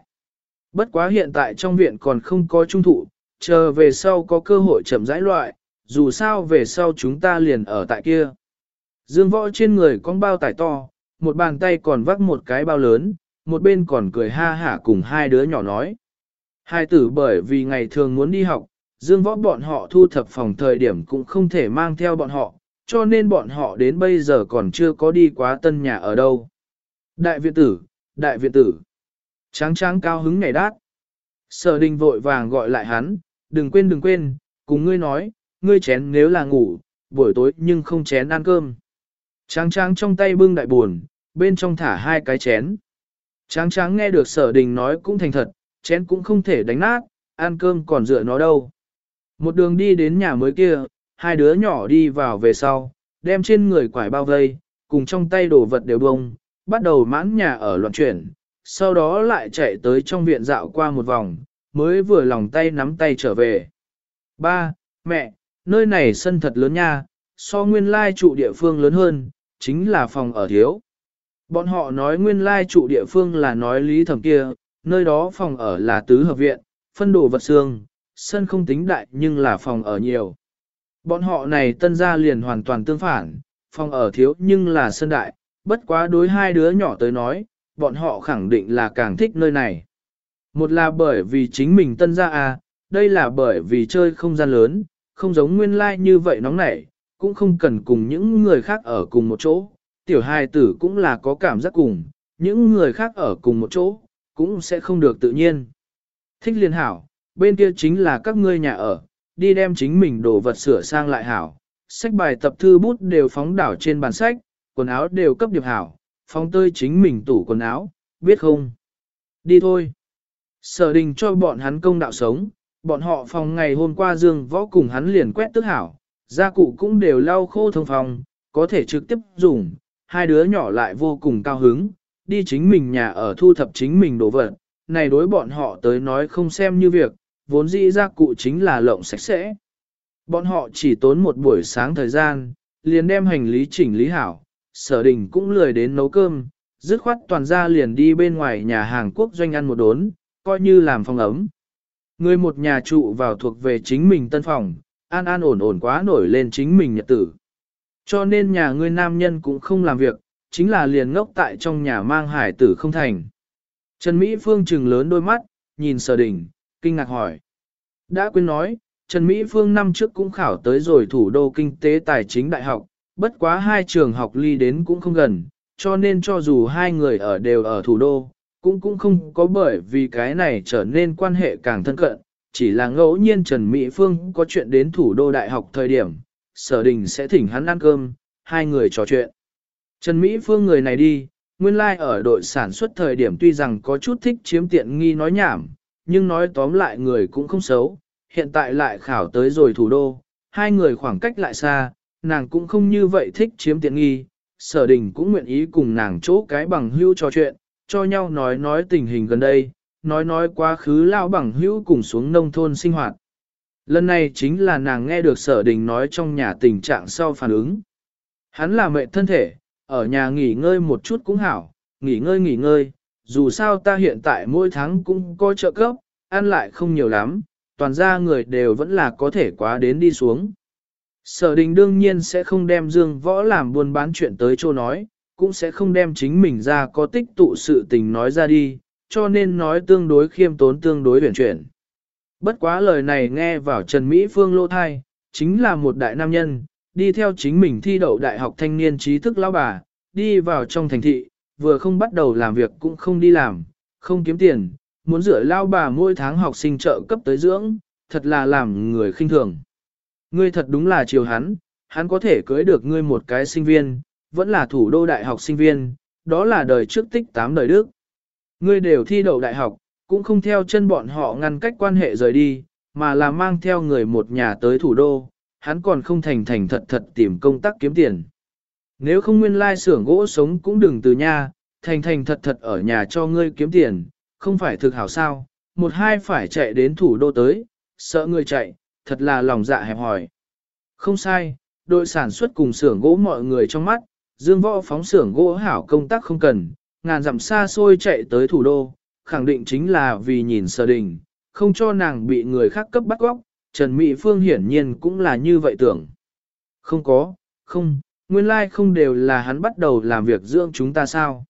Bất quá hiện tại trong viện còn không có trung thụ, chờ về sau có cơ hội chậm rãi loại, dù sao về sau chúng ta liền ở tại kia. Dương võ trên người con bao tải to, một bàn tay còn vác một cái bao lớn, một bên còn cười ha hả cùng hai đứa nhỏ nói. Hai tử bởi vì ngày thường muốn đi học, dương võ bọn họ thu thập phòng thời điểm cũng không thể mang theo bọn họ, cho nên bọn họ đến bây giờ còn chưa có đi quá tân nhà ở đâu. Đại viện tử, đại viện tử. Tráng tráng cao hứng ngày đát. Sở đình vội vàng gọi lại hắn, đừng quên đừng quên, cùng ngươi nói, ngươi chén nếu là ngủ, buổi tối nhưng không chén ăn cơm. Tráng tráng trong tay bưng đại buồn, bên trong thả hai cái chén. Tráng tráng nghe được sở đình nói cũng thành thật, chén cũng không thể đánh nát, ăn cơm còn dựa nó đâu. Một đường đi đến nhà mới kia, hai đứa nhỏ đi vào về sau, đem trên người quải bao vây, cùng trong tay đồ vật đều bông, bắt đầu mãn nhà ở loạn chuyển, sau đó lại chạy tới trong viện dạo qua một vòng, mới vừa lòng tay nắm tay trở về. Ba, mẹ, nơi này sân thật lớn nha, so nguyên lai trụ địa phương lớn hơn, chính là phòng ở thiếu. Bọn họ nói nguyên lai trụ địa phương là nói lý thẩm kia, nơi đó phòng ở là tứ hợp viện, phân đồ vật xương, sân không tính đại nhưng là phòng ở nhiều. Bọn họ này tân gia liền hoàn toàn tương phản, phòng ở thiếu nhưng là sân đại, bất quá đối hai đứa nhỏ tới nói, bọn họ khẳng định là càng thích nơi này. Một là bởi vì chính mình tân gia à, đây là bởi vì chơi không gian lớn, không giống nguyên lai like như vậy nóng nảy, cũng không cần cùng những người khác ở cùng một chỗ, tiểu hài tử cũng là có cảm giác cùng, những người khác ở cùng một chỗ, cũng sẽ không được tự nhiên. Thích liên hảo, bên kia chính là các ngươi nhà ở, đi đem chính mình đồ vật sửa sang lại hảo, sách bài tập thư bút đều phóng đảo trên bàn sách, quần áo đều cấp điệp hảo, phóng tơi chính mình tủ quần áo, biết không? Đi thôi. Sở đình cho bọn hắn công đạo sống, bọn họ phòng ngày hôm qua dương võ cùng hắn liền quét tức hảo, gia cụ cũng đều lau khô thông phòng, có thể trực tiếp dùng, hai đứa nhỏ lại vô cùng cao hứng, đi chính mình nhà ở thu thập chính mình đồ vật, này đối bọn họ tới nói không xem như việc, vốn dĩ gia cụ chính là lộng sạch sẽ. Bọn họ chỉ tốn một buổi sáng thời gian, liền đem hành lý chỉnh lý hảo, sở đình cũng lười đến nấu cơm, dứt khoát toàn ra liền đi bên ngoài nhà hàng quốc doanh ăn một đốn, coi như làm phòng ấm. Người một nhà trụ vào thuộc về chính mình tân phòng, an an ổn ổn quá nổi lên chính mình nhật tử. Cho nên nhà ngươi nam nhân cũng không làm việc, chính là liền ngốc tại trong nhà mang hải tử không thành. Trần Mỹ Phương trừng lớn đôi mắt, nhìn sở đình, kinh ngạc hỏi. Đã quên nói, Trần Mỹ Phương năm trước cũng khảo tới rồi thủ đô kinh tế tài chính đại học, bất quá hai trường học ly đến cũng không gần, cho nên cho dù hai người ở đều ở thủ đô, cũng cũng không có bởi vì cái này trở nên quan hệ càng thân cận, chỉ là ngẫu nhiên Trần Mỹ Phương có chuyện đến thủ đô đại học thời điểm, sở đình sẽ thỉnh hắn ăn cơm, hai người trò chuyện. Trần Mỹ Phương người này đi, nguyên lai like ở đội sản xuất thời điểm tuy rằng có chút thích chiếm tiện nghi nói nhảm, nhưng nói tóm lại người cũng không xấu, hiện tại lại khảo tới rồi thủ đô, hai người khoảng cách lại xa, nàng cũng không như vậy thích chiếm tiện nghi, sở đình cũng nguyện ý cùng nàng chỗ cái bằng hữu trò chuyện, cho nhau nói nói tình hình gần đây, nói nói quá khứ lao bằng hữu cùng xuống nông thôn sinh hoạt. Lần này chính là nàng nghe được sở đình nói trong nhà tình trạng sau phản ứng. Hắn là mẹ thân thể, ở nhà nghỉ ngơi một chút cũng hảo, nghỉ ngơi nghỉ ngơi, dù sao ta hiện tại mỗi tháng cũng có trợ cấp, ăn lại không nhiều lắm, toàn ra người đều vẫn là có thể quá đến đi xuống. Sở đình đương nhiên sẽ không đem Dương Võ làm buôn bán chuyện tới chỗ nói, cũng sẽ không đem chính mình ra có tích tụ sự tình nói ra đi, cho nên nói tương đối khiêm tốn tương đối huyền chuyển. Bất quá lời này nghe vào Trần Mỹ Phương lô thai, chính là một đại nam nhân, đi theo chính mình thi đậu đại học thanh niên trí thức lão bà, đi vào trong thành thị, vừa không bắt đầu làm việc cũng không đi làm, không kiếm tiền, muốn rửa lao bà mỗi tháng học sinh trợ cấp tới dưỡng, thật là làm người khinh thường. Ngươi thật đúng là chiều hắn, hắn có thể cưới được ngươi một cái sinh viên, vẫn là thủ đô đại học sinh viên, đó là đời trước tích tám đời đức. Ngươi đều thi đậu đại học, cũng không theo chân bọn họ ngăn cách quan hệ rời đi, mà là mang theo người một nhà tới thủ đô, hắn còn không thành thành thật thật tìm công tác kiếm tiền. Nếu không nguyên lai xưởng gỗ sống cũng đừng từ nhà, thành thành thật thật ở nhà cho ngươi kiếm tiền, không phải thực hảo sao, một hai phải chạy đến thủ đô tới, sợ ngươi chạy, thật là lòng dạ hẹp hòi. Không sai, đội sản xuất cùng xưởng gỗ mọi người trong mắt, dương võ phóng xưởng gỗ hảo công tác không cần, ngàn dặm xa xôi chạy tới thủ đô, khẳng định chính là vì nhìn sở đình, không cho nàng bị người khác cấp bắt góc, Trần Mỹ Phương hiển nhiên cũng là như vậy tưởng. Không có, không, nguyên lai không đều là hắn bắt đầu làm việc dưỡng chúng ta sao.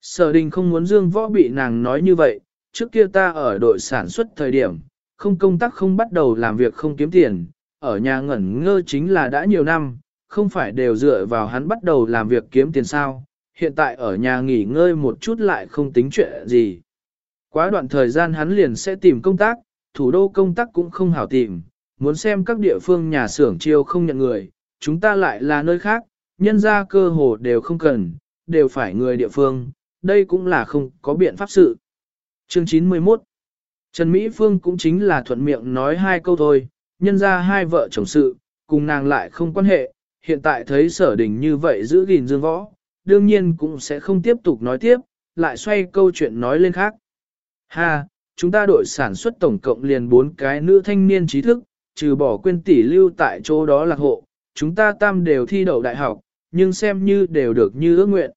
Sở đình không muốn Dương Võ bị nàng nói như vậy, trước kia ta ở đội sản xuất thời điểm, không công tác không bắt đầu làm việc không kiếm tiền, ở nhà ngẩn ngơ chính là đã nhiều năm, không phải đều dựa vào hắn bắt đầu làm việc kiếm tiền sao, hiện tại ở nhà nghỉ ngơi một chút lại không tính chuyện gì. Quá đoạn thời gian hắn liền sẽ tìm công tác, thủ đô công tác cũng không hảo tìm, muốn xem các địa phương nhà xưởng chiêu không nhận người, chúng ta lại là nơi khác, nhân ra cơ hồ đều không cần, đều phải người địa phương, đây cũng là không có biện pháp sự. Chương 91 Trần Mỹ Phương cũng chính là thuận miệng nói hai câu thôi, nhân ra hai vợ chồng sự, cùng nàng lại không quan hệ, hiện tại thấy sở đình như vậy giữ gìn dương võ, đương nhiên cũng sẽ không tiếp tục nói tiếp, lại xoay câu chuyện nói lên khác. Ha, chúng ta đội sản xuất tổng cộng liền bốn cái nữ thanh niên trí thức, trừ bỏ quên tỷ lưu tại chỗ đó là hộ, chúng ta tam đều thi đậu đại học, nhưng xem như đều được như ước nguyện.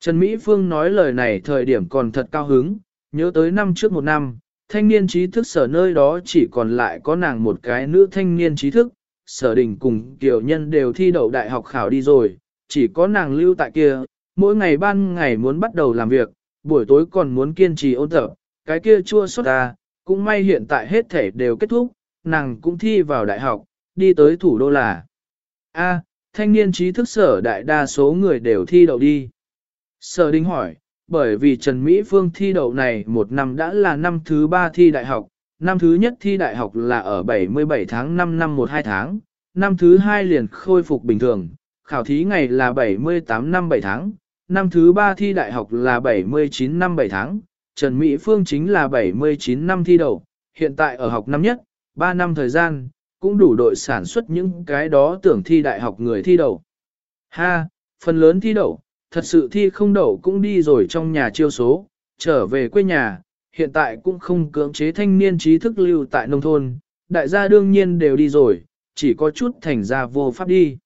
Trần Mỹ Phương nói lời này thời điểm còn thật cao hứng, nhớ tới năm trước một năm, thanh niên trí thức sở nơi đó chỉ còn lại có nàng một cái nữ thanh niên trí thức, sở đình cùng tiểu nhân đều thi đậu đại học khảo đi rồi, chỉ có nàng lưu tại kia, mỗi ngày ban ngày muốn bắt đầu làm việc, buổi tối còn muốn kiên trì ôn tập, cái kia chua xót ta, cũng may hiện tại hết thể đều kết thúc, nàng cũng thi vào đại học, đi tới thủ đô là. A, thanh niên trí thức sở đại đa số người đều thi đậu đi. Sở Đinh hỏi, bởi vì Trần Mỹ Phương thi đậu này một năm đã là năm thứ ba thi đại học, năm thứ nhất thi đại học là ở 77 tháng 5 năm 12 tháng, năm thứ hai liền khôi phục bình thường, khảo thí ngày là 78 năm 7 tháng, năm thứ ba thi đại học là 79 năm 7 tháng, Trần Mỹ Phương chính là 79 năm thi đậu, hiện tại ở học năm nhất, 3 năm thời gian, cũng đủ đội sản xuất những cái đó tưởng thi đại học người thi đậu. Ha, phần lớn thi đậu, thật sự thi không đậu cũng đi rồi trong nhà chiêu số, trở về quê nhà, hiện tại cũng không cưỡng chế thanh niên trí thức lưu tại nông thôn, đại gia đương nhiên đều đi rồi, chỉ có chút thành gia vô pháp đi.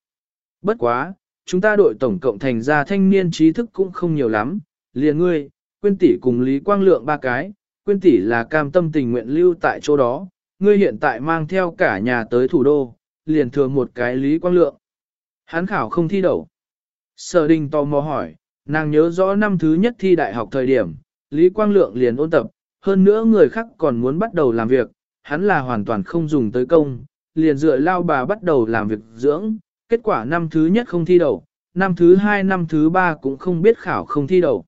Bất quá, chúng ta đội tổng cộng thành gia thanh niên trí thức cũng không nhiều lắm, liền ngươi, quyên tỷ cùng Lý Quang Lượng ba cái, quyên tỷ là cam tâm tình nguyện lưu tại chỗ đó, ngươi hiện tại mang theo cả nhà tới thủ đô, liền thừa một cái Lý Quang Lượng. Hán khảo không thi đậu. Sở đình tò mò hỏi, nàng nhớ rõ năm thứ nhất thi đại học thời điểm, Lý Quang Lượng liền ôn tập, hơn nữa người khác còn muốn bắt đầu làm việc, hắn là hoàn toàn không dùng tới công, liền dựa lao bà bắt đầu làm việc dưỡng, kết quả năm thứ nhất không thi đậu, năm thứ hai năm thứ ba cũng không biết khảo không thi đậu.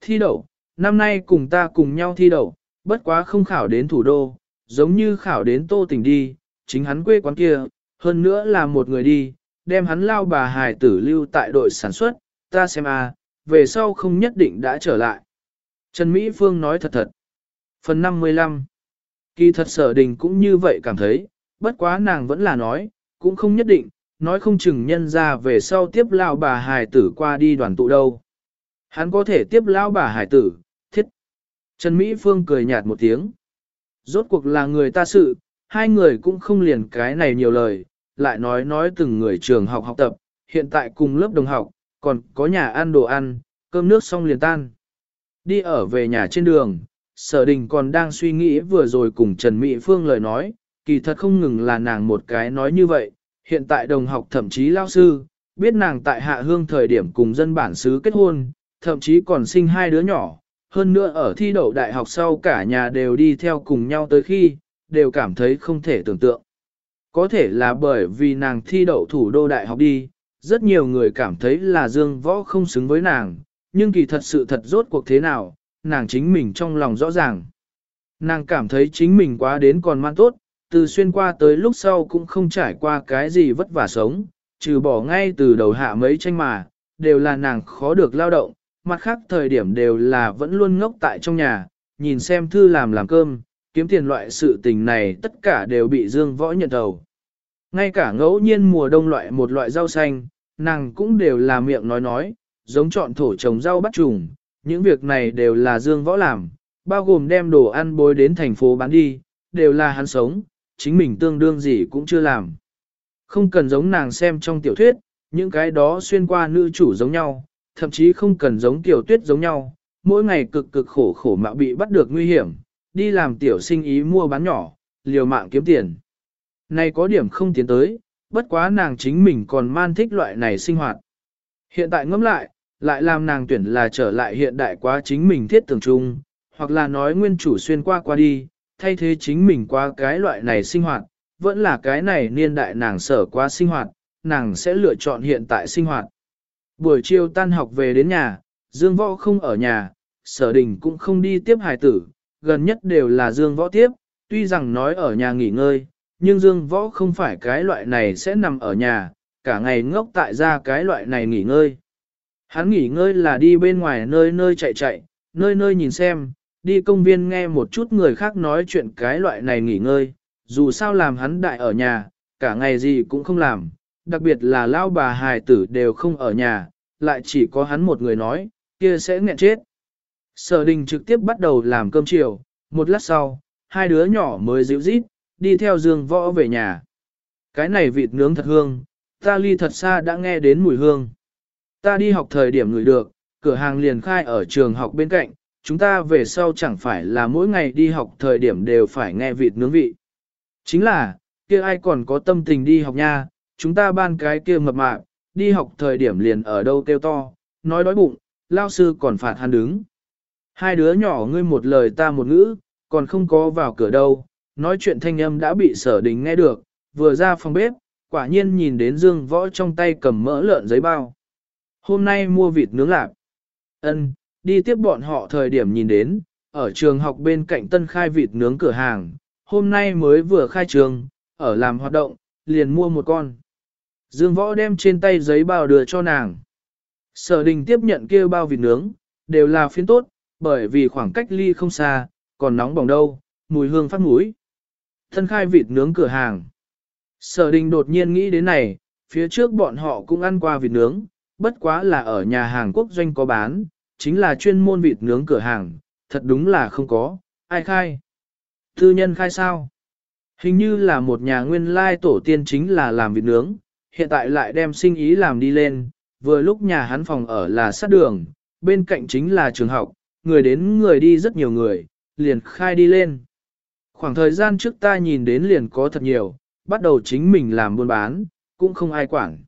Thi đậu, năm nay cùng ta cùng nhau thi đậu, bất quá không khảo đến thủ đô, giống như khảo đến tô tỉnh đi, chính hắn quê quán kia, hơn nữa là một người đi, đem hắn lao bà hài tử lưu tại đội sản xuất, ta xem à, về sau không nhất định đã trở lại. Trần Mỹ Phương nói thật thật. Phần 55 Kỳ thật sở đình cũng như vậy cảm thấy, bất quá nàng vẫn là nói, cũng không nhất định, nói không chừng nhân ra về sau tiếp lao bà hài tử qua đi đoàn tụ đâu. Hắn có thể tiếp lao bà Hải tử, thiết. Trần Mỹ Phương cười nhạt một tiếng. Rốt cuộc là người ta sự, hai người cũng không liền cái này nhiều lời, lại nói nói từng người trường học học tập, hiện tại cùng lớp đồng học, còn có nhà ăn đồ ăn, cơm nước xong liền tan. Đi ở về nhà trên đường, sở đình còn đang suy nghĩ vừa rồi cùng Trần Mỹ Phương lời nói, kỳ thật không ngừng là nàng một cái nói như vậy, hiện tại đồng học thậm chí lao sư, biết nàng tại hạ hương thời điểm cùng dân bản xứ kết hôn, thậm chí còn sinh hai đứa nhỏ, hơn nữa ở thi đậu đại học sau cả nhà đều đi theo cùng nhau tới khi, đều cảm thấy không thể tưởng tượng. Có thể là bởi vì nàng thi đậu thủ đô đại học đi, rất nhiều người cảm thấy là Dương Võ không xứng với nàng, nhưng kỳ thật sự thật rốt cuộc thế nào, nàng chính mình trong lòng rõ ràng. Nàng cảm thấy chính mình quá đến còn man tốt, từ xuyên qua tới lúc sau cũng không trải qua cái gì vất vả sống, trừ bỏ ngay từ đầu hạ mấy tranh mà, đều là nàng khó được lao động, mặt khác thời điểm đều là vẫn luôn ngốc tại trong nhà, nhìn xem thư làm làm cơm, kiếm tiền loại sự tình này tất cả đều bị Dương Võ nhận đầu. Ngay cả ngẫu nhiên mùa đông loại một loại rau xanh, nàng cũng đều là miệng nói nói, giống chọn thổ trồng rau bắt trùng, những việc này đều là Dương Võ làm, bao gồm đem đồ ăn bối đến thành phố bán đi, đều là hắn sống, chính mình tương đương gì cũng chưa làm. Không cần giống nàng xem trong tiểu thuyết, những cái đó xuyên qua nữ chủ giống nhau, thậm chí không cần giống tiểu tuyết giống nhau, mỗi ngày cực cực khổ khổ mạo bị bắt được nguy hiểm, đi làm tiểu sinh ý mua bán nhỏ, liều mạng kiếm tiền. Này có điểm không tiến tới, bất quá nàng chính mình còn man thích loại này sinh hoạt. Hiện tại ngẫm lại, lại làm nàng tuyển là trở lại hiện đại quá chính mình thiết tưởng chung, hoặc là nói nguyên chủ xuyên qua qua đi, thay thế chính mình qua cái loại này sinh hoạt, vẫn là cái này niên đại nàng sở qua sinh hoạt, nàng sẽ lựa chọn hiện tại sinh hoạt. Buổi chiều tan học về đến nhà, Dương Võ không ở nhà, sở đình cũng không đi tiếp hài tử, gần nhất đều là Dương Võ tiếp, tuy rằng nói ở nhà nghỉ ngơi, nhưng Dương Võ không phải cái loại này sẽ nằm ở nhà, cả ngày ngốc tại ra cái loại này nghỉ ngơi. Hắn nghỉ ngơi là đi bên ngoài nơi nơi chạy chạy, nơi nơi nhìn xem, đi công viên nghe một chút người khác nói chuyện cái loại này nghỉ ngơi, dù sao làm hắn đại ở nhà, cả ngày gì cũng không làm, đặc biệt là lao bà hài tử đều không ở nhà, lại chỉ có hắn một người nói, kia sẽ nghẹn chết. Sở đình trực tiếp bắt đầu làm cơm chiều, một lát sau, hai đứa nhỏ mới dịu rít, đi theo dương võ về nhà. Cái này vịt nướng thật hương, ta ly thật xa đã nghe đến mùi hương. Ta đi học thời điểm người được, cửa hàng liền khai ở trường học bên cạnh, chúng ta về sau chẳng phải là mỗi ngày đi học thời điểm đều phải nghe vịt nướng vị. Chính là, kia ai còn có tâm tình đi học nha, chúng ta ban cái kia mập mạp, đi học thời điểm liền ở đâu kêu to, nói đói bụng, lao sư còn phạt hắn đứng. Hai đứa nhỏ ngươi một lời ta một ngữ, còn không có vào cửa đâu, nói chuyện thanh âm đã bị sở đình nghe được, vừa ra phòng bếp, quả nhiên nhìn đến Dương Võ trong tay cầm mỡ lợn giấy bao. Hôm nay mua vịt nướng lạp. Ân, đi tiếp bọn họ thời điểm nhìn đến, ở trường học bên cạnh tân khai vịt nướng cửa hàng, hôm nay mới vừa khai trường, ở làm hoạt động, liền mua một con. Dương Võ đem trên tay giấy bao đưa cho nàng. Sở đình tiếp nhận kia bao vịt nướng, đều là phiên tốt, bởi vì khoảng cách ly không xa, còn nóng bỏng đâu, mùi hương phát mũi. Thân khai vịt nướng cửa hàng. Sở đình đột nhiên nghĩ đến này, phía trước bọn họ cũng ăn qua vịt nướng, bất quá là ở nhà hàng quốc doanh có bán, chính là chuyên môn vịt nướng cửa hàng, thật đúng là không có, ai khai. Tư nhân khai sao? Hình như là một nhà nguyên lai tổ tiên chính là làm vịt nướng, hiện tại lại đem sinh ý làm đi lên, vừa lúc nhà hắn phòng ở là sát đường, bên cạnh chính là trường học, người đến người đi rất nhiều người, liền khai đi lên. Khoảng thời gian trước ta nhìn đến liền có thật nhiều, bắt đầu chính mình làm buôn bán, cũng không ai quản.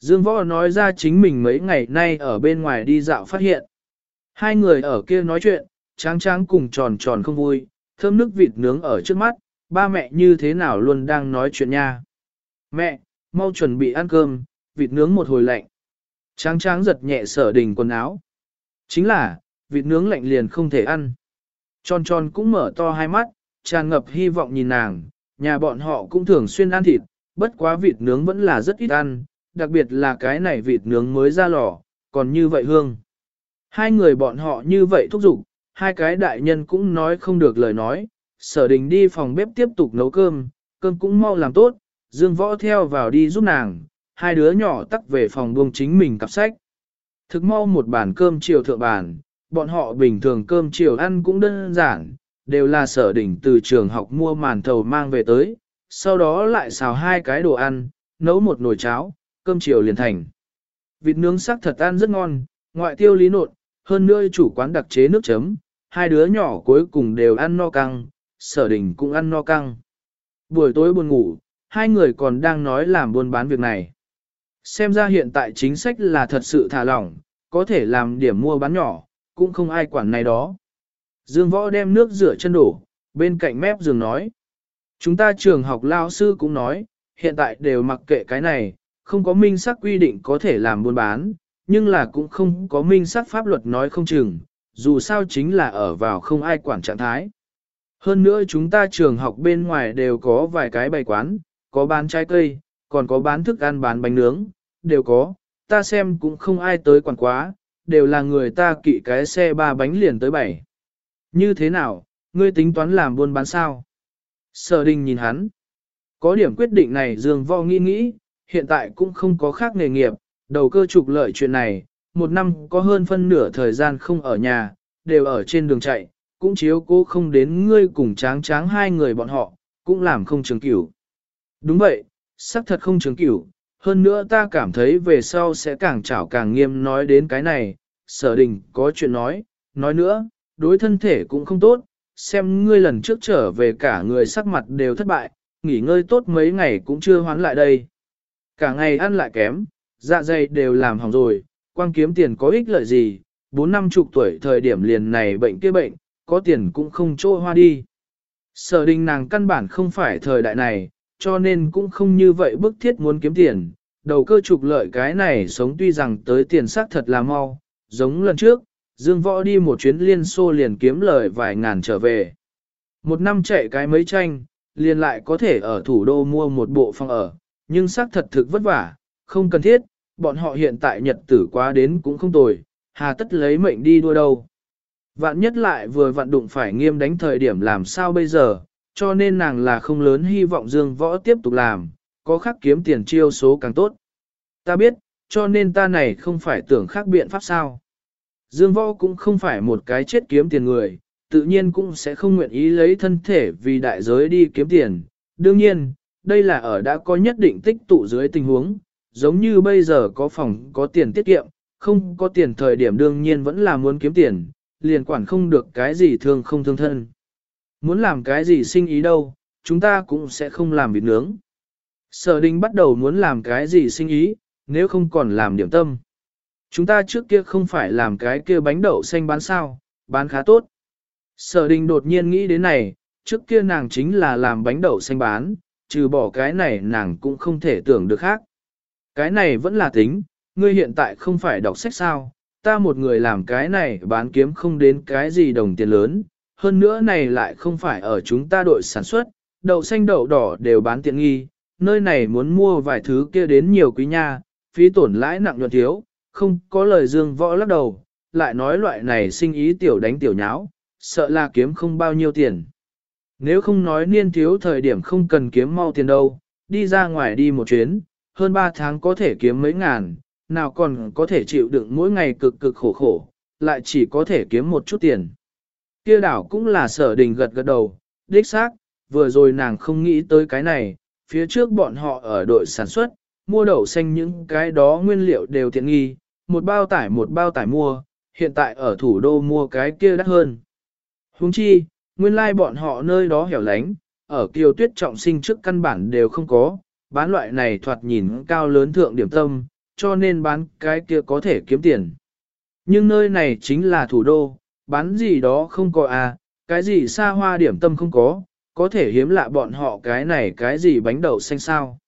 Dương Võ nói ra chính mình mấy ngày nay ở bên ngoài đi dạo phát hiện. Hai người ở kia nói chuyện, tráng tráng cùng tròn tròn không vui, thơm nước vịt nướng ở trước mắt, ba mẹ như thế nào luôn đang nói chuyện nha. Mẹ, mau chuẩn bị ăn cơm, vịt nướng một hồi lạnh. Tráng tráng giật nhẹ sở đình quần áo. Chính là, vịt nướng lạnh liền không thể ăn. Tròn tròn cũng mở to hai mắt, tràn ngập hy vọng nhìn nàng, nhà bọn họ cũng thường xuyên ăn thịt, bất quá vịt nướng vẫn là rất ít ăn, đặc biệt là cái này vịt nướng mới ra lò, còn như vậy hương. Hai người bọn họ như vậy thúc giục, hai cái đại nhân cũng nói không được lời nói, sở đình đi phòng bếp tiếp tục nấu cơm, cơm cũng mau làm tốt, dương võ theo vào đi giúp nàng, hai đứa nhỏ tắt về phòng buông chính mình cặp sách. Thực mau một bàn cơm chiều thượng bàn, bọn họ bình thường cơm chiều ăn cũng đơn giản, đều là sở đỉnh từ trường học mua màn thầu mang về tới, sau đó lại xào hai cái đồ ăn, nấu một nồi cháo, cơm chiều liền thành. Vịt nướng sắc thật ăn rất ngon, ngoại tiêu lý nộn, hơn nữa chủ quán đặc chế nước chấm, hai đứa nhỏ cuối cùng đều ăn no căng, sở đình cũng ăn no căng. Buổi tối buồn ngủ, hai người còn đang nói làm buôn bán việc này. Xem ra hiện tại chính sách là thật sự thả lỏng, có thể làm điểm mua bán nhỏ, cũng không ai quản này đó. Dương võ đem nước rửa chân đổ, bên cạnh mép giường nói. Chúng ta trường học lao sư cũng nói, hiện tại đều mặc kệ cái này, không có minh xác quy định có thể làm buôn bán, nhưng là cũng không có minh xác pháp luật nói không chừng, dù sao chính là ở vào không ai quản trạng thái. Hơn nữa chúng ta trường học bên ngoài đều có vài cái bày quán, có bán trái cây, còn có bán thức ăn bán bánh nướng, đều có, ta xem cũng không ai tới quản quá, đều là người ta kỵ cái xe ba bánh liền tới bảy. Như thế nào, ngươi tính toán làm buôn bán sao? Sở đình nhìn hắn. Có điểm quyết định này Dương Võ nghĩ nghĩ, hiện tại cũng không có khác nghề nghiệp, đầu cơ trục lợi chuyện này, một năm có hơn phân nửa thời gian không ở nhà, đều ở trên đường chạy, cũng chiếu cố không đến ngươi cùng tráng tráng hai người bọn họ, cũng làm không trường cửu. Đúng vậy, xác thật không trường cửu, hơn nữa ta cảm thấy về sau sẽ càng chảo càng nghiêm nói đến cái này, sở đình có chuyện nói, nói nữa, đối thân thể cũng không tốt, xem ngươi lần trước trở về cả người sắc mặt đều thất bại, nghỉ ngơi tốt mấy ngày cũng chưa hoán lại đây. Cả ngày ăn lại kém, dạ dày đều làm hỏng rồi, quang kiếm tiền có ích lợi gì, bốn năm chục tuổi thời điểm liền này bệnh kia bệnh, có tiền cũng không chỗ hoa đi. Sở đình nàng căn bản không phải thời đại này, cho nên cũng không như vậy bức thiết muốn kiếm tiền, đầu cơ trục lợi cái này sống tuy rằng tới tiền xác thật là mau, giống lần trước, Dương Võ đi một chuyến liên xô liền kiếm lời vài ngàn trở về. Một năm chạy cái mấy tranh, liền lại có thể ở thủ đô mua một bộ phòng ở, nhưng xác thật thực vất vả, không cần thiết, bọn họ hiện tại nhật tử quá đến cũng không tồi, hà tất lấy mệnh đi đua đâu. Vạn nhất lại vừa vặn đụng phải nghiêm đánh thời điểm làm sao bây giờ, cho nên nàng là không lớn hy vọng Dương Võ tiếp tục làm, có khắc kiếm tiền chiêu số càng tốt. Ta biết, cho nên ta này không phải tưởng khác biện pháp sao. Dương Võ cũng không phải một cái chết kiếm tiền người, tự nhiên cũng sẽ không nguyện ý lấy thân thể vì đại giới đi kiếm tiền. Đương nhiên, đây là ở đã có nhất định tích tụ dưới tình huống, giống như bây giờ có phòng có tiền tiết kiệm, không có tiền thời điểm đương nhiên vẫn là muốn kiếm tiền, liền quản không được cái gì thương không thương thân. Muốn làm cái gì sinh ý đâu, chúng ta cũng sẽ không làm vịt nướng. Sở đình bắt đầu muốn làm cái gì sinh ý, nếu không còn làm điểm tâm. Chúng ta trước kia không phải làm cái kia bánh đậu xanh bán sao, bán khá tốt. Sở đình đột nhiên nghĩ đến này, trước kia nàng chính là làm bánh đậu xanh bán, trừ bỏ cái này nàng cũng không thể tưởng được khác. Cái này vẫn là tính, ngươi hiện tại không phải đọc sách sao, ta một người làm cái này bán kiếm không đến cái gì đồng tiền lớn, hơn nữa này lại không phải ở chúng ta đội sản xuất, đậu xanh đậu đỏ đều bán tiện nghi, nơi này muốn mua vài thứ kia đến nhiều quý nha, phí tổn lãi nặng nhuận thiếu, không có lời dương võ lắc đầu, lại nói loại này sinh ý tiểu đánh tiểu nháo, sợ là kiếm không bao nhiêu tiền. Nếu không nói niên thiếu thời điểm không cần kiếm mau tiền đâu, đi ra ngoài đi một chuyến, hơn 3 tháng có thể kiếm mấy ngàn, nào còn có thể chịu đựng mỗi ngày cực cực khổ khổ, lại chỉ có thể kiếm một chút tiền. Kia đảo cũng là sở đình gật gật đầu, đích xác, vừa rồi nàng không nghĩ tới cái này, phía trước bọn họ ở đội sản xuất, mua đậu xanh những cái đó nguyên liệu đều tiện nghi, một bao tải một bao tải mua, hiện tại ở thủ đô mua cái kia đắt hơn. Huống chi, nguyên lai like bọn họ nơi đó hẻo lánh, ở kiều tuyết trọng sinh trước căn bản đều không có, bán loại này thoạt nhìn cao lớn thượng điểm tâm, cho nên bán cái kia có thể kiếm tiền. Nhưng nơi này chính là thủ đô, bán gì đó không có à, cái gì xa hoa điểm tâm không có, có thể hiếm lạ bọn họ cái này cái gì bánh đậu xanh sao.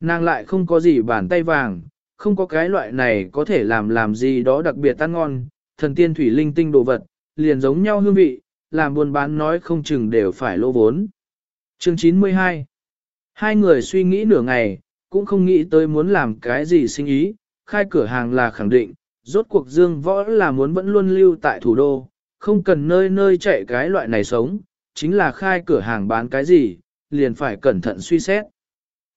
Nàng lại không có gì bàn tay vàng, không có cái loại này có thể làm làm gì đó đặc biệt ăn ngon, thần tiên thủy linh tinh đồ vật, liền giống nhau hương vị, làm buôn bán nói không chừng đều phải lỗ vốn. Chương 92 Hai người suy nghĩ nửa ngày, cũng không nghĩ tới muốn làm cái gì sinh ý, khai cửa hàng là khẳng định, rốt cuộc dương võ là muốn vẫn luôn lưu tại thủ đô, không cần nơi nơi chạy cái loại này sống, chính là khai cửa hàng bán cái gì, liền phải cẩn thận suy xét.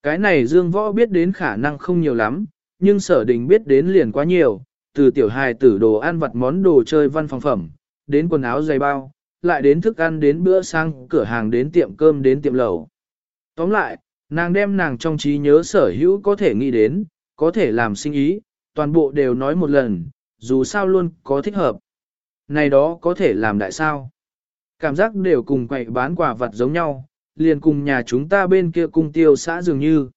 Cái này dương võ biết đến khả năng không nhiều lắm, nhưng sở đình biết đến liền quá nhiều, từ tiểu hài tử đồ ăn vặt món đồ chơi văn phòng phẩm, đến quần áo giày bao, lại đến thức ăn đến bữa sang cửa hàng đến tiệm cơm đến tiệm lẩu. Tóm lại, nàng đem nàng trong trí nhớ sở hữu có thể nghĩ đến, có thể làm sinh ý, toàn bộ đều nói một lần, dù sao luôn có thích hợp. Này đó có thể làm đại sao. Cảm giác đều cùng quậy bán quả vật giống nhau, liền cùng nhà chúng ta bên kia cung tiêu xã dường như.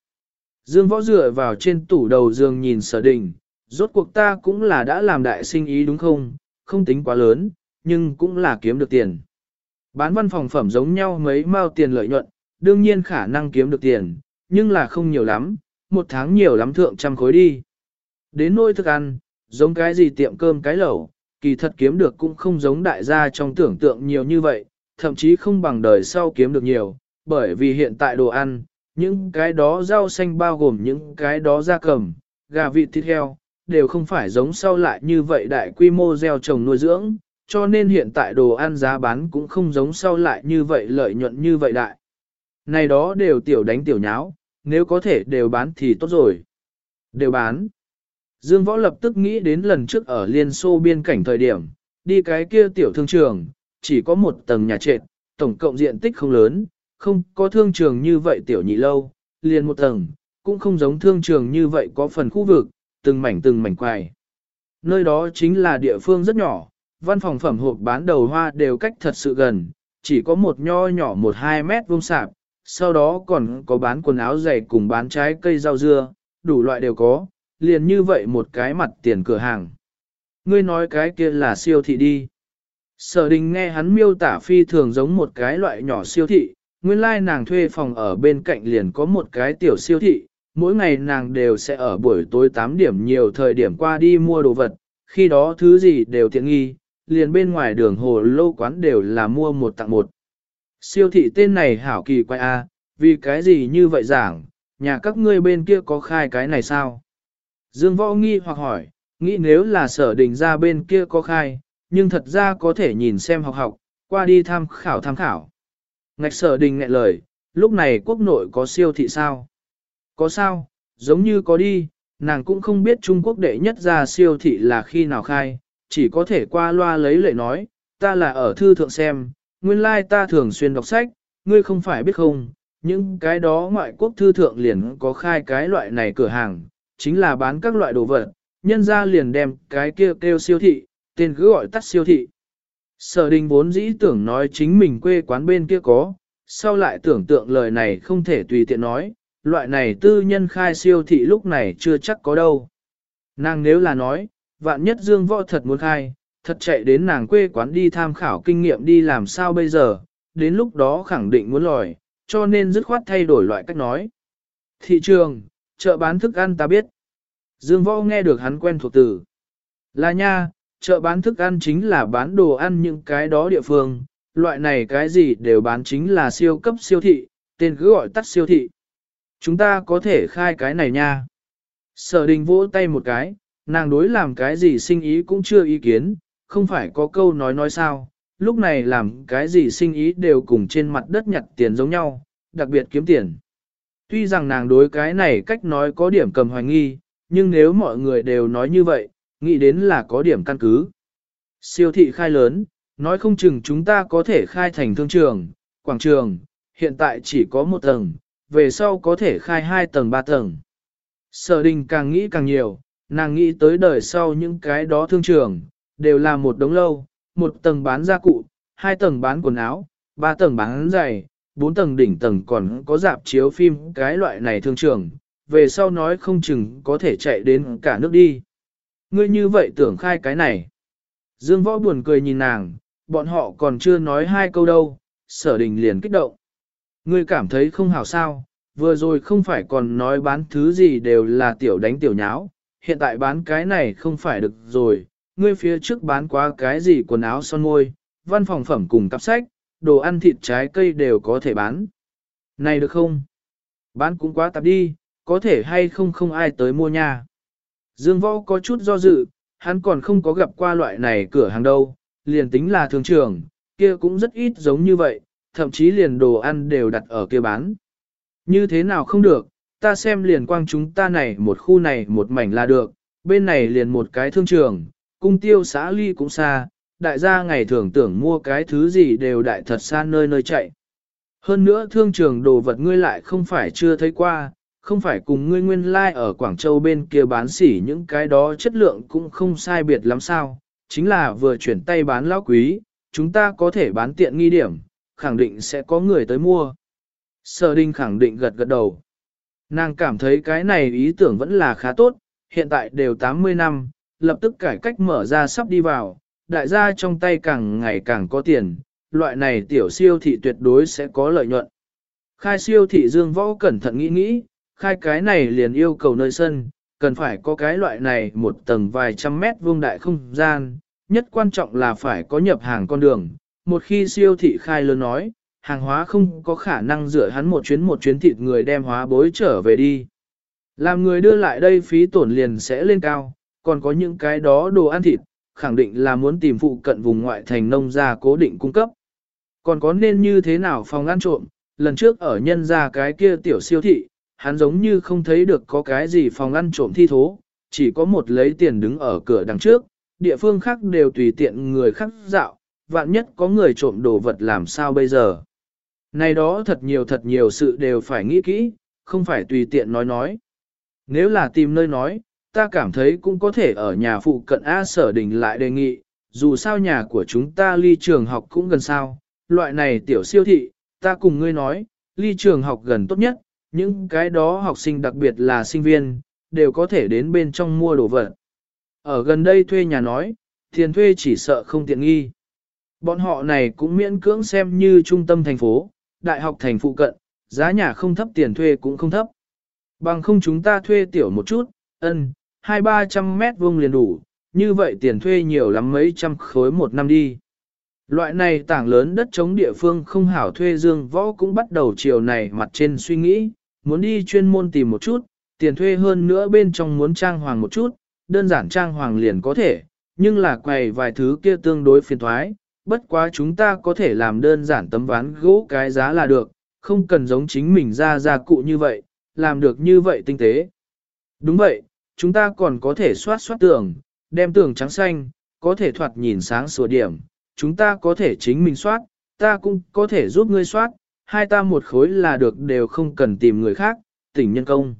Dương võ dựa vào trên tủ đầu giường nhìn sở đình, rốt cuộc ta cũng là đã làm đại sinh ý đúng không, không tính quá lớn, nhưng cũng là kiếm được tiền. Bán văn phòng phẩm giống nhau mấy mao tiền lợi nhuận, đương nhiên khả năng kiếm được tiền, nhưng là không nhiều lắm, một tháng nhiều lắm thượng trăm khối đi. Đến nôi thức ăn, giống cái gì tiệm cơm cái lẩu, kỳ thật kiếm được cũng không giống đại gia trong tưởng tượng nhiều như vậy, thậm chí không bằng đời sau kiếm được nhiều, bởi vì hiện tại đồ ăn, những cái đó rau xanh bao gồm những cái đó da cầm, gà vịt thịt heo, đều không phải giống sau lại như vậy đại quy mô gieo trồng nuôi dưỡng, cho nên hiện tại đồ ăn giá bán cũng không giống sau lại như vậy lợi nhuận như vậy đại. Này đó đều tiểu đánh tiểu nháo, nếu có thể đều bán thì tốt rồi. Đều bán. Dương Võ lập tức nghĩ đến lần trước ở Liên Xô biên cảnh thời điểm, đi cái kia tiểu thương trường, chỉ có một tầng nhà trệt, tổng cộng diện tích không lớn, không có thương trường như vậy tiểu nhị lâu, liền một tầng, cũng không giống thương trường như vậy có phần khu vực, từng mảnh từng mảnh quài. Nơi đó chính là địa phương rất nhỏ, văn phòng phẩm hộp bán đầu hoa đều cách thật sự gần, chỉ có một nho nhỏ một hai mét vuông sạp, sau đó còn có bán quần áo giày cùng bán trái cây rau dưa, đủ loại đều có, liền như vậy một cái mặt tiền cửa hàng. Ngươi nói cái kia là siêu thị đi. Sở đình nghe hắn miêu tả phi thường giống một cái loại nhỏ siêu thị, nguyên lai nàng thuê phòng ở bên cạnh liền có một cái tiểu siêu thị, mỗi ngày nàng đều sẽ ở buổi tối 8 điểm nhiều thời điểm qua đi mua đồ vật, khi đó thứ gì đều tiện nghi, liền bên ngoài đường hồ lô quán đều là mua một tặng một. Siêu thị tên này hảo kỳ quay a, à, vì cái gì như vậy giảng, nhà các ngươi bên kia có khai cái này sao? Dương võ nghi hoặc hỏi, nghĩ nếu là sở đình ra bên kia có khai, nhưng thật ra có thể nhìn xem học học, qua đi tham khảo tham khảo. Ngạch sở đình ngại lời, lúc này quốc nội có siêu thị sao? Có sao, giống như có đi, nàng cũng không biết Trung Quốc đệ nhất ra siêu thị là khi nào khai, chỉ có thể qua loa lấy lệ nói, ta là ở thư thượng xem, nguyên lai ta thường xuyên đọc sách, ngươi không phải biết không, những cái đó ngoại quốc thư thượng liền có khai cái loại này cửa hàng, chính là bán các loại đồ vật, nhân ra liền đem cái kia kêu, kêu siêu thị, tên cứ gọi tắt siêu thị. Sở đình vốn dĩ tưởng nói chính mình quê quán bên kia có, sau lại tưởng tượng lời này không thể tùy tiện nói, loại này tư nhân khai siêu thị lúc này chưa chắc có đâu. Nàng nếu là nói, vạn nhất dương võ thật muốn khai, thật chạy đến nàng quê quán đi tham khảo kinh nghiệm đi làm sao bây giờ, đến lúc đó khẳng định muốn lòi, cho nên dứt khoát thay đổi loại cách nói. Thị trường, chợ bán thức ăn ta biết. Dương Võ nghe được hắn quen thuộc từ. Là nha, chợ bán thức ăn chính là bán đồ ăn những cái đó địa phương, loại này cái gì đều bán chính là siêu cấp siêu thị, tên cứ gọi tắt siêu thị. Chúng ta có thể khai cái này nha. Sở đình vỗ tay một cái, nàng đối làm cái gì sinh ý cũng chưa ý kiến, không phải có câu nói nói sao, lúc này làm cái gì sinh ý đều cùng trên mặt đất nhặt tiền giống nhau, đặc biệt kiếm tiền. Tuy rằng nàng đối cái này cách nói có điểm cầm hoài nghi, nhưng nếu mọi người đều nói như vậy, nghĩ đến là có điểm căn cứ. Siêu thị khai lớn, nói không chừng chúng ta có thể khai thành thương trường, quảng trường, hiện tại chỉ có một tầng, về sau có thể khai hai tầng ba tầng. Sở đình càng nghĩ càng nhiều, nàng nghĩ tới đời sau những cái đó thương trường, đều là một đống lâu, một tầng bán gia cụ, hai tầng bán quần áo, ba tầng bán giày, bốn tầng đỉnh tầng còn có dạp chiếu phim cái loại này thương trường, về sau nói không chừng có thể chạy đến cả nước đi. Ngươi như vậy tưởng khai cái này. Dương võ buồn cười nhìn nàng, bọn họ còn chưa nói hai câu đâu, sở đình liền kích động. Ngươi cảm thấy không hảo sao, vừa rồi không phải còn nói bán thứ gì đều là tiểu đánh tiểu nháo, hiện tại bán cái này không phải được rồi, ngươi phía trước bán quá cái gì quần áo son môi, văn phòng phẩm cùng cặp sách, đồ ăn thịt trái cây đều có thể bán. Này được không? Bán cũng quá tạp đi, có thể hay không không ai tới mua nha. Dương Võ có chút do dự, hắn còn không có gặp qua loại này cửa hàng đâu, liền tính là thường trường, kia cũng rất ít giống như vậy, thậm chí liền đồ ăn đều đặt ở kia bán. Như thế nào không được, ta xem liền quang chúng ta này một khu này một mảnh là được, bên này liền một cái thương trường, cung tiêu xã ly cũng xa, đại gia ngày thường tưởng mua cái thứ gì đều đại thật xa nơi nơi chạy. Hơn nữa thương trường đồ vật ngươi lại không phải chưa thấy qua, không phải cùng ngươi nguyên lai like ở Quảng Châu bên kia bán xỉ những cái đó chất lượng cũng không sai biệt lắm sao, chính là vừa chuyển tay bán lão quý, chúng ta có thể bán tiện nghi điểm, khẳng định sẽ có người tới mua. Sở Đinh khẳng định gật gật đầu. Nàng cảm thấy cái này ý tưởng vẫn là khá tốt, hiện tại đều 80 năm, lập tức cải cách mở ra sắp đi vào, đại gia trong tay càng ngày càng có tiền, loại này tiểu siêu thị tuyệt đối sẽ có lợi nhuận. Khai siêu thị dương võ cẩn thận nghĩ nghĩ, khai cái này liền yêu cầu nơi sân, cần phải có cái loại này một tầng vài trăm mét vuông đại không gian, nhất quan trọng là phải có nhập hàng con đường. Một khi siêu thị khai lớn nói, hàng hóa không có khả năng rửa hắn một chuyến một chuyến thịt người đem hóa bối trở về đi. Làm người đưa lại đây phí tổn liền sẽ lên cao, còn có những cái đó đồ ăn thịt, khẳng định là muốn tìm phụ cận vùng ngoại thành nông gia cố định cung cấp. Còn có nên như thế nào phòng ăn trộm, lần trước ở nhân gia cái kia tiểu siêu thị, hắn giống như không thấy được có cái gì phòng ăn trộm thi thố, chỉ có một lấy tiền đứng ở cửa đằng trước, địa phương khác đều tùy tiện người khác dạo, vạn nhất có người trộm đồ vật làm sao bây giờ. Này đó thật nhiều thật nhiều sự đều phải nghĩ kỹ, không phải tùy tiện nói nói. Nếu là tìm nơi nói, ta cảm thấy cũng có thể ở nhà phụ cận A sở đình lại đề nghị, dù sao nhà của chúng ta ly trường học cũng gần sao, loại này tiểu siêu thị, ta cùng ngươi nói, ly trường học gần tốt nhất, những cái đó học sinh đặc biệt là sinh viên, đều có thể đến bên trong mua đồ vật. Ở gần đây thuê nhà nói, tiền thuê chỉ sợ không tiện nghi. Bọn họ này cũng miễn cưỡng xem như trung tâm thành phố, đại học thành phụ cận, giá nhà không thấp tiền thuê cũng không thấp. Bằng không chúng ta thuê tiểu một chút, ân, hai ba trăm mét vuông liền đủ, như vậy tiền thuê nhiều lắm mấy trăm khối một năm đi. Loại này tảng lớn đất chống địa phương không hảo thuê dương võ cũng bắt đầu chiều này mặt trên suy nghĩ, muốn đi chuyên môn tìm một chút, tiền thuê hơn nữa bên trong muốn trang hoàng một chút, đơn giản trang hoàng liền có thể, nhưng là quầy vài thứ kia tương đối phiền thoái, bất quá chúng ta có thể làm đơn giản tấm ván gỗ cái giá là được, không cần giống chính mình ra ra cụ như vậy, làm được như vậy tinh tế. Đúng vậy, chúng ta còn có thể soát soát tường, đem tường trắng xanh, có thể thoạt nhìn sáng sủa điểm, chúng ta có thể chính mình soát, ta cũng có thể giúp ngươi soát, hai ta một khối là được đều không cần tìm người khác, tỉnh nhân công.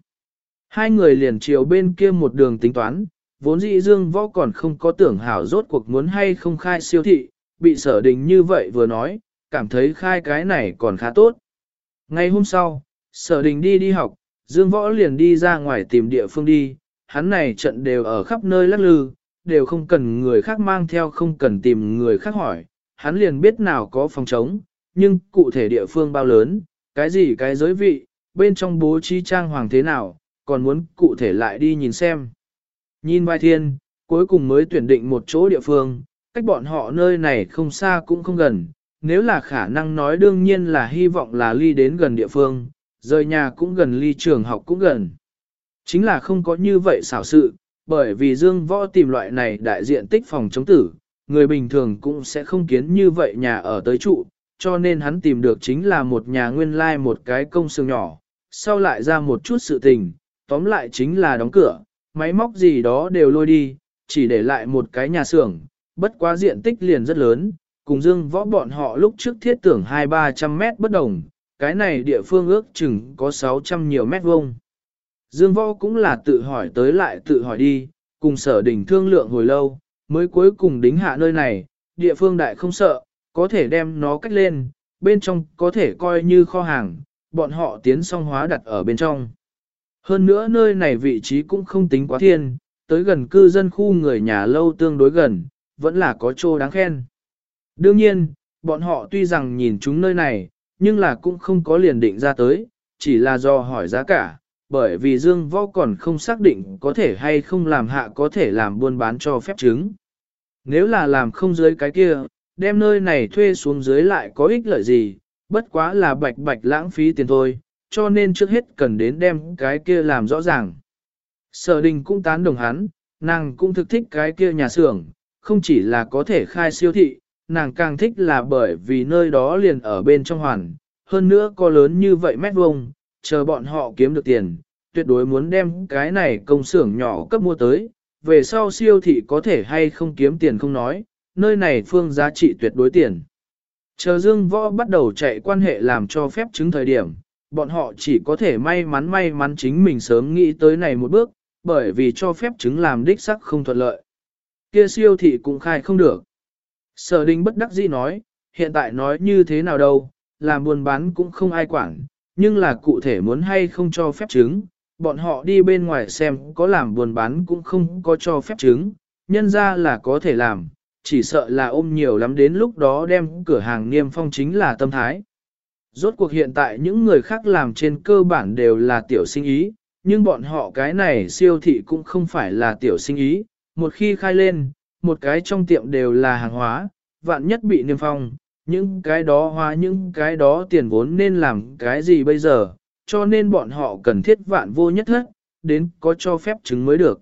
Hai người liền chiều bên kia một đường tính toán, vốn dĩ dương võ còn không có tưởng hảo rốt cuộc muốn hay không khai siêu thị, bị sở đình như vậy vừa nói, cảm thấy khai cái này còn khá tốt. Ngay hôm sau, sở đình đi đi học, dương võ liền đi ra ngoài tìm địa phương đi, hắn này trận đều ở khắp nơi lắc lư, đều không cần người khác mang theo không cần tìm người khác hỏi, hắn liền biết nào có phòng trống, nhưng cụ thể địa phương bao lớn, cái gì cái giới vị, bên trong bố trí trang hoàng thế nào, còn muốn cụ thể lại đi nhìn xem. Nhìn vai thiên, cuối cùng mới tuyển định một chỗ địa phương, cách bọn họ nơi này không xa cũng không gần, nếu là khả năng nói đương nhiên là hy vọng là ly đến gần địa phương, rời nhà cũng gần ly trường học cũng gần. Chính là không có như vậy xảo sự, bởi vì Dương Võ tìm loại này đại diện tích phòng chống tử, người bình thường cũng sẽ không kiến như vậy nhà ở tới trụ, cho nên hắn tìm được chính là một nhà nguyên lai like một cái công xương nhỏ, sau lại ra một chút sự tình, tóm lại chính là đóng cửa, máy móc gì đó đều lôi đi, chỉ để lại một cái nhà xưởng, bất quá diện tích liền rất lớn, cùng Dương Võ bọn họ lúc trước thiết tưởng 2-300 mét bất đồng, cái này địa phương ước chừng có 600 nhiều mét vuông. Dương Võ cũng là tự hỏi tới lại tự hỏi đi, cùng sở đỉnh thương lượng hồi lâu, mới cuối cùng đính hạ nơi này, địa phương đại không sợ, có thể đem nó cách lên, bên trong có thể coi như kho hàng, bọn họ tiến song hóa đặt ở bên trong. Hơn nữa nơi này vị trí cũng không tính quá thiên, tới gần cư dân khu người nhà lâu tương đối gần, vẫn là có chỗ đáng khen. Đương nhiên, bọn họ tuy rằng nhìn chúng nơi này, nhưng là cũng không có liền định ra tới, chỉ là do hỏi giá cả, bởi vì Dương Võ còn không xác định có thể hay không làm hạ có thể làm buôn bán cho phép chứng. Nếu là làm không dưới cái kia, đem nơi này thuê xuống dưới lại có ích lợi gì, bất quá là bạch bạch lãng phí tiền thôi, cho nên trước hết cần đến đem cái kia làm rõ ràng. Sở đình cũng tán đồng hắn, nàng cũng thực thích cái kia nhà xưởng, không chỉ là có thể khai siêu thị, nàng càng thích là bởi vì nơi đó liền ở bên trong hoàn, hơn nữa có lớn như vậy mét vuông, chờ bọn họ kiếm được tiền, tuyệt đối muốn đem cái này công xưởng nhỏ cấp mua tới, về sau siêu thị có thể hay không kiếm tiền không nói, nơi này phương giá trị tuyệt đối tiền. Chờ Dương Võ bắt đầu chạy quan hệ làm cho phép chứng thời điểm, bọn họ chỉ có thể may mắn may mắn chính mình sớm nghĩ tới này một bước, bởi vì cho phép chứng làm đích sắc không thuận lợi. Kia siêu thị cũng khai không được. Sở đình bất đắc dĩ nói, hiện tại nói như thế nào đâu, làm buôn bán cũng không ai quản, nhưng là cụ thể muốn hay không cho phép chứng, bọn họ đi bên ngoài xem có làm buồn bán cũng không có cho phép chứng, nhân ra là có thể làm, chỉ sợ là ôm nhiều lắm đến lúc đó đem cửa hàng niêm phong chính là tâm thái. Rốt cuộc hiện tại những người khác làm trên cơ bản đều là tiểu sinh ý, nhưng bọn họ cái này siêu thị cũng không phải là tiểu sinh ý, một khi khai lên, một cái trong tiệm đều là hàng hóa, vạn nhất bị niêm phong, những cái đó hóa những cái đó tiền vốn nên làm cái gì bây giờ, cho nên bọn họ cần thiết vạn vô nhất hết, đến có cho phép chứng mới được.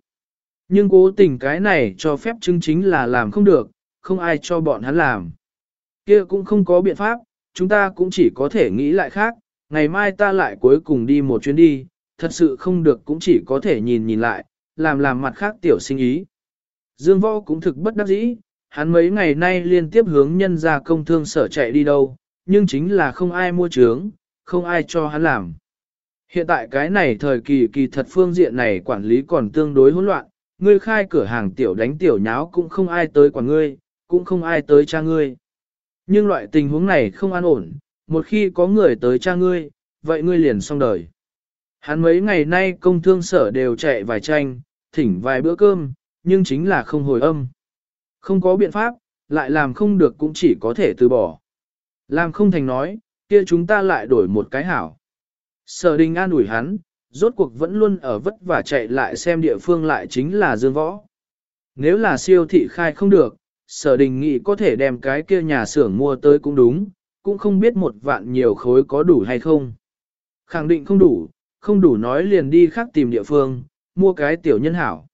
Nhưng cố tình cái này cho phép chứng chính là làm không được, không ai cho bọn hắn làm. kia cũng không có biện pháp, chúng ta cũng chỉ có thể nghĩ lại khác, ngày mai ta lại cuối cùng đi một chuyến đi, thật sự không được cũng chỉ có thể nhìn nhìn lại, làm làm mặt khác tiểu sinh ý. Dương Võ cũng thực bất đắc dĩ, hắn mấy ngày nay liên tiếp hướng nhân ra công thương sở chạy đi đâu, nhưng chính là không ai mua trướng, không ai cho hắn làm. Hiện tại cái này thời kỳ kỳ thật phương diện này quản lý còn tương đối hỗn loạn, ngươi khai cửa hàng tiểu đánh tiểu nháo cũng không ai tới quản ngươi, cũng không ai tới cha ngươi. Nhưng loại tình huống này không an ổn, một khi có người tới cha ngươi, vậy ngươi liền xong đời. Hắn mấy ngày nay công thương sở đều chạy vài tranh, thỉnh vài bữa cơm, nhưng chính là không hồi âm. Không có biện pháp, lại làm không được cũng chỉ có thể từ bỏ. Làm không thành nói, kia chúng ta lại đổi một cái hảo. Sở đình an ủi hắn, rốt cuộc vẫn luôn ở vất vả chạy lại xem địa phương lại chính là dương võ. Nếu là siêu thị khai không được, sở đình nghĩ có thể đem cái kia nhà xưởng mua tới cũng đúng, cũng không biết một vạn nhiều khối có đủ hay không. Khẳng định không đủ, không đủ nói liền đi khác tìm địa phương, mua cái tiểu nhân hảo.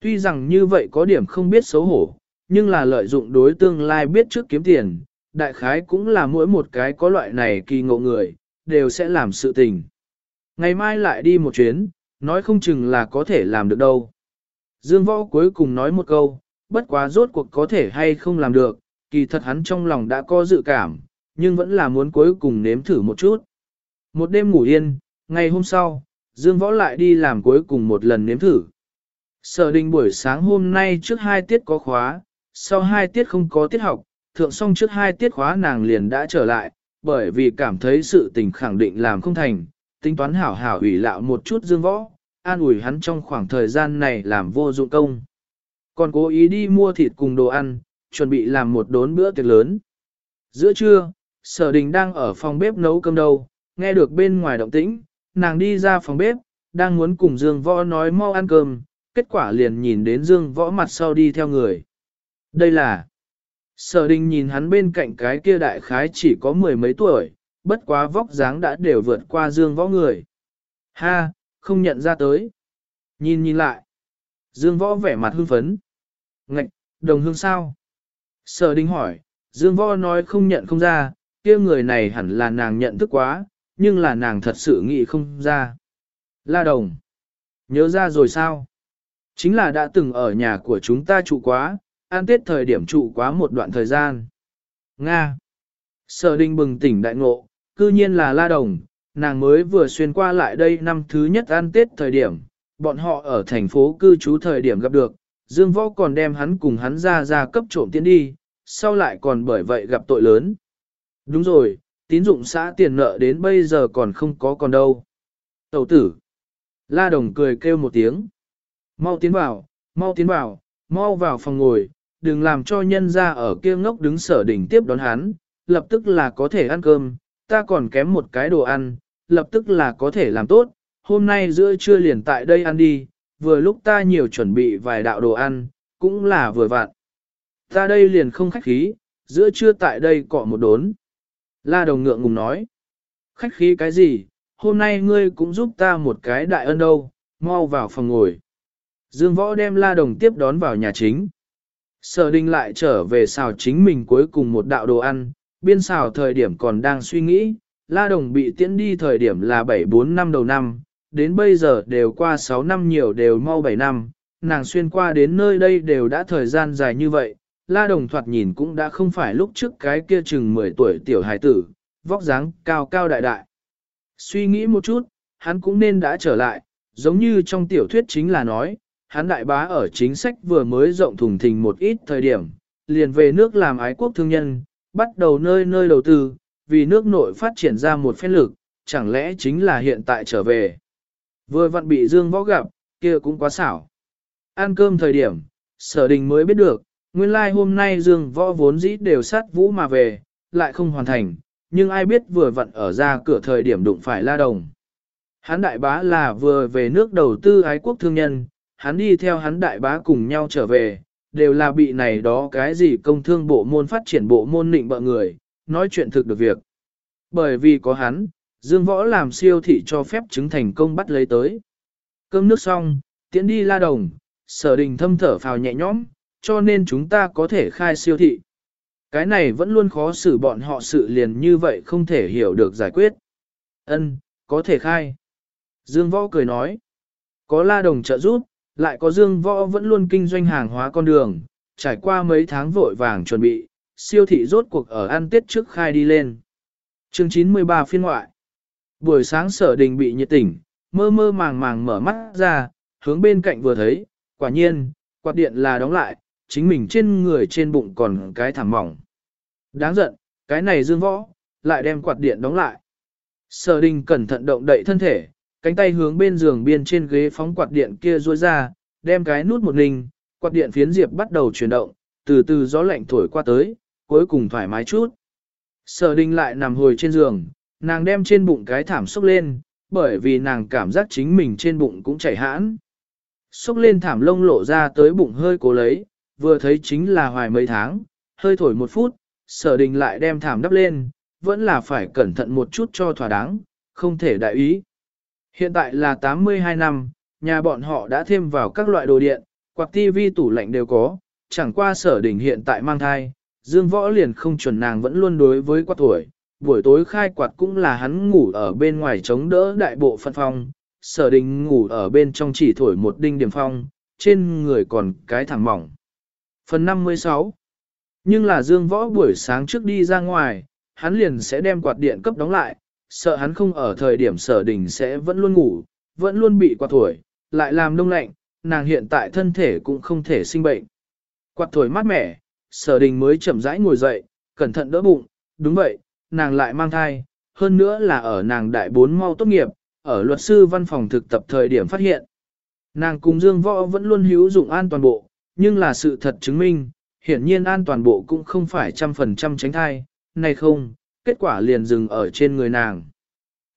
Tuy rằng như vậy có điểm không biết xấu hổ, nhưng là lợi dụng đối tương lai biết trước kiếm tiền, đại khái cũng là mỗi một cái có loại này kỳ ngộ người, đều sẽ làm sự tình. Ngày mai lại đi một chuyến, nói không chừng là có thể làm được đâu. Dương Võ cuối cùng nói một câu, bất quá rốt cuộc có thể hay không làm được, kỳ thật hắn trong lòng đã có dự cảm, nhưng vẫn là muốn cuối cùng nếm thử một chút. Một đêm ngủ yên, ngày hôm sau, Dương Võ lại đi làm cuối cùng một lần nếm thử. Sở đình buổi sáng hôm nay trước hai tiết có khóa, sau hai tiết không có tiết học, thượng xong trước hai tiết khóa nàng liền đã trở lại, bởi vì cảm thấy sự tình khẳng định làm không thành, tính toán hảo hảo ủy lạo một chút dương võ, an ủi hắn trong khoảng thời gian này làm vô dụng công. Còn cố ý đi mua thịt cùng đồ ăn, chuẩn bị làm một đốn bữa tiệc lớn. Giữa trưa, sở đình đang ở phòng bếp nấu cơm đâu, nghe được bên ngoài động tĩnh, nàng đi ra phòng bếp, đang muốn cùng Dương Võ nói mau ăn cơm, kết quả liền nhìn đến Dương Võ mặt sau đi theo người. Đây là... Sở đình nhìn hắn bên cạnh cái kia đại khái chỉ có mười mấy tuổi, bất quá vóc dáng đã đều vượt qua Dương Võ người. Ha, không nhận ra tới. Nhìn nhìn lại. Dương Võ vẻ mặt hưng phấn. Ngạch, đồng hương sao? Sở đình hỏi, Dương Võ nói không nhận không ra, kia người này hẳn là nàng nhận thức quá, nhưng là nàng thật sự nghĩ không ra. La Đồng. Nhớ ra rồi sao? Chính là đã từng ở nhà của chúng ta trụ quá, an tết thời điểm trụ quá một đoạn thời gian. Nga. Sở đình bừng tỉnh đại ngộ, cư nhiên là La Đồng, nàng mới vừa xuyên qua lại đây năm thứ nhất an tết thời điểm, bọn họ ở thành phố cư trú thời điểm gặp được, Dương Võ còn đem hắn cùng hắn ra ra cấp trộm tiến đi, sau lại còn bởi vậy gặp tội lớn. Đúng rồi, tín dụng xã tiền nợ đến bây giờ còn không có còn đâu. Tẩu tử. La Đồng cười kêu một tiếng. Mau tiến vào, mau tiến vào, mau vào phòng ngồi, đừng làm cho nhân ra ở kia ngốc đứng sở đỉnh tiếp đón hắn, lập tức là có thể ăn cơm, ta còn kém một cái đồ ăn, lập tức là có thể làm tốt, hôm nay giữa trưa liền tại đây ăn đi, vừa lúc ta nhiều chuẩn bị vài đạo đồ ăn, cũng là vừa vặn. Ta đây liền không khách khí, giữa trưa tại đây cọ một đốn. La đồng ngượng ngùng nói. Khách khí cái gì, hôm nay ngươi cũng giúp ta một cái đại ân đâu, mau vào phòng ngồi. Dương võ đem la đồng tiếp đón vào nhà chính. Sở đình lại trở về xào chính mình cuối cùng một đạo đồ ăn, biên xào thời điểm còn đang suy nghĩ, la đồng bị tiễn đi thời điểm là 7-4 năm đầu năm, đến bây giờ đều qua 6 năm nhiều đều mau 7 năm, nàng xuyên qua đến nơi đây đều đã thời gian dài như vậy, la đồng thoạt nhìn cũng đã không phải lúc trước cái kia chừng 10 tuổi tiểu hài tử, vóc dáng cao cao đại đại. Suy nghĩ một chút, hắn cũng nên đã trở lại, giống như trong tiểu thuyết chính là nói, hắn đại bá ở chính sách vừa mới rộng thùng thình một ít thời điểm, liền về nước làm ái quốc thương nhân, bắt đầu nơi nơi đầu tư, vì nước nội phát triển ra một phép lực, chẳng lẽ chính là hiện tại trở về. Vừa vặn bị Dương Võ gặp, kia cũng quá xảo. Ăn cơm thời điểm, sở đình mới biết được, nguyên lai like hôm nay Dương Võ vốn dĩ đều sát vũ mà về, lại không hoàn thành, nhưng ai biết vừa vặn ở ra cửa thời điểm đụng phải la đồng. Hán đại bá là vừa về nước đầu tư ái quốc thương nhân, hắn đi theo hắn đại bá cùng nhau trở về, đều là bị này đó cái gì công thương bộ môn phát triển bộ môn nịnh bợ người, nói chuyện thực được việc. Bởi vì có hắn, Dương Võ làm siêu thị cho phép chứng thành công bắt lấy tới. Cơm nước xong, tiễn đi la đồng, sở đình thâm thở phào nhẹ nhõm, cho nên chúng ta có thể khai siêu thị. Cái này vẫn luôn khó xử bọn họ sự liền như vậy không thể hiểu được giải quyết. Ân, có thể khai. Dương Võ cười nói. Có la đồng trợ giúp, lại có Dương Võ vẫn luôn kinh doanh hàng hóa con đường, trải qua mấy tháng vội vàng chuẩn bị, siêu thị rốt cuộc ở ăn tết trước khai đi lên. Chương 93 phiên ngoại. Buổi sáng sở đình bị nhiệt tỉnh, mơ mơ màng màng mở mắt ra, hướng bên cạnh vừa thấy, quả nhiên, quạt điện là đóng lại, chính mình trên người trên bụng còn cái thảm mỏng. Đáng giận, cái này dương võ, lại đem quạt điện đóng lại. Sở đình cẩn thận động đậy thân thể, cánh tay hướng bên giường biên trên ghế phóng quạt điện kia duỗi ra, đem cái nút một ninh, quạt điện phiến diệp bắt đầu chuyển động, từ từ gió lạnh thổi qua tới, cuối cùng thoải mái chút. Sở đình lại nằm hồi trên giường, nàng đem trên bụng cái thảm xúc lên, bởi vì nàng cảm giác chính mình trên bụng cũng chảy hãn. Xúc lên thảm lông lộ ra tới bụng hơi cố lấy, vừa thấy chính là hoài mấy tháng, hơi thổi một phút, sở đình lại đem thảm đắp lên, vẫn là phải cẩn thận một chút cho thỏa đáng, không thể đại ý. Hiện tại là 82 năm, nhà bọn họ đã thêm vào các loại đồ điện, quạt tivi tủ lạnh đều có, chẳng qua sở đỉnh hiện tại mang thai, dương võ liền không chuẩn nàng vẫn luôn đối với quạt tuổi, buổi tối khai quạt cũng là hắn ngủ ở bên ngoài chống đỡ đại bộ phận phòng, sở đình ngủ ở bên trong chỉ thổi một đinh điểm phong, trên người còn cái thẳng mỏng. Phần 56 Nhưng là Dương Võ buổi sáng trước đi ra ngoài, hắn liền sẽ đem quạt điện cấp đóng lại, sợ hắn không ở thời điểm sở đình sẽ vẫn luôn ngủ, vẫn luôn bị quạt thổi, lại làm đông lạnh, nàng hiện tại thân thể cũng không thể sinh bệnh. Quạt thổi mát mẻ, sở đình mới chậm rãi ngồi dậy, cẩn thận đỡ bụng, đúng vậy, nàng lại mang thai, hơn nữa là ở nàng đại bốn mau tốt nghiệp, ở luật sư văn phòng thực tập thời điểm phát hiện. Nàng cùng Dương Võ vẫn luôn hữu dụng an toàn bộ, nhưng là sự thật chứng minh, hiển nhiên an toàn bộ cũng không phải trăm phần trăm tránh thai, này không, kết quả liền dừng ở trên người nàng.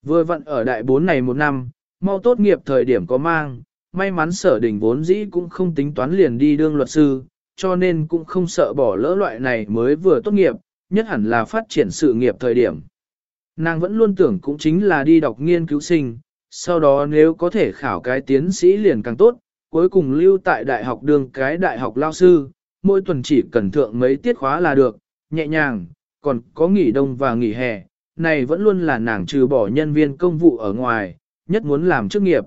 Vừa vận ở đại bốn này một năm, mau tốt nghiệp thời điểm có mang, may mắn sở đình vốn dĩ cũng không tính toán liền đi đương luật sư, cho nên cũng không sợ bỏ lỡ loại này mới vừa tốt nghiệp, nhất hẳn là phát triển sự nghiệp thời điểm. Nàng vẫn luôn tưởng cũng chính là đi đọc nghiên cứu sinh, sau đó nếu có thể khảo cái tiến sĩ liền càng tốt, cuối cùng lưu tại đại học đường cái đại học lao sư, mỗi tuần chỉ cần thượng mấy tiết khóa là được, nhẹ nhàng, còn có nghỉ đông và nghỉ hè, này vẫn luôn là nàng trừ bỏ nhân viên công vụ ở ngoài, nhất muốn làm chức nghiệp.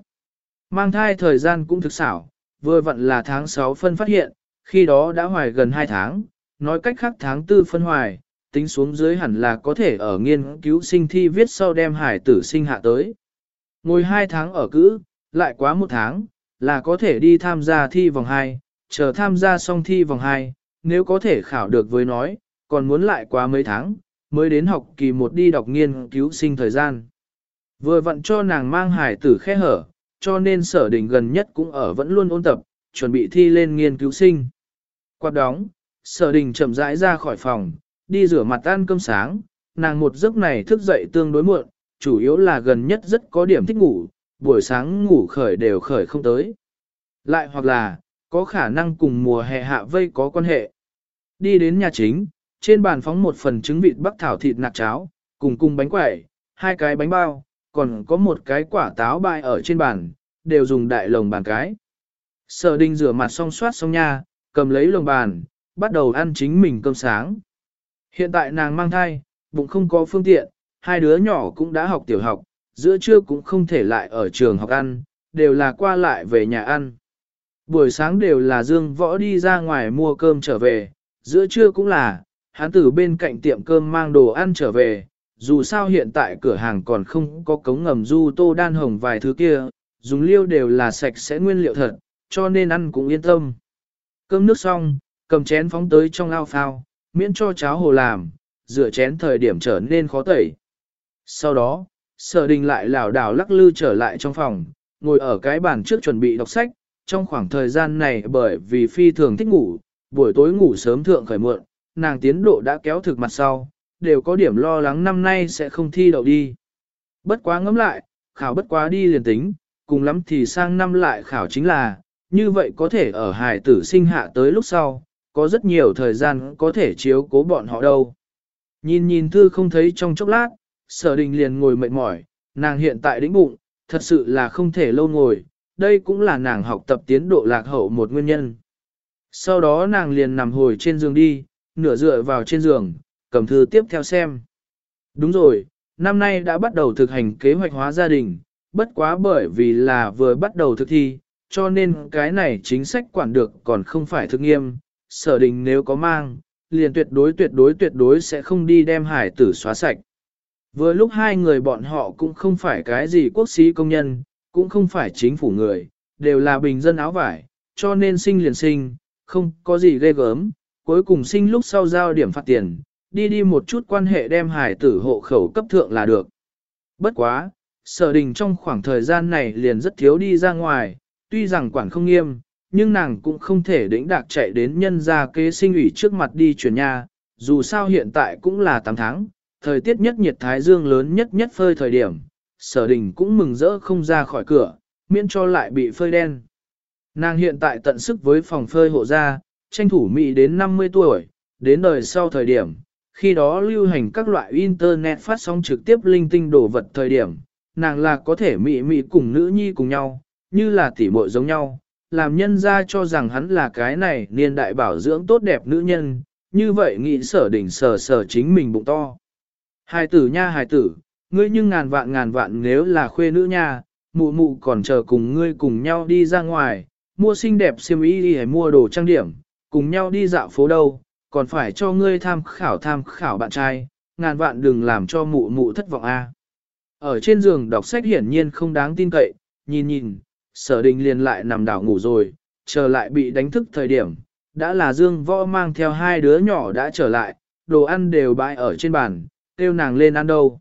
Mang thai thời gian cũng thực xảo, vừa vặn là tháng 6 phân phát hiện, khi đó đã hoài gần 2 tháng, nói cách khác tháng 4 phân hoài, tính xuống dưới hẳn là có thể ở nghiên cứu sinh thi viết sau đem hải tử sinh hạ tới. Ngồi 2 tháng ở cữ, lại quá một tháng, là có thể đi tham gia thi vòng 2, chờ tham gia xong thi vòng 2, nếu có thể khảo được với nói, còn muốn lại quá mấy tháng, mới đến học kỳ một đi đọc nghiên cứu sinh thời gian. Vừa vặn cho nàng mang hải tử khe hở, cho nên sở đình gần nhất cũng ở vẫn luôn ôn tập, chuẩn bị thi lên nghiên cứu sinh. Quạt đóng, sở đình chậm rãi ra khỏi phòng, đi rửa mặt ăn cơm sáng, nàng một giấc này thức dậy tương đối muộn, chủ yếu là gần nhất rất có điểm thích ngủ, buổi sáng ngủ khởi đều khởi không tới. Lại hoặc là, có khả năng cùng mùa hè hạ vây có quan hệ. Đi đến nhà chính, trên bàn phóng một phần trứng vịt bắc thảo thịt nạc cháo, cùng cùng bánh quẩy, hai cái bánh bao, còn có một cái quả táo bại ở trên bàn, đều dùng đại lồng bàn cái. Sở đinh rửa mặt xong soát xong nha, cầm lấy lồng bàn, bắt đầu ăn chính mình cơm sáng. Hiện tại nàng mang thai, bụng không có phương tiện, hai đứa nhỏ cũng đã học tiểu học, giữa trưa cũng không thể lại ở trường học ăn, đều là qua lại về nhà ăn. Buổi sáng đều là Dương Võ đi ra ngoài mua cơm trở về, giữa trưa cũng là, hắn từ bên cạnh tiệm cơm mang đồ ăn trở về, dù sao hiện tại cửa hàng còn không có cống ngầm du tô đan hồng vài thứ kia, dùng liêu đều là sạch sẽ nguyên liệu thật, cho nên ăn cũng yên tâm. Cơm nước xong, cầm chén phóng tới trong ao phao, miễn cho cháo hồ làm, rửa chén thời điểm trở nên khó tẩy. Sau đó, sở đình lại lảo đảo lắc lư trở lại trong phòng, ngồi ở cái bàn trước chuẩn bị đọc sách, trong khoảng thời gian này bởi vì phi thường thích ngủ, buổi tối ngủ sớm thượng khởi muộn, nàng tiến độ đã kéo thực mặt sau, đều có điểm lo lắng năm nay sẽ không thi đậu đi. Bất quá ngẫm lại, khảo bất quá đi liền tính, cùng lắm thì sang năm lại khảo chính là, như vậy có thể ở hài tử sinh hạ tới lúc sau, có rất nhiều thời gian có thể chiếu cố bọn họ đâu. Nhìn nhìn thư không thấy trong chốc lát, sở đình liền ngồi mệt mỏi, nàng hiện tại đĩnh bụng, thật sự là không thể lâu ngồi, đây cũng là nàng học tập tiến độ lạc hậu một nguyên nhân. Sau đó nàng liền nằm hồi trên giường đi, nửa dựa vào trên giường, cầm thư tiếp theo xem. Đúng rồi, năm nay đã bắt đầu thực hành kế hoạch hóa gia đình, bất quá bởi vì là vừa bắt đầu thực thi, cho nên cái này chính sách quản được còn không phải thực nghiêm, sở đình nếu có mang, liền tuyệt đối tuyệt đối tuyệt đối sẽ không đi đem hải tử xóa sạch. Vừa lúc hai người bọn họ cũng không phải cái gì quốc sĩ công nhân, cũng không phải chính phủ người, đều là bình dân áo vải, cho nên sinh liền sinh, không có gì ghê gớm, cuối cùng sinh lúc sau giao điểm phạt tiền, đi đi một chút quan hệ đem hải tử hộ khẩu cấp thượng là được. Bất quá, sở đình trong khoảng thời gian này liền rất thiếu đi ra ngoài, tuy rằng quản không nghiêm, nhưng nàng cũng không thể đĩnh đạc chạy đến nhân gia kế sinh ủy trước mặt đi chuyển nhà, dù sao hiện tại cũng là 8 tháng, thời tiết nhất nhiệt thái dương lớn nhất nhất phơi thời điểm, sở đình cũng mừng rỡ không ra khỏi cửa, miễn cho lại bị phơi đen. Nàng hiện tại tận sức với phòng phơi hộ gia, tranh thủ Mỹ đến 50 tuổi, đến đời sau thời điểm, khi đó lưu hành các loại internet phát sóng trực tiếp linh tinh đồ vật thời điểm, nàng là có thể Mỹ Mỹ cùng nữ nhi cùng nhau, như là tỉ muội giống nhau, làm nhân ra cho rằng hắn là cái này niên đại bảo dưỡng tốt đẹp nữ nhân, như vậy nghĩ sở đỉnh sở sở chính mình bụng to. Hài tử nha hài tử, ngươi nhưng ngàn vạn ngàn vạn nếu là khuê nữ nha, mụ mụ còn chờ cùng ngươi cùng nhau đi ra ngoài, mua xinh đẹp xiêm y đi hay mua đồ trang điểm, cùng nhau đi dạo phố đâu, còn phải cho ngươi tham khảo tham khảo bạn trai, ngàn vạn đừng làm cho mụ mụ thất vọng a. À. Ở trên giường đọc sách hiển nhiên không đáng tin cậy, nhìn nhìn, sở đình liền lại nằm đảo ngủ rồi, chờ lại bị đánh thức thời điểm, đã là dương võ mang theo hai đứa nhỏ đã trở lại, đồ ăn đều bãi ở trên bàn, kêu nàng lên ăn đâu.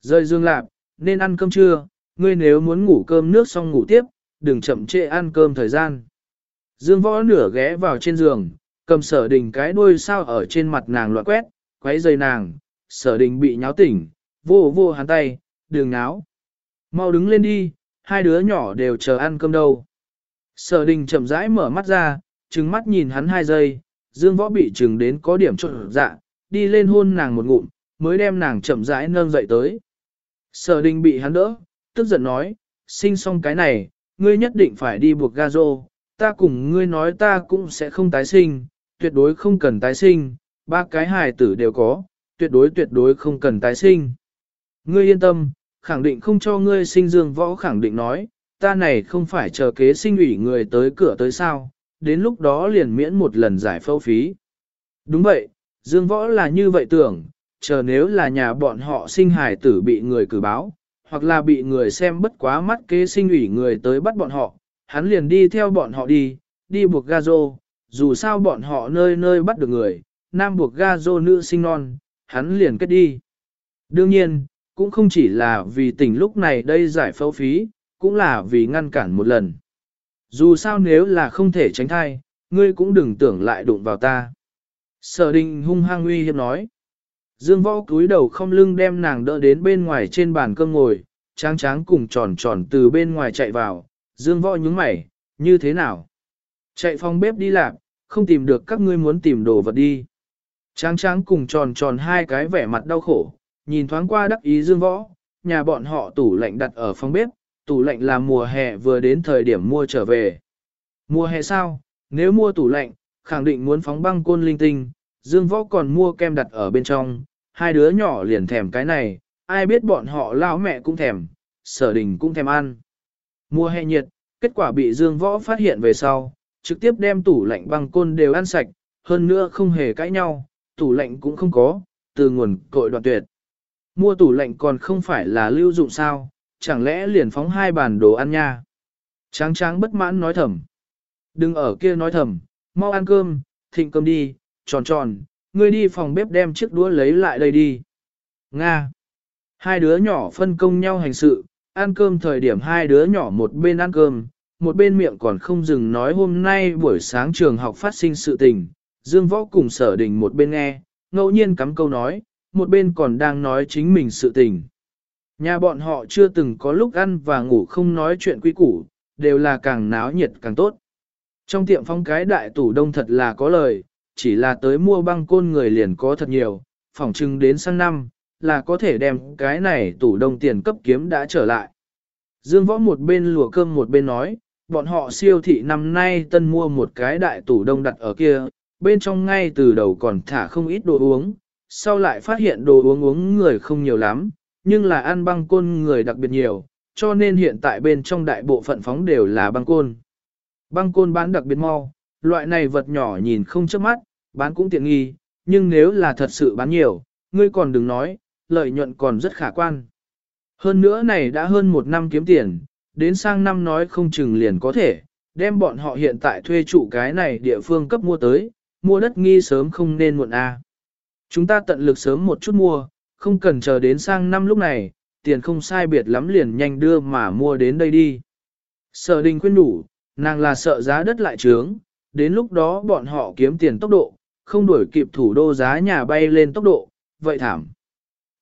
Rơi dương lạp, nên ăn cơm trưa, ngươi nếu muốn ngủ cơm nước xong ngủ tiếp, đừng chậm trễ ăn cơm thời gian. Dương võ nửa ghé vào trên giường, cầm sở đình cái đuôi sao ở trên mặt nàng loạn quét, quấy dây nàng, sở đình bị nháo tỉnh, vô vô hắn tay, đường náo. Mau đứng lên đi, hai đứa nhỏ đều chờ ăn cơm đâu. Sở đình chậm rãi mở mắt ra, trừng mắt nhìn hắn hai giây, dương võ bị trừng đến có điểm trộn dạ, đi lên hôn nàng một ngụm, mới đem nàng chậm rãi nâng dậy tới. Sở đình bị hắn đỡ, tức giận nói, sinh xong cái này, ngươi nhất định phải đi buộc ga rô, ta cùng ngươi nói ta cũng sẽ không tái sinh, tuyệt đối không cần tái sinh, ba cái hài tử đều có, tuyệt đối tuyệt đối không cần tái sinh. Ngươi yên tâm, khẳng định không cho ngươi sinh dương võ khẳng định nói, ta này không phải chờ kế sinh ủy người tới cửa tới sao, đến lúc đó liền miễn một lần giải phẫu phí. Đúng vậy, dương võ là như vậy tưởng, chờ nếu là nhà bọn họ sinh hài tử bị người cử báo, hoặc là bị người xem bất quá mắt kế sinh ủy người tới bắt bọn họ, hắn liền đi theo bọn họ đi, đi buộc ga rô, dù sao bọn họ nơi nơi bắt được người, nam buộc ga rô nữ sinh non, hắn liền kết đi. Đương nhiên, cũng không chỉ là vì tình lúc này đây giải phẫu phí, cũng là vì ngăn cản một lần. Dù sao nếu là không thể tránh thai, ngươi cũng đừng tưởng lại đụng vào ta. Sở đình hung hăng uy hiếp nói. Dương võ cúi đầu không lưng đem nàng đỡ đến bên ngoài trên bàn cơm ngồi, tráng tráng cùng tròn tròn từ bên ngoài chạy vào. Dương võ nhướng mày, như thế nào? Chạy phòng bếp đi làm, không tìm được các ngươi muốn tìm đồ vật đi. Tráng tráng cùng tròn tròn hai cái vẻ mặt đau khổ, nhìn thoáng qua đắc ý dương võ, nhà bọn họ tủ lạnh đặt ở phòng bếp, tủ lạnh là mùa hè vừa đến thời điểm mua trở về. Mùa hè sao, nếu mua tủ lạnh, khẳng định muốn phóng băng côn linh tinh, dương võ còn mua kem đặt ở bên trong, hai đứa nhỏ liền thèm cái này, ai biết bọn họ lao mẹ cũng thèm, sở đình cũng thèm ăn. Mùa hè nhiệt, kết quả bị dương võ phát hiện về sau, trực tiếp đem tủ lạnh băng côn đều ăn sạch, hơn nữa không hề cãi nhau, tủ lạnh cũng không có, từ nguồn cội đoạn tuyệt. Mua tủ lạnh còn không phải là lưu dụng sao, chẳng lẽ liền phóng hai bàn đồ ăn nha. Tráng tráng bất mãn nói thầm. Đừng ở kia nói thầm, mau ăn cơm, thịnh cơm đi, tròn tròn, ngươi đi phòng bếp đem chiếc đũa lấy lại đây đi. Nga. Hai đứa nhỏ phân công nhau hành sự, ăn cơm thời điểm hai đứa nhỏ một bên ăn cơm, một bên miệng còn không dừng nói hôm nay buổi sáng trường học phát sinh sự tình. Dương Võ cùng sở đình một bên nghe, ngẫu nhiên cắm câu nói, một bên còn đang nói chính mình sự tình. Nhà bọn họ chưa từng có lúc ăn và ngủ không nói chuyện quý củ, đều là càng náo nhiệt càng tốt. Trong tiệm phong cái đại tủ đông thật là có lời, chỉ là tới mua băng côn người liền có thật nhiều, phỏng chừng đến sang năm, là có thể đem cái này tủ đông tiền cấp kiếm đã trở lại. Dương võ một bên lùa cơm một bên nói, bọn họ siêu thị năm nay tân mua một cái đại tủ đông đặt ở kia, bên trong ngay từ đầu còn thả không ít đồ uống, sau lại phát hiện đồ uống uống người không nhiều lắm, nhưng là ăn băng côn người đặc biệt nhiều, cho nên hiện tại bên trong đại bộ phận phóng đều là băng côn. Băng côn bán đặc biệt mau, loại này vật nhỏ nhìn không chớp mắt, bán cũng tiện nghi, nhưng nếu là thật sự bán nhiều, ngươi còn đừng nói, lợi nhuận còn rất khả quan. Hơn nữa này đã hơn một năm kiếm tiền, đến sang năm nói không chừng liền có thể, đem bọn họ hiện tại thuê trụ cái này địa phương cấp mua tới, mua đất nghi sớm không nên muộn a. Chúng ta tận lực sớm một chút mua, không cần chờ đến sang năm lúc này, tiền không sai biệt lắm liền nhanh đưa mà mua đến đây đi. Sở đình khuyên đủ, nàng là sợ giá đất lại trướng, đến lúc đó bọn họ kiếm tiền tốc độ, không đuổi kịp thủ đô giá nhà bay lên tốc độ, vậy thảm.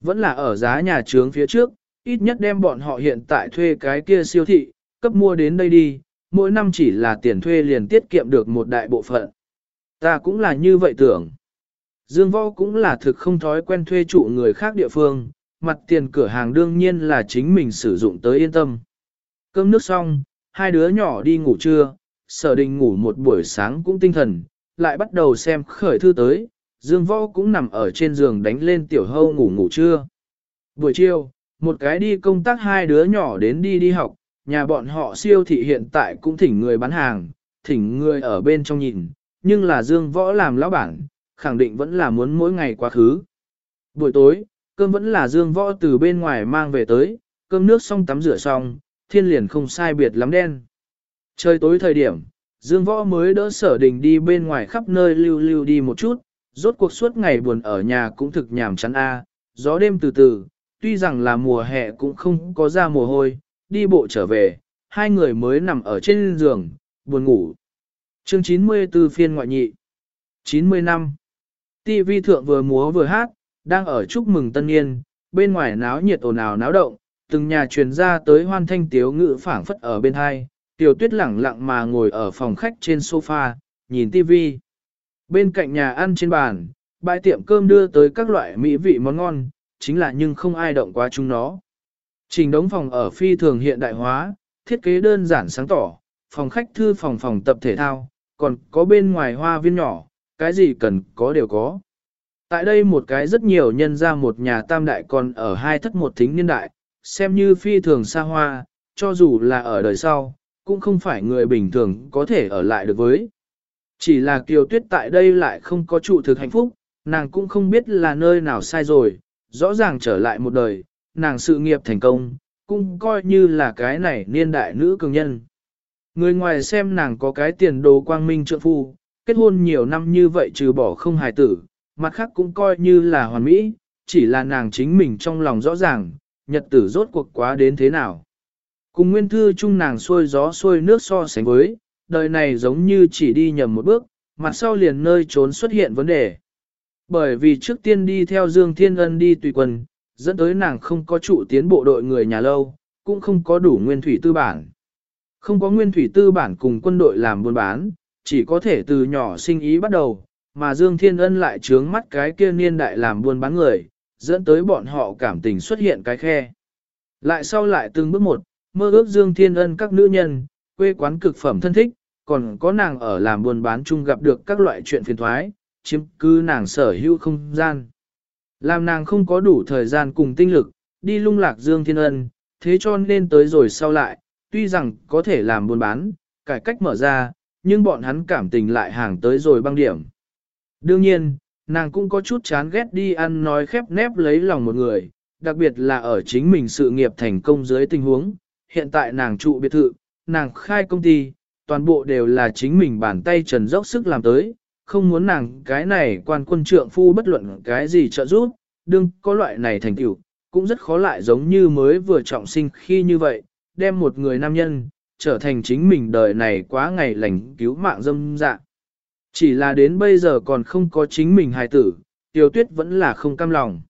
Vẫn là ở giá nhà trướng phía trước, ít nhất đem bọn họ hiện tại thuê cái kia siêu thị, cấp mua đến đây đi, mỗi năm chỉ là tiền thuê liền tiết kiệm được một đại bộ phận. Ta cũng là như vậy tưởng. Dương Võ cũng là thực không thói quen thuê trụ người khác địa phương, mặt tiền cửa hàng đương nhiên là chính mình sử dụng tới yên tâm. Cơm nước xong, hai đứa nhỏ đi ngủ trưa, sở đình ngủ một buổi sáng cũng tinh thần, lại bắt đầu xem khởi thư tới, Dương Võ cũng nằm ở trên giường đánh lên tiểu hâu ngủ ngủ trưa. Buổi chiều, một cái đi công tác hai đứa nhỏ đến đi đi học, nhà bọn họ siêu thị hiện tại cũng thỉnh người bán hàng, thỉnh người ở bên trong nhìn, nhưng là Dương Võ làm lão bản, khẳng định vẫn là muốn mỗi ngày quá khứ. Buổi tối, cơm vẫn là Dương Võ từ bên ngoài mang về tới, cơm nước xong tắm rửa xong, thiên liền không sai biệt lắm đen. Trời tối thời điểm, Dương Võ mới đỡ sở đình đi bên ngoài khắp nơi lưu lưu đi một chút, rốt cuộc suốt ngày buồn ở nhà cũng thực nhàm chán a, à. gió đêm từ từ, tuy rằng là mùa hè cũng không có ra mồ hôi, đi bộ trở về, hai người mới nằm ở trên giường, buồn ngủ. Chương 94 phiên ngoại nhị 90 năm TV thượng vừa múa vừa hát, đang ở chúc mừng tân niên, bên ngoài náo nhiệt ồn ào náo động, từng nhà truyền ra tới hoan thanh tiếu ngữ phảng phất ở bên hai, tiểu tuyết lẳng lặng mà ngồi ở phòng khách trên sofa, nhìn tivi. Bên cạnh nhà ăn trên bàn, bãi tiệm cơm đưa tới các loại mỹ vị món ngon, chính là nhưng không ai động qua chúng nó. Trình đống phòng ở phi thường hiện đại hóa, thiết kế đơn giản sáng tỏ, phòng khách thư phòng phòng tập thể thao, còn có bên ngoài hoa viên nhỏ, cái gì cần có đều có. Tại đây một cái rất nhiều nhân ra một nhà tam đại còn ở hai thất một thính niên đại, xem như phi thường xa hoa, cho dù là ở đời sau, cũng không phải người bình thường có thể ở lại được với. Chỉ là kiều tuyết tại đây lại không có trụ thực hạnh phúc, nàng cũng không biết là nơi nào sai rồi, rõ ràng trở lại một đời, nàng sự nghiệp thành công, cũng coi như là cái này niên đại nữ cường nhân. Người ngoài xem nàng có cái tiền đồ quang minh trượng phu, kết hôn nhiều năm như vậy trừ bỏ không hài tử, mặt khác cũng coi như là hoàn mỹ, chỉ là nàng chính mình trong lòng rõ ràng, nhật tử rốt cuộc quá đến thế nào. Cùng nguyên thư chung nàng xuôi gió xuôi nước so sánh với, đời này giống như chỉ đi nhầm một bước, mặt sau liền nơi trốn xuất hiện vấn đề. Bởi vì trước tiên đi theo Dương Thiên Ân đi tùy quân, dẫn tới nàng không có trụ tiến bộ đội người nhà lâu, cũng không có đủ nguyên thủy tư bản. Không có nguyên thủy tư bản cùng quân đội làm buôn bán, chỉ có thể từ nhỏ sinh ý bắt đầu, mà Dương Thiên Ân lại trướng mắt cái kia niên đại làm buôn bán người, dẫn tới bọn họ cảm tình xuất hiện cái khe. Lại sau lại từng bước một, mơ ước Dương Thiên Ân các nữ nhân, quê quán cực phẩm thân thích, còn có nàng ở làm buôn bán chung gặp được các loại chuyện phiền thoái, chiếm cứ nàng sở hữu không gian. Làm nàng không có đủ thời gian cùng tinh lực, đi lung lạc Dương Thiên Ân, thế cho nên tới rồi sau lại, tuy rằng có thể làm buôn bán, cải cách mở ra, nhưng bọn hắn cảm tình lại hàng tới rồi băng điểm. Đương nhiên, nàng cũng có chút chán ghét đi ăn nói khép nép lấy lòng một người, đặc biệt là ở chính mình sự nghiệp thành công dưới tình huống. Hiện tại nàng trụ biệt thự, nàng khai công ty, toàn bộ đều là chính mình bàn tay trần dốc sức làm tới, không muốn nàng cái này quan quân trượng phu bất luận cái gì trợ giúp, đương có loại này thành tựu cũng rất khó lại giống như mới vừa trọng sinh khi như vậy, đem một người nam nhân, trở thành chính mình đời này quá ngày lành cứu mạng dâm dạ. Chỉ là đến bây giờ còn không có chính mình hài tử, tiêu tuyết vẫn là không cam lòng.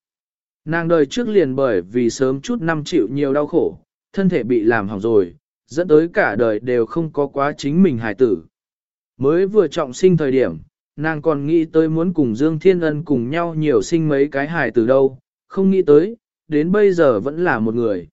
Nàng đời trước liền bởi vì sớm chút năm chịu nhiều đau khổ, thân thể bị làm hỏng rồi, dẫn tới cả đời đều không có quá chính mình hài tử. Mới vừa trọng sinh thời điểm, nàng còn nghĩ tới muốn cùng Dương Thiên Ân cùng nhau nhiều sinh mấy cái hài tử đâu, không nghĩ tới, đến bây giờ vẫn là một người.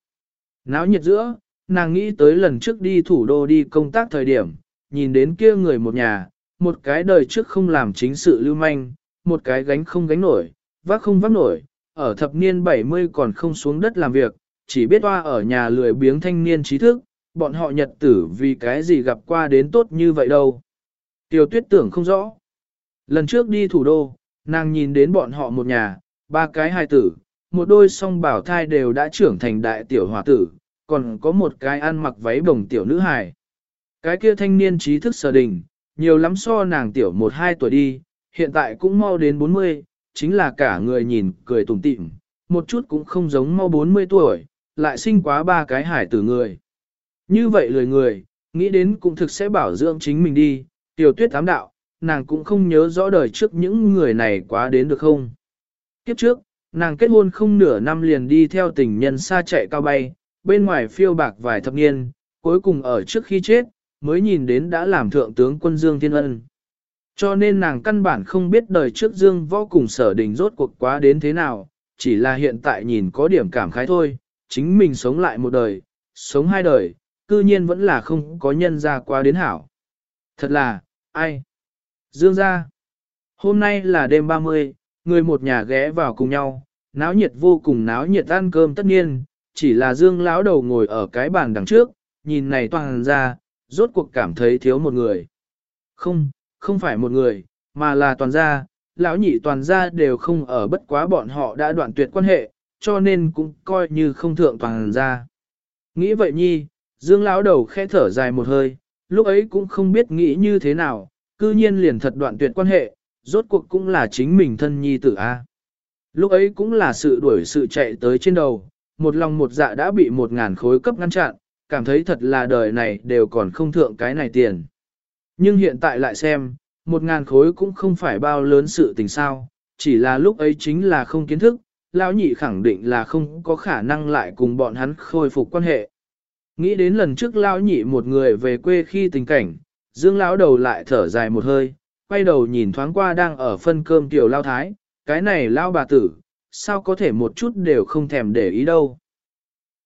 Náo nhiệt giữa, nàng nghĩ tới lần trước đi thủ đô đi công tác thời điểm, nhìn đến kia người một nhà, một cái đời trước không làm chính sự lưu manh, một cái gánh không gánh nổi, vác không vác nổi, ở thập niên 70 còn không xuống đất làm việc, chỉ biết hoa ở nhà lười biếng thanh niên trí thức, bọn họ nhật tử vì cái gì gặp qua đến tốt như vậy đâu. Tiểu tuyết tưởng không rõ. Lần trước đi thủ đô, nàng nhìn đến bọn họ một nhà, ba cái hài tử, một đôi song bảo thai đều đã trưởng thành đại tiểu hòa tử, còn có một cái ăn mặc váy bồng tiểu nữ hài. Cái kia thanh niên trí thức sở đình, nhiều lắm so nàng tiểu một hai tuổi đi, hiện tại cũng mau đến 40, chính là cả người nhìn cười tủm tỉm, một chút cũng không giống mau 40 tuổi, lại sinh quá ba cái hải tử người. Như vậy lời người, nghĩ đến cũng thực sẽ bảo dưỡng chính mình đi, tiểu tuyết tám đạo, nàng cũng không nhớ rõ đời trước những người này quá đến được không. Kiếp trước, nàng kết hôn không nửa năm liền đi theo tình nhân xa chạy cao bay, bên ngoài phiêu bạc vài thập niên, cuối cùng ở trước khi chết, mới nhìn đến đã làm thượng tướng quân Dương Thiên Ân. Cho nên nàng căn bản không biết đời trước Dương võ cùng sở đình rốt cuộc quá đến thế nào, chỉ là hiện tại nhìn có điểm cảm khái thôi, chính mình sống lại một đời, sống hai đời, cư nhiên vẫn là không có nhân ra qua đến hảo. Thật là, ai? Dương ra. Hôm nay là đêm 30, người một nhà ghé vào cùng nhau, náo nhiệt vô cùng náo nhiệt ăn cơm tất nhiên, chỉ là Dương lão đầu ngồi ở cái bàn đằng trước, nhìn này toàn ra, rốt cuộc cảm thấy thiếu một người. Không, không phải một người, mà là toàn gia, lão nhị toàn gia đều không ở bất quá bọn họ đã đoạn tuyệt quan hệ, cho nên cũng coi như không thượng toàn gia. Nghĩ vậy nhi, Dương lão đầu khẽ thở dài một hơi, lúc ấy cũng không biết nghĩ như thế nào, cư nhiên liền thật đoạn tuyệt quan hệ, rốt cuộc cũng là chính mình thân nhi tử A. Lúc ấy cũng là sự đuổi sự chạy tới trên đầu, một lòng một dạ đã bị một ngàn khối cấp ngăn chặn, cảm thấy thật là đời này đều còn không thượng cái này tiền. Nhưng hiện tại lại xem, một ngàn khối cũng không phải bao lớn sự tình sao, chỉ là lúc ấy chính là không kiến thức, lão nhị khẳng định là không có khả năng lại cùng bọn hắn khôi phục quan hệ. Nghĩ đến lần trước lão nhị một người về quê khi tình cảnh, Dương lão đầu lại thở dài một hơi, quay đầu nhìn thoáng qua đang ở phân cơm tiểu lao thái, cái này lao bà tử, sao có thể một chút đều không thèm để ý đâu.